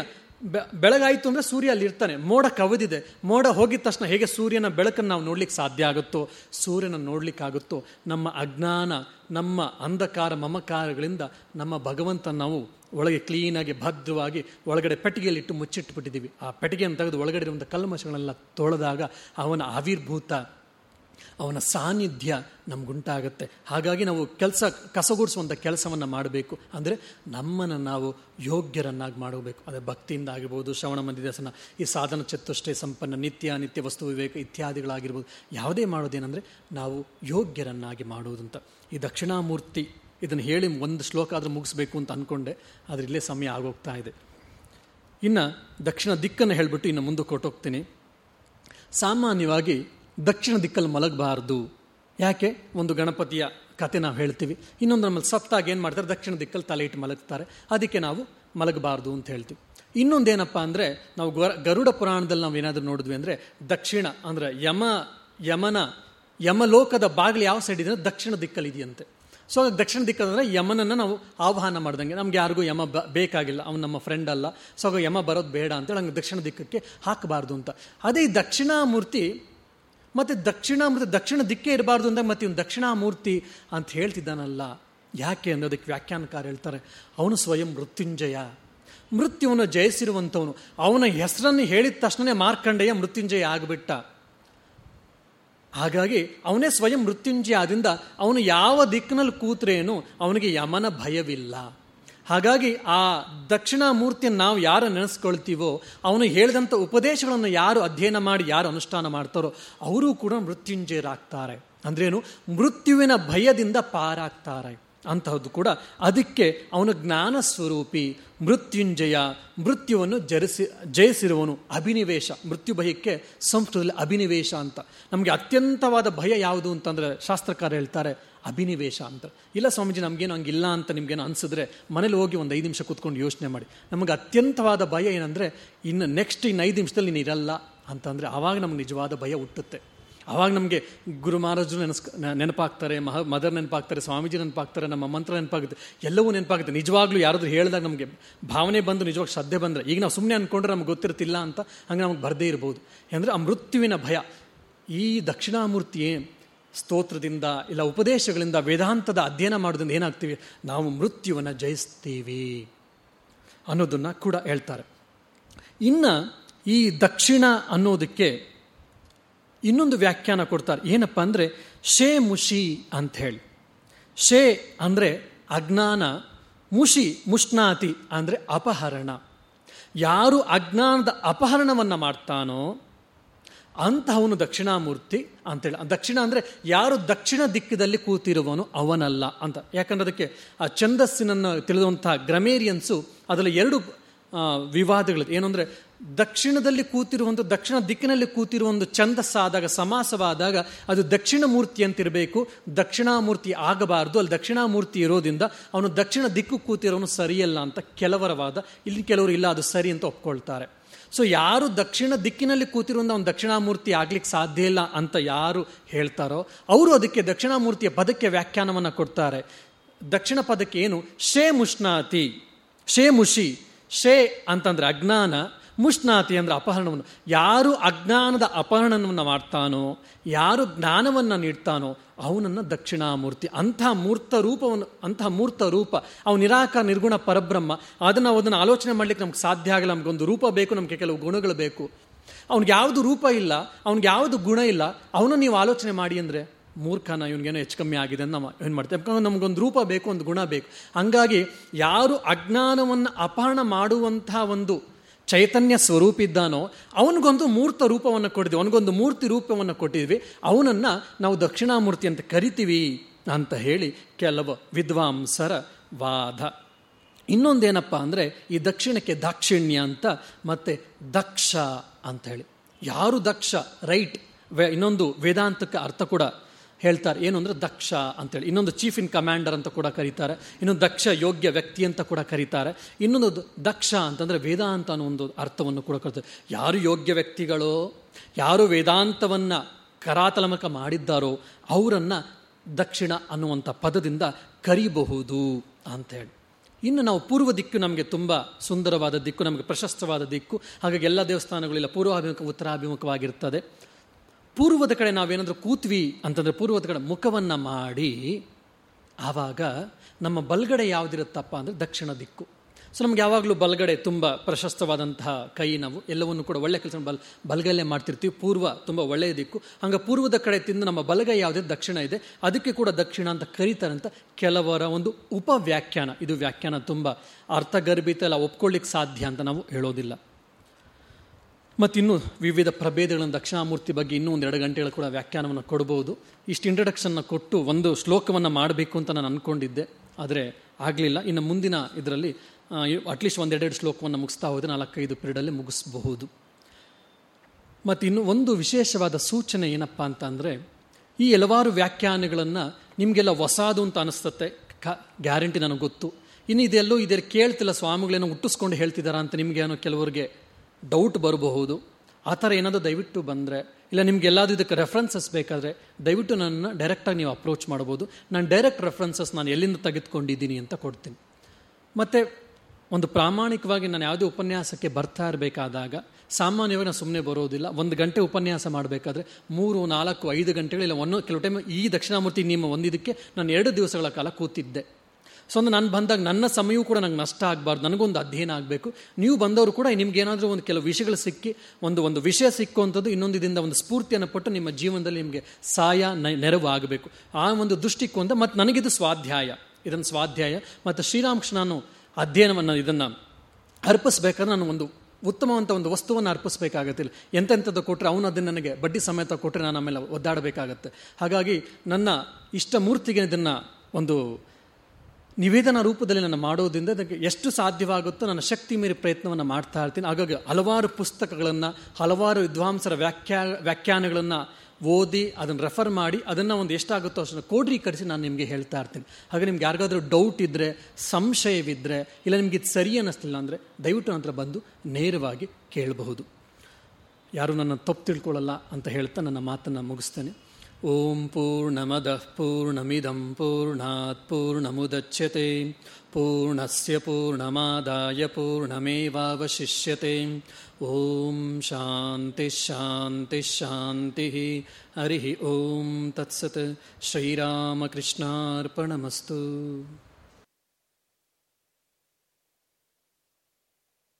ಬೆಳಗಾಯಿತು ಅಂದರೆ ಸೂರ್ಯ ಅಲ್ಲಿ ಇರ್ತಾನೆ ಮೋಡ ಕವಿದಿದೆ. ಮೋಡ ಹೋಗಿದ ತಕ್ಷಣ ಹೇಗೆ ಸೂರ್ಯನ ಬೆಳಕನ್ನು ನಾವು ನೋಡ್ಲಿಕ್ಕೆ ಸಾಧ್ಯ ಆಗುತ್ತೋ? ಸೂರ್ಯನ ನೋಡ್ಲಿಕ್ಕಾಗುತ್ತೋ? ನಮ್ಮ ಅಜ್ಞಾನ, ನಮ್ಮ ಅಂಧಕಾರ, ಮಮಕಾರಗಳಿಂದ ನಮ್ಮ ಭಗವಂತ ನಾವು ಒಳಗೆ ಕ್ಲೀನಾಗಿ ಭದ್ರವಾಗಿ ಒಳಗಡೆ ಪೆಟ್ಟಿಗೆಯಲ್ಲಿಟ್ಟು ಮುಚ್ಚಿಟ್ಟುಬಿಟ್ಟಿದ್ದೀವಿ ಆ ಪೆಟ್ಟಿಗೆಯನ್ನು ತೆಗೆದು ಒಳಗಡೆ ಇರುವಂಥ ಕಲ್ಮಶಗಳೆಲ್ಲ ತೊಳೆದಾಗ ಅವನ ಆವಿರ್ಭೂತ ಅವನ ಸಾನ್ನಿಧ್ಯ ನಮಗುಂಟಾಗುತ್ತೆ. ಹಾಗಾಗಿ ನಾವು ಕೆಲಸ ಕಸಗೂಡಿಸುವಂಥ ಕೆಲಸವನ್ನು ಮಾಡಬೇಕು. ಅಂದರೆ ನಮ್ಮನ್ನು ನಾವು ಯೋಗ್ಯರನ್ನಾಗಿ ಮಾಡಬೇಕು. ಅದೇ ಭಕ್ತಿಯಿಂದ ಆಗಿರ್ಬೋದು, ಶ್ರವಣ ಮಂದಿದಾಸನ, ಈ ಸಾಧನ ಚತುಷ್ಟೇ ಸಂಪನ್ನ, ನಿತ್ಯ ನಿತ್ಯ ವಸ್ತು ವಿವೇಕ ಇತ್ಯಾದಿಗಳಾಗಿರ್ಬೋದು, ಯಾವುದೇ ಮಾಡೋದೇನೆಂದರೆ ನಾವು ಯೋಗ್ಯರನ್ನಾಗಿ ಮಾಡುವುದಂತ ಈ ದಕ್ಷಿಣಾಮೂರ್ತಿ ಇದನ್ನು ಹೇಳಿ ಒಂದು ಶ್ಲೋಕ ಆದರೂ ಮುಗಿಸ್ಬೇಕು ಅಂತ ಅಂದ್ಕೊಂಡೆ ಆದರೆ ಇಲ್ಲೇ ಸಮಯ ಆಗೋಗ್ತಾ ಇದೆ. ಇನ್ನು ದಕ್ಷಿಣ ದಿಕ್ಕನ್ನು ಹೇಳಿಬಿಟ್ಟು ಇನ್ನು ಮುಂದಕ್ಕೆ ಕೊಟ್ಟೋಗ್ತೀನಿ ಸಾಮಾನ್ಯವಾಗಿ ದಕ್ಷಿಣ ದಿಕ್ಕಲ್ಲಿ ಮಲಗಬಾರ್ದು. ಯಾಕೆ? ಒಂದು ಗಣಪತಿಯ ಕತೆ ನಾವು ಹೇಳ್ತೀವಿ. ಇನ್ನೊಂದು ನಮ್ಮಲ್ಲಿ ಸತ್ತಾಗ ಏನು ಮಾಡ್ತಾರೆ? ದಕ್ಷಿಣ ದಿಕ್ಕಲ್ಲಿ ತಲೆ ಇಟ್ಟು ಮಲಗ್ತಾರೆ. ಅದಕ್ಕೆ ನಾವು ಮಲಗಬಾರ್ದು ಅಂತ ಹೇಳ್ತೀವಿ. ಇನ್ನೊಂದೇನಪ್ಪ ಅಂದರೆ, ನಾವು ಗರುಡ ಪುರಾಣದಲ್ಲಿ ನಾವು ಏನಾದರೂ ನೋಡಿದ್ವಿ ಅಂದರೆ, ದಕ್ಷಿಣ ಅಂದರೆ ಯಮ, ಯಮನ, ಯಮಲೋಕದ ಬಾಗಿಲು ಯಾವ ಸೈಡ್ ಇದೆ? ದಕ್ಷಿಣ ದಿಕ್ಕಲ್ಲಿ ಇದೆಯಂತೆ. ಸೊ ದಕ್ಷಿಣ ದಿಕ್ಕಂದರೆ ಯಮನನ್ನು ನಾವು ಆಹ್ವಾನ ಮಾಡ್ದಂಗೆ. ನಮ್ಗೆ ಯಾರಿಗೂ ಯಮ ಬೇಕಾಗಿಲ್ಲ. ಅವ್ನು ನಮ್ಮ ಫ್ರೆಂಡ್ ಅಲ್ಲ. ಸೊ ಯಮ ಬರೋದು ಬೇಡ ಅಂತೇಳಿ ಹಂಗೆ ದಕ್ಷಿಣ ದಿಕ್ಕಕ್ಕೆ ಹಾಕಬಾರ್ದು ಅಂತ. ಅದೇ ಈ ದಕ್ಷಿಣಾಮೂರ್ತಿ ಮತ್ತು ದಕ್ಷಿಣ ಮತ್ತು ದಕ್ಷಿಣ ದಿಕ್ಕೇ ಇರಬಾರ್ದು ಅಂದಾಗ ಮತ್ತೆ ಇವನು ದಕ್ಷಿಣಾಮೂರ್ತಿ ಅಂತ ಹೇಳ್ತಿದ್ದಾನಲ್ಲ. ಯಾಕೆ ಅನ್ನೋದಕ್ಕೆ ವ್ಯಾಖ್ಯಾನಕಾರ ಹೇಳ್ತಾರೆ, ಅವನು ಸ್ವಯಂ ಮೃತ್ಯುಂಜಯ. ಮೃತ್ಯುವನ್ನು ಜಯಿಸಿರುವಂಥವನು, ಅವನ ಹೆಸರನ್ನು ಹೇಳಿದ ತಕ್ಷಣ ಮಾರ್ಕಂಡಯ್ಯ ಮೃತ್ಯುಂಜಯ ಆಗಿಬಿಟ್ಟ. ಹಾಗಾಗಿ ಅವನೇ ಸ್ವಯಂ ಮೃತ್ಯುಂಜಯ ಆದ್ದರಿಂದ ಅವನು ಯಾವ ದಿಕ್ಕಿನಲ್ಲಿ ಕೂತ್ರೇನು, ಅವನಿಗೆ ಯಮನ ಭಯವಿಲ್ಲ. ಹಾಗಾಗಿ ಆ ದಕ್ಷಿಣಾಮೂರ್ತಿಯನ್ನು ನಾವು ಯಾರು ನೆನೆಸ್ಕೊಳ್ತೀವೋ, ಅವನು ಹೇಳಿದಂಥ ಉಪದೇಶಗಳನ್ನು ಯಾರು ಅಧ್ಯಯನ ಮಾಡಿ, ಯಾರು ಅನುಷ್ಠಾನ ಮಾಡ್ತಾರೋ, ಅವರು ಕೂಡ ಮೃತ್ಯುಂಜಯರಾಗ್ತಾರೆ. ಅಂದ್ರೇನು? ಮೃತ್ಯುವಿನ ಭಯದಿಂದ ಪಾರಾಗ್ತಾರೆ. ಅಂತಹದ್ದು ಕೂಡ ಅದಕ್ಕೆ ಅವನ ಜ್ಞಾನ ಸ್ವರೂಪಿ, ಮೃತ್ಯುಂಜಯ, ಮೃತ್ಯುವನ್ನು ಜರಿಸಿ ಜಯಿಸಿರುವನು ಅಭಿನಿವೇಶ, ಮೃತ್ಯು ಭಯಕ್ಕೆ ಸಂಸ್ಕೃತದಲ್ಲಿ ಅಭಿನಿವೇಶ ಅಂತ. ನಮಗೆ ಅತ್ಯಂತವಾದ ಭಯ ಯಾವುದು ಅಂತಂದರೆ ಶಾಸ್ತ್ರಕಾರ ಹೇಳ್ತಾರೆ, ಅಭಿನಿವೇಶ ಅಂತ. ಇಲ್ಲ ಸ್ವಾಮೀಜಿ, ನಮಗೇನು ಹಂಗಿಲ್ಲ ಅಂತ ನಿಮಗೇನು ಅನಿಸಿದ್ರೆ ಮನೇಲಿ ಹೋಗಿ ಒಂದು ಐದು ನಿಮಿಷ ಕೂತ್ಕೊಂಡು ಯೋಚನೆ ಮಾಡಿ. ನಮಗೆ ಅತ್ಯಂತವಾದ ಭಯ ಏನಂದರೆ ಇನ್ನು ನೆಕ್ಸ್ಟ್ ಇನ್ನು ಐದು ನಿಮಿಷದಲ್ಲಿ ನೀನು ಇರಲ್ಲ ಅಂತಂದರೆ ಆವಾಗ ನಮ್ಗೆ ನಿಜವಾದ ಭಯ ಹುಟ್ಟುತ್ತೆ. ಆವಾಗ ನಮಗೆ ಗುರು ಮಹಾರಾಜರು ನೆನಸ್ ನೆನಪಾಗ್ತಾರೆ, ಮಹ, ಮದರ್ ನೆನಪಾಗ್ತಾರೆ, ಸ್ವಾಮೀಜಿ ನೆನಪಾಗ್ತಾರೆ, ನಮ್ಮ ಮಂತ್ರ ನೆನಪಾಗುತ್ತೆ, ಎಲ್ಲವೂ ನೆನಪಾಗುತ್ತೆ. ನಿಜವಾಗ್ಲೂ ಯಾರಾದರೂ ಹೇಳಿದಾಗ ನಮಗೆ ಭಾವನೆ ಬಂದು, ನಿಜವಾಗಿ ಶ್ರದ್ಧೆ ಬಂದರೆ, ಈಗ ನಾವು ಸುಮ್ಮನೆ ಅಂದ್ಕೊಂಡ್ರೆ ನಮ್ಗೆ ಗೊತ್ತಿರ್ತಿಲ್ಲ ಅಂತ ಹಂಗೆ ನಮಗೆ ಬರದೇ ಇರ್ಬೋದು. ಅಂದರೆ ಆ ಮೃತ್ಯುವಿನ ಭಯ, ಈ ದಕ್ಷಿಣಾಮೂರ್ತಿಯೇ ಸ್ತೋತ್ರದಿಂದ ಇಲ್ಲ ಉಪದೇಶಗಳಿಂದ ವೇದಾಂತದ ಅಧ್ಯಯನ ಮಾಡೋದ್ರಿಂದ ಏನಾಗ್ತೀವಿ? ನಾವು ಮೃತ್ಯುವನ್ನು ಜಯಿಸ್ತೀವಿ ಅನ್ನೋದನ್ನು ಕೂಡ ಹೇಳ್ತಾರೆ. ಇನ್ನು ಈ ದಕ್ಷಿಣ ಅನ್ನೋದಕ್ಕೆ ಇನ್ನೊಂದು ವ್ಯಾಖ್ಯಾನ ಕೊಡ್ತಾರೆ. ಏನಪ್ಪ ಅಂದರೆ, ಶೇ ಮುಷಿ ಅಂತ ಹೇಳಿ ಶೇ ಅಂದರೆ ಅಜ್ಞಾನ, ಮುಷಿ ಮುಷ್ಣಾತಿ ಅಂದರೆ ಅಪಹರಣ. ಯಾರು ಅಜ್ಞಾನದ ಅಪಹರಣವನ್ನು ಮಾಡ್ತಾನೋ, ಅಂತಹವನು ದಕ್ಷಿಣಾಮೂರ್ತಿ ಅಂತೇಳಿ ದಕ್ಷಿಣ ಅಂದರೆ ಯಾರು ದಕ್ಷಿಣ ದಿಕ್ಕಿದಲ್ಲಿ ಕೂತಿರುವನು ಅವನಲ್ಲ ಅಂತ. ಯಾಕಂದ್ರೆ ಅದಕ್ಕೆ ಆ ಛಂದಸ್ಸಿನನ್ನು ತಿಳಿದಂತಹ ಗ್ರಮೇರಿಯನ್ಸು ಅದರಲ್ಲಿ ಎರಡು ವಿವಾದಗಳು ಏನಂದರೆ ದಕ್ಷಿಣದಲ್ಲಿ ಕೂತಿರುವಂಥ ದಕ್ಷಿಣ ದಿಕ್ಕಿನಲ್ಲಿ ಕೂತಿರುವ ಒಂದು ಛಂದಸ್ಸಾದಾಗ ಸಮಾಸವಾದಾಗ ಅದು ದಕ್ಷಿಣ ಮೂರ್ತಿ ಅಂತಿರಬೇಕು. ದಕ್ಷಿಣಾಮೂರ್ತಿ ಆಗಬಾರ್ದು. ಅಲ್ಲಿ ದಕ್ಷಿಣಾಮೂರ್ತಿ ಇರೋದ್ರಿಂದ ಅವನು ದಕ್ಷಿಣ ದಿಕ್ಕು ಕೂತಿರೋನು ಸರಿಯಲ್ಲ ಅಂತ ಕೆಲವರ ವಾದ ಇಲ್ಲಿ ಕೆಲವರು ಇಲ್ಲ, ಅದು ಸರಿ ಅಂತ ಒಪ್ಕೊಳ್ತಾರೆ. ಸೊ ಯಾರು ದಕ್ಷಿಣ ದಿಕ್ಕಿನಲ್ಲಿ ಕೂತಿರುವಂಥ ಅವನು ದಕ್ಷಿಣಾಮೂರ್ತಿ ಆಗ್ಲಿಕ್ಕೆ ಸಾಧ್ಯ ಇಲ್ಲ ಅಂತ ಯಾರು ಹೇಳ್ತಾರೋ, ಅವರು ಅದಕ್ಕೆ ದಕ್ಷಿಣಾಮೂರ್ತಿಯ ಪದಕ್ಕೆ ವ್ಯಾಖ್ಯಾನವನ್ನು ಕೊಡ್ತಾರೆ. ದಕ್ಷಿಣ ಪದಕ್ಕೆ ಏನು? ಶೇ ಮುಷ್ಣಾತಿ, ಶೇ ಮುಷಿ, ಶೇ ಅಂತಂದ್ರೆ ಅಜ್ಞಾನ ಮುಷ್ಣಾತಿ ಅಂದರೆ ಅಪಹರಣವನ್ನು. ಯಾರು ಅಜ್ಞಾನದ ಅಪಹರಣವನ್ನು ಮಾಡ್ತಾನೋ, ಯಾರು ಜ್ಞಾನವನ್ನು ನೀಡ್ತಾನೋ, ಅವನನ್ನು ದಕ್ಷಿಣಾಮೂರ್ತಿ, ಅಂಥ ಮೂರ್ತ ರೂಪವನ್ನು, ಅಂಥ ಮೂರ್ತ ರೂಪ. ಅವನು ನಿರಾಕಾರ ನಿರ್ಗುಣ, ಪರಬ್ರಹ್ಮ. ಅದನ್ನು ಅದನ್ನು ಆಲೋಚನೆ ಮಾಡ್ಲಿಕ್ಕೆ ನಮ್ಗೆ ಸಾಧ್ಯ ಆಗಲ್ಲ. ನಮಗೊಂದು ರೂಪ ಬೇಕು, ನಮಗೆ ಕೆಲವು ಗುಣಗಳು ಬೇಕು. ಅವ್ನಿಗೆ ಯಾವುದು ರೂಪ ಇಲ್ಲ, ಅವ್ನಿಗೆ ಯಾವುದು ಗುಣ ಇಲ್ಲ ಅವನು ನೀವು ಆಲೋಚನೆ ಮಾಡಿ ಅಂದರೆ ಮೂರ್ಖನ ಇವನಿಗೇನೋ ಹೆಚ್ಚು ಕಮ್ಮಿ ಆಗಿದೆ ಅಂತ ಏನು ಮಾಡ್ತೇವೆ? ಯಾಕಂದ್ರೆ ನಮಗೊಂದು ರೂಪ ಬೇಕು, ಒಂದು ಗುಣ ಬೇಕು. ಹಂಗಾಗಿ ಯಾರು ಅಜ್ಞಾನವನ್ನು ಅಪಹರಣ ಮಾಡುವಂಥ ಒಂದು ಚೈತನ್ಯ ಸ್ವರೂಪ ಇದ್ದಾನೋ, ಅವನಿಗೊಂದು ಮೂರ್ತ ರೂಪವನ್ನು ಕೊಟ್ಟಿದ್ವಿ ಅವನಿಗೊಂದು ಮೂರ್ತಿ ರೂಪವನ್ನು ಕೊಟ್ಟಿದ್ವಿ, ಅವನನ್ನು ನಾವು ದಕ್ಷಿಣಾಮೂರ್ತಿ ಅಂತ ಕರಿತೀವಿ ಅಂತ ಹೇಳಿ ಕೆಲವು ವಿದ್ವಾಂಸರ ವಾದ. ಇನ್ನೊಂದೇನಪ್ಪ ಅಂದರೆ ಈ ದಕ್ಷಿಣಕ್ಕೆ ದಾಕ್ಷಿಣ್ಯ ಅಂತ, ಮತ್ತೆ ದಕ್ಷ ಅಂತ ಹೇಳಿ. ಯಾರು ದಕ್ಷ? ರೈಟ್. ಇನ್ನೊಂದು ವೇದಾಂತಕ್ಕೆ ಅರ್ಥ ಕೂಡ ಹೇಳ್ತಾರೆ. ಏನು ಅಂದರೆ ದಕ್ಷ ಅಂತೇಳಿ. ಇನ್ನೊಂದು ಚೀಫ್ ಇನ್ ಕಮಾಂಡರ್ ಅಂತ ಕೂಡ ಕರೀತಾರೆ. ಇನ್ನೊಂದು ದಕ್ಷ ಯೋಗ್ಯ ವ್ಯಕ್ತಿ ಅಂತ ಕೂಡ ಕರೀತಾರೆ. ಇನ್ನೊಂದು ದಕ್ಷ ಅಂತಂದರೆ ವೇದಾಂತ ಅನ್ನೋ ಒಂದು ಅರ್ಥವನ್ನು ಕೂಡ ಕರೀತಾರೆ. ಯಾರು ಯೋಗ್ಯ ವ್ಯಕ್ತಿಗಳೋ, ಯಾರು ವೇದಾಂತವನ್ನು ಕರಾತಲಮಕ ಮಾಡಿದ್ದಾರೋ, ಅವರನ್ನು ದಕ್ಷಿಣ ಅನ್ನುವಂಥ ಪದದಿಂದ ಕರಿಬಹುದು ಅಂತೇಳಿ ಇನ್ನು ನಾವು ಪೂರ್ವ ದಿಕ್ಕು ನಮಗೆ ತುಂಬ ಸುಂದರವಾದ ದಿಕ್ಕು, ನಮಗೆ ಪ್ರಶಸ್ತವಾದ ದಿಕ್ಕು. ಹಾಗಾಗಿ ಎಲ್ಲ ದೇವಸ್ಥಾನಗಳಿಲ್ಲ. ಪೂರ್ವಾಭಿಮುಖ, ಉತ್ತರಾಭಿಮುಖವಾಗಿರ್ತದೆ. ಪೂರ್ವದ ಕಡೆ ನಾವೇನಾದರೂ ಕೂತ್ವಿ ಅಂತಂದರೆ ಪೂರ್ವದ ಕಡೆ ಮುಖವನ್ನು ಮಾಡಿ, ಆವಾಗ ನಮ್ಮ ಬಲ್ಗಡೆ ಯಾವುದಿರುತ್ತಪ್ಪ ಅಂದರೆ ದಕ್ಷಿಣ ದಿಕ್ಕು. ಸೊ ನಮ್ಗೆ ಯಾವಾಗಲೂ ಬಲ್ಗಡೆ ತುಂಬ ಪ್ರಶಸ್ತವಾದಂತಹ ಕೈ ನಾವು ಎಲ್ಲವನ್ನು ಕೂಡ ಒಳ್ಳೆ ಕೆಲಸ ಬಲ್, ಬಲ್ಗಲ್ಲೇ ಮಾಡ್ತಿರ್ತೀವಿ. ಪೂರ್ವ ತುಂಬ ಒಳ್ಳೆಯ ದಿಕ್ಕು. ಹಂಗೆ ಪೂರ್ವದ ಕಡೆ ತಿಂದು ನಮ್ಮ ಬಲಗೈ ಯಾವುದೇ ದಕ್ಷಿಣ ಇದೆ, ಅದಕ್ಕೆ ಕೂಡ ದಕ್ಷಿಣ ಅಂತ ಕರೀತಾರಂತ ಕೆಲವರ ಒಂದು ಉಪವ್ಯಾಖ್ಯಾನ. ಇದು ವ್ಯಾಖ್ಯಾನ ತುಂಬ ಅರ್ಥಗರ್ಭಿತ, ಎಲ್ಲ ಒಪ್ಕೊಳ್ಳಿಕ್ಕೆ ಸಾಧ್ಯ ಅಂತ ನಾವು ಹೇಳೋದಿಲ್ಲ. ಮತ್ತಿನ್ನು ವಿವಿಧ ಪ್ರಭೇದಗಳನ್ನು ದಕ್ಷಿಣಾಮೂರ್ತಿ ಬಗ್ಗೆ ಇನ್ನೂ ಒಂದು ಎರಡು ಗಂಟೆಗಳ ಕೂಡ ವ್ಯಾಖ್ಯಾನವನ್ನು ಕೊಡ್ಬೋದು. ಇಷ್ಟು ಇಂಟ್ರಡಕ್ಷನ್ನ ಕೊಟ್ಟು ಒಂದು ಶ್ಲೋಕವನ್ನು ಮಾಡಬೇಕು ಅಂತ ನಾನು ಅಂದ್ಕೊಂಡಿದ್ದೆ ಆದರೆ ಆಗಲಿಲ್ಲ. ಇನ್ನು ಮುಂದಿನ ಇದರಲ್ಲಿ ಅಟ್ಲೀಸ್ಟ್ ಒಂದೆರಡೆರಡು ಶ್ಲೋಕವನ್ನು ಮುಗಿಸ್ತಾ ಹೋದರೆ ನಾಲ್ಕೈದು ಪೀರಿಯಡಲ್ಲಿ ಮುಗಿಸ್ಬಹುದು. ಮತ್ತು ಇನ್ನು ಒಂದು ವಿಶೇಷವಾದ ಸೂಚನೆ ಏನಪ್ಪ ಅಂತ ಈ ಹಲವಾರು ವ್ಯಾಖ್ಯಾನಗಳನ್ನು ನಿಮಗೆಲ್ಲ ಹೊಸಾದು ಅಂತ ಅನಿಸ್ತತೆ ಕ, ಗ್ಯಾರಂಟಿ ನನಗೆ ಗೊತ್ತು. ಇನ್ನು ಇದೆಲ್ಲೋ ಇದೆಲ್ಲ ಕೇಳ್ತಿಲ್ಲ, ಸ್ವಾಮಿಗಳೇನೋ ಹುಟ್ಟಿಸ್ಕೊಂಡು ಹೇಳ್ತಿದ್ದಾರಾ ಅಂತ ನಿಮಗೇನೋ ಕೆಲವರಿಗೆ ಡೌಟ್ ಬರಬಹುದು. ಆ ಥರ ಏನಾದರೂ ದಯವಿಟ್ಟು ಬಂದರೆ, ಇಲ್ಲ ನಿಮ್ಗೆ ಎಲ್ಲಾದರೂ ಇದಕ್ಕೆ ರೆಫರೆನ್ಸಸ್ ಬೇಕಾದರೆ, ದಯವಿಟ್ಟು ನನ್ನ ಡೈರೆಕ್ಟಾಗಿ ನೀವು ಅಪ್ರೋಚ್ ಮಾಡ್ಬೋದು ನಾನು ಡೈರೆಕ್ಟ್ ರೆಫರೆನ್ಸಸ್ ನಾನು ಎಲ್ಲಿಂದ ತೆಗೆದುಕೊಂಡಿದ್ದೀನಿ ಅಂತ ಕೊಡ್ತೀನಿ. ಮತ್ತು, ಒಂದು ಪ್ರಾಮಾಣಿಕವಾಗಿ ನಾನು ಯಾವುದೇ ಉಪನ್ಯಾಸಕ್ಕೆ ಬರ್ತಾ ಇರಬೇಕಾದಾಗ, ಸಾಮಾನ್ಯವಾಗಿ ನಾನು ಸುಮ್ಮನೆ ಬರೋದಿಲ್ಲ. ಒಂದು ಗಂಟೆ ಉಪನ್ಯಾಸ ಮಾಡಬೇಕಾದ್ರೆ, ಮೂರು, ನಾಲ್ಕು, ಐದು ಗಂಟೆಗಳು, ಇಲ್ಲ ಒಂದು, ಕೆಲವು ಟೈಮ್ ಈ ದಕ್ಷಿಣಾಮೂರ್ತಿ ನಿಮ್ಮ ಒಂದಿದ್ದಕ್ಕೆ ನಾನು ಎರಡು ದಿವಸಗಳ ಕಾಲ ಕೂತಿದ್ದೆ. ಸೊ ಅಂದರೆ ನಾನು ಬಂದಾಗ ನನ್ನ ಸಮಯವೂ ಕೂಡ ನಂಗೆ ನಷ್ಟ ಆಗಬಾರ್ದು. ನನಗೊಂದು ಅಧ್ಯಯನ ಆಗಬೇಕು. ನೀವು ಬಂದವರು ಕೂಡ ನಿಮ್ಗೇನಾದರೂ ಒಂದು ಕೆಲವು ವಿಷಯಗಳು ಸಿಕ್ಕಿ, ಒಂದು ಒಂದು ವಿಷಯ ಸಿಕ್ಕುವಂಥದ್ದು ಇನ್ನೊಂದು ಇದರಿಂದ ಒಂದು ಸ್ಫೂರ್ತಿಯನ್ನು ಪಟ್ಟು ನಿಮ್ಮ ಜೀವನದಲ್ಲಿ ನಿಮಗೆ ಸಾಯ ನೆರವು ಆಗಬೇಕು. ಆ ಒಂದು ದೃಷ್ಟಿಕೋನ ಮತ್ತು ನನಗಿದು ಸ್ವಾಧ್ಯಾಯ. ಇದನ್ನು ಸ್ವಾಧ್ಯಾಯ. ಮತ್ತು ಶ್ರೀರಾಮಕೃಷ್ಣನು ನಾನು ಅಧ್ಯಯನವನ್ನು ಇದನ್ನು ಅರ್ಪಿಸ್ಬೇಕಾದ್ರೆ ನಾನು ಒಂದು ಉತ್ತಮವಂತ ಒಂದು ವಸ್ತುವನ್ನು ಅರ್ಪಿಸಬೇಕಾಗತ್ತಿಲ್ಲ. ಎಂತೆಂಥದ್ದು ಕೊಟ್ಟರೆ ಅವನು ಅದನ್ನು ನನಗೆ ಬಡ್ಡಿ ಸಮೇತ ಕೊಟ್ಟರೆ ನಾನು ಆಮೇಲೆ ಒದ್ದಾಡಬೇಕಾಗತ್ತೆ. ಹಾಗಾಗಿ ನನ್ನ ಇಷ್ಟ ಮೂರ್ತಿಗೆ ಇದನ್ನು ಒಂದು ನಿವೇದನಾ ರೂಪದಲ್ಲಿ ನಾನು ಮಾಡೋದ್ರಿಂದ ಅದಕ್ಕೆ ಎಷ್ಟು ಸಾಧ್ಯವಾಗುತ್ತೋ ನನ್ನ ಶಕ್ತಿ ಮೀರಿ ಪ್ರಯತ್ನವನ್ನು ಮಾಡ್ತಾ ಇರ್ತೀನಿ. ಹಾಗಾಗಿ ಹಲವಾರು ಪುಸ್ತಕಗಳನ್ನು, ಹಲವಾರು ವಿದ್ವಾಂಸರ ವ್ಯಾಖ್ಯಾ, ವ್ಯಾಖ್ಯಾನಗಳನ್ನು ಓದಿ, ಅದನ್ನು ರೆಫರ್ ಮಾಡಿ, ಅದನ್ನು ಒಂದು ಎಷ್ಟಾಗುತ್ತೋ ಅಷ್ಟನ್ನು ಕೋಡ್ರೀಕರಿಸಿ ನಾನು ನಿಮಗೆ ಹೇಳ್ತಾ ಇರ್ತೀನಿ. ಹಾಗೆ ನಿಮ್ಗೆ ಯಾರಿಗಾದರೂ ಡೌಟ್ ಇದ್ದರೆ ಸಂಶಯವಿದ್ದರೆ ಇಲ್ಲ ನಿಮಗೆ ಇದು ಸರಿ ಅನ್ನಿಸ್ತಿಲ್ಲ ಅಂದರೆ ದಯವಿಟ್ಟು ನಂತರ ಬಂದು ನೇರವಾಗಿ ಕೇಳಬಹುದು. ಯಾರು ನನ್ನ ತಪ್ಪು ತಿಳ್ಕೊಳ್ಳಲ್ಲ ಅಂತ ಹೇಳ್ತಾ ನನ್ನ ಮಾತನ್ನು ಮುಗಿಸ್ತೇನೆ. ॐ पूर्णमदः पूर्णमिदं पूर्णात् पूर्णमुदच्यते पूर्णस्य पूर्णमादाय पूर्णमेवावशिष्यते। ॐ शान्तिश्शान्तिश्शान्तिः हरिः ॐ तत्सत्। श्रीरामकृष्णार्पणमस्तु।